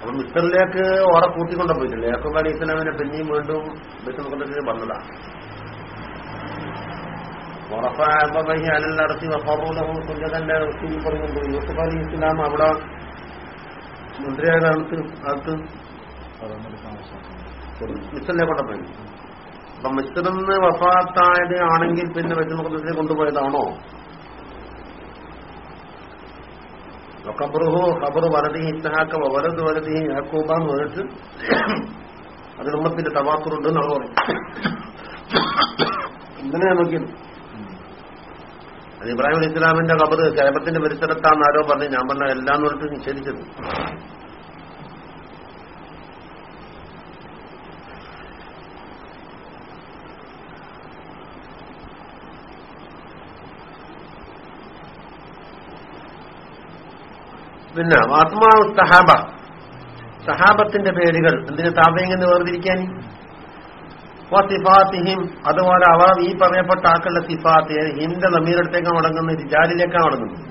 അപ്പൊ മിസ്റ്ററിലേക്ക് ഓറെ കൂട്ടിക്കൊണ്ട യാക്കോബ് അലി ഇസ്ലാമിനെ പിന്നെയും വീണ്ടും ബിസ്മുഖത്തിൽ വന്നതാ. നടത്തി വഫറൂലഹു പറയുന്നുണ്ട് യൂസുഫ് അലി ഇസ്ലാം അവിടെ മന്ത്രിയായ കാലത്ത് കാലത്ത് മിസ്റ്റലിനെ കൊണ്ടുപോയി അപ്പൊ മിസ്റ്ററിന്ന് വഫാത്തായത് ആണെങ്കിൽ പിന്നെ ബിസ്മുഖത്തിൽ കൊണ്ടുപോയതാണോ? ഖബറുഹു ഖബർ വലതി ഇസ്ഹാക്ക വലത് വലതി യാക്കൂബ എന്ന് പറഞ്ഞിട്ട് അതിൽ ഉമ്മത്തിന്റെ തവാക്കുറുണ്ട് എന്നാണ് പറയും ഇങ്ങനെ നോക്കിയത്. അത് ഇബ്രാഹിം അലി ഇസ്ലാമിന്റെ കബർ കേരളത്തിന്റെ പരിസരത്താന്ന് ആരോ പറഞ്ഞ് ഞാൻ പറഞ്ഞ എല്ലാം പറഞ്ഞിട്ട് നിഷേധിച്ചത്. പിന്നെ ആത്മാവ് സഹാബ സഹാബത്തിന്റെ പേരുകൾ എന്തിനു താപയെന്ന് വേർതിരിക്കാൻ? അതുപോലെ അവർ ഈ പറയപ്പെട്ട ആക്കളുടെ സിഫാത്ത് ഹിന്റെ നമീരടുത്തേക്കാണ് മടങ്ങുന്നത് റിജാലിലേക്കാണ് മടങ്ങുന്നത്.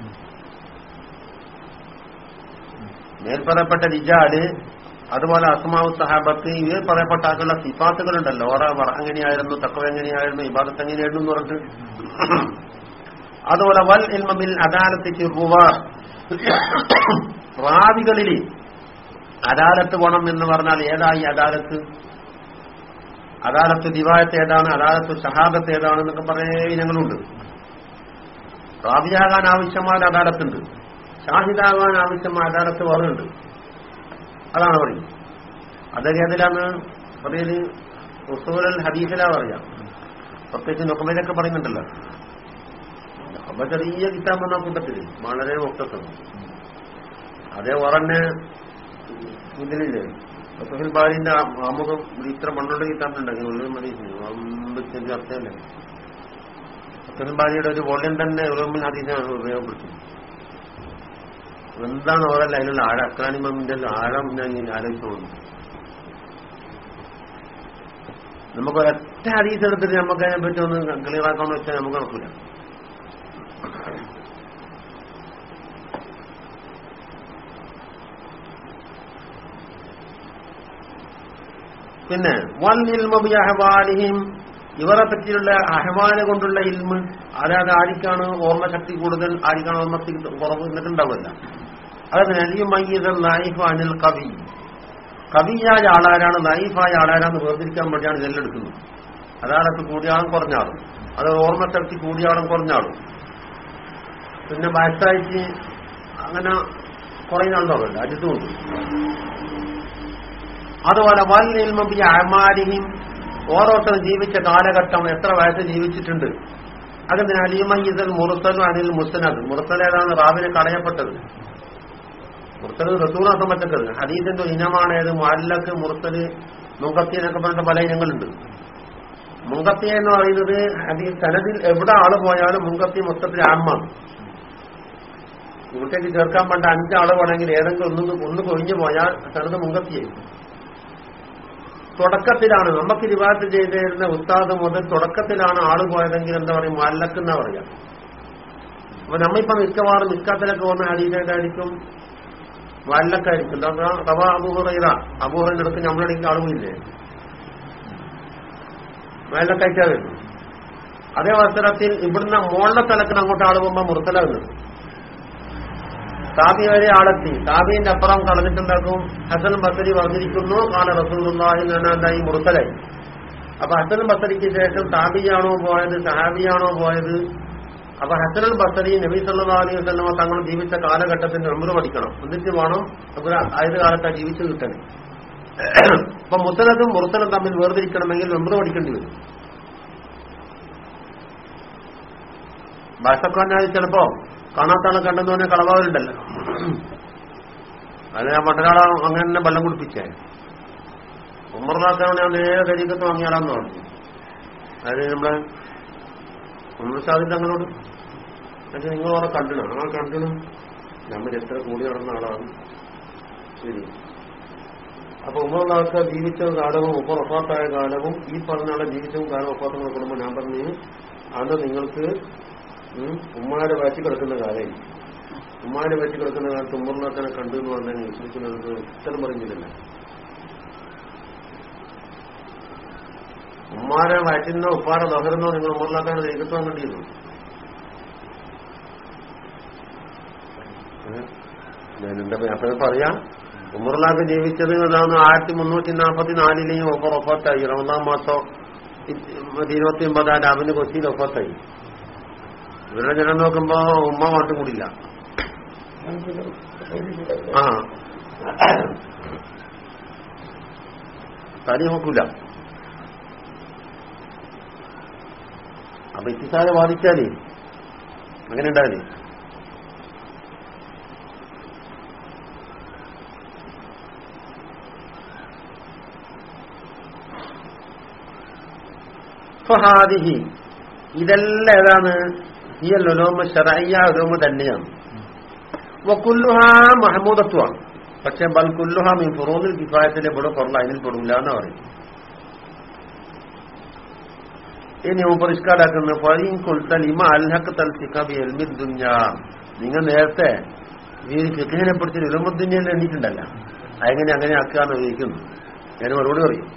മേൽപ്പറയപ്പെട്ട റിജാൽ അതുപോലെ അസ്മാവ് സഹാബത്ത് ഇവർ പറയപ്പെട്ട ആക്കളുടെ സിഫാത്തുകളുണ്ടല്ലോ. ഓറ എങ്ങനെയായിരുന്നു തക്കവ എങ്ങനെയായിരുന്നു ഇബാദത്ത് എങ്ങനെയായിരുന്നു എന്ന് പറഞ്ഞിട്ട്. അതുപോലെ വൽ ഇൽമിൽ അദാലത്തേക്ക് റാവികളിൽ അദാലത്ത് പോണം എന്ന് പറഞ്ഞാൽ ഏതായി അദാലത്ത്? അദാലത്ത് ദിവായത്ത് ഏതാണ് അദാലത്ത് ഷഹാദത്ത് ഏതാണെന്നൊക്കെ പറയ ഇനങ്ങളുണ്ട്. റാബിയാകാൻ ആവശ്യമായ അദാലത്തുണ്ട്. ഷാഹിദാകാൻ ആവശ്യമായ അദാലത്ത് വേറെയുണ്ട്. അതാണ് പറയുന്നത്. അതൊക്കെ ഏതിലാന്ന് പറയൽ ഉസൂലൽ ഹദീസിലാ പറയാം. പ്രത്യേകിച്ച് നൊക്കമേലൊക്കെ പറയുന്നുണ്ടല്ലോ. അപ്പൊ ചെറിയ കിട്ടാൻ വന്ന കൂട്ടത്തിൽ. വളരെ മുക്തത്വം അതേ ഉറന്നെ ഇതിലില്ലേ? ബാലിന്റെ ആമുഖം ഇത്ര പണ്ടുണ്ടെങ്കിൽ തന്നിട്ടുണ്ടെങ്കിൽ ഉള്ളിൽ മതി. അമ്പത്തി അർത്ഥമല്ലേ? ഫത്തുഹിൽ ബാലിയുടെ ഒരു വോളിയം തന്നെ ഉറമിൽ ഹദീസാണ് ഉപയോഗപ്പെടുത്തുന്നത് എന്താണ് ഓരല്ല അതിലുള്ള ആഴ? അക്രാനിമന്റെ ആഴം ഞാൻ ആലോചിച്ചു പോകുന്നു നമുക്ക് ഒരൊറ്റ ഹദീസ് നമുക്ക് അതിനെ പറ്റി ഒന്ന് ക്ലിയറാക്കാന്ന് വെച്ചാൽ നമുക്ക് നടക്കില്ല പിന്നെ വൽ ഇൽമബി ഇവരെ പറ്റിയുള്ള അഹ്വാന കൊണ്ടുള്ള ഇൽമ് അതായത് ആരിക്കാണ് ഓർമ്മശക്തി കൂടുതൽ ആരിക്കാണ് ഓർമ്മശക്തി കുറവ് എന്നിട്ടുണ്ടാവില്ല. അതായത് നലിയുമയ്യതൽ നൈഫ് അനിൽ കവി. കവിയായ ആളാരാണ് നൈഫായ ആളാരാന്ന് വേർതിരിക്കാൻ വേണ്ടിയാണ് ഇതെല്ലാം എടുക്കുന്നത് അതാണത്ത് കൂടിയാളും കുറഞ്ഞാളും. അത് ഓർമ്മശക്തി കൂടിയാളും കുറഞ്ഞാളും. പിന്നെ വയസ്സായിട്ട് അങ്ങനെ കുറയുന്നുണ്ടാവില്ല അജിത്തുണ്ട് അതുപോലെ വൽ നിൽമബി അമാരിയും ഓരോരുത്തരും ജീവിച്ച കാലഘട്ടം എത്ര വയസ്സ് ജീവിച്ചിട്ടുണ്ട്. അതിന് അലിമയ്യതൽ മുറുത്തലും അനിൽ മുസ്തനദ് മുറുത്തലേതാണ് റാവിനെ കടയപ്പെട്ടത് മുർത്തൽ റസൂള സംബന്ധിച്ചത് ഹദീസിന്റെ ഇനമാണേത് മുല്ലക്ക് മുർത്തൽ മുങ്കത്തി എന്നൊക്കെ പറഞ്ഞിട്ട് പല ഇനങ്ങളുണ്ട്. മുങ്കത്തി എന്ന് പറയുന്നത് അതിൽ തനതിൽ എവിടെ ആൾ പോയാലും മുങ്കത്തി മൊത്തത്തിൽ ആമ്മാണ് ഇവിടേക്ക് ചേർക്കാൻ പണ്ട അഞ്ചാൾ വേണമെങ്കിൽ ഏതെങ്കിലും ഒന്ന് ഒന്ന് കൊഴിഞ്ഞു പോയാൽ തനത് മുങ്കത്തിയായി തുടക്കത്തിലാണ്. നമുക്ക് റിവാറ്റ് ചെയ്തിരുന്ന ഉസ്താദ് മുതൽ തുടക്കത്തിലാണ് ആൾ പോയതെങ്കിൽ എന്താ പറയുക? മല്ലക്ക് എന്നാ പറയാ അപ്പൊ നമ്മളിപ്പോ മിക്കവാറും മിക്കാത്തിലൊക്കെ പോകുന്ന ഹദീസായിട്ടായിരിക്കും വല്ലക്കായിരിക്കും റവ അബൂഹറ അബൂഹറിന്റെ അടുത്ത് നമ്മളടിക്കുന്ന ആളുമില്ലേ വല്ലക്കായിട്ടാ വരുന്നു അതേ അവസരത്തിൽ ഇവിടുന്ന് മോളിലെ തലക്കിന് അങ്ങോട്ട് ആൾ പോകുമ്പോ മുറുത്തലാകുന്നത് താബി വരെ ആളെത്തി. താബിന്റെ അപ്പുറം കളഞ്ഞിട്ടുണ്ടാക്കും ഹസൻ ബസരി വന്നിരിക്കുന്നു. കാല റസൂലുള്ളാഹി എന്നാണ്ടായി മുറുത്തലായി അപ്പൊ ഹസൻ ബസരിക്ക് ശേഷം താബിയാണോ പോയത് സഹാബിയാണോ പോയത്? അപ്പൊ ഹസനൽ ബസരി നബി സല്ലാ അലൈഹി തങ്ങൾ ജീവിച്ച കാലഘട്ടത്തിന്റെ മെമ്പർ പഠിക്കണം. എന്നിട്ട് വേണം ആയത് കാലത്താ ജീവിച്ചു കിട്ടണേ അപ്പൊ മുത്തലതും മുറുത്തലും തമ്മിൽ വേർതിരിക്കണമെങ്കിൽ മെമ്പർ പഠിക്കേണ്ടി വരും. ഭാഷക്കാരനായി ചിലപ്പോ കാണാത്താണ് കണ്ടെന്ന് പറഞ്ഞാൽ കളവാറുണ്ടല്ലോ അത് ഞാൻ മറ്റൊരാളെ അങ്ങനെ തന്നെ വെള്ളം കുടിപ്പിച്ചേ. ഉമ്മർദാക്കാണ് ഞാൻ നേരെ കരിക്കത്ത് പറഞ്ഞു. അതായത് നമ്മളെ ഉമ്മർസാദിന്റെ അങ്ങനോട് പക്ഷെ നിങ്ങൾ അവിടെ കണ്ടിണം ആ കണ്ടിണം നമ്മൾ എത്ര കൂടി നടന്ന ആളാണ്. ശരി. അപ്പൊ ഉമ്മർദാക്ക ജീവിച്ച കാലവും ഉപ്പ റഫാത്തായ കാലവും ഈ പറഞ്ഞ ആളെ ജീവിച്ചതും കാലം ഒപ്പാത്തം നോക്കുമ്പോൾ ഞാൻ പറഞ്ഞു അത് നിങ്ങൾക്ക് ഉമ്മാരെ വാറ്റി കിടക്കുന്ന കാലം ഉമ്മാരെ വാറ്റി കിടക്കുന്ന കാലത്ത് ഉമ്മറിനെ കണ്ടു എന്ന് പറഞ്ഞാൽ വിശ്വസിക്കുന്നത് ഉത്തരം പറഞ്ഞില്ല ഉമ്മാരെ വാറ്റുന്ന ഉപ്പാരെ നഹരുന്നോ നിങ്ങൾ ഉമ്മർനാഥനെ രംഗത്ത് വേണ്ടിയിരുന്നു ഞാൻ എന്താ അപ്പൊ പറയാം. ഉമർലാക്ക് ജീവിച്ചത് അതാണ് ആയിരത്തി മുന്നൂറ്റി നാൽപ്പത്തി നാലിലെയും ഒപ്പം ഒപ്പത്തായി റമദാൻ മാസം ഇരുപത്തി ഒമ്പതാം രാവിലെ കൊച്ചിയിൽ ഒപ്പത്തായി ഇവരുടെ ജനം നോക്കുമ്പോ ഉമ്മ പാട്ട് കൂടില്ല ആ. തനി നോക്കൂല. അപ്പൊ ഇത്തിസാരെ ബാധിച്ചാലേ അങ്ങനെ ഉണ്ടാവില്ലേ ഫഹാദിഹി. ഇതെല്ലാം ഏതാണ്? ഈ ലുലോമ ഷറയ്യ ഉലോമ തന്നെയാണ് മഹമൂദത്വമാണ്. പക്ഷെ ബൽ ഈ ഫുറൂദിൽ കിഫായത്തിന്റെ ഇവിടെ പുറത്ത് അതിൽ പെടില്ല എന്ന് പറയും. ഇനി പരിഷ്കാരാക്കുന്ന ഫരീൻ കൊൽത്തൽ ഇമ അൽഹക്ക് തൽ എൽമിർ ദുഞ്ഞ നിങ്ങൾ നേരത്തെ ഈ ഫിഖിനെ പിടിച്ച് ഇലമുദ്ദുഞ്ഞയിൽ എണ്ണീട്ടുണ്ടല്ല അങ്ങനെ അങ്ങനെ ആക്കാന്ന് ഉപയോഗിക്കുന്നു ഞാൻ മറുപടി പറയും.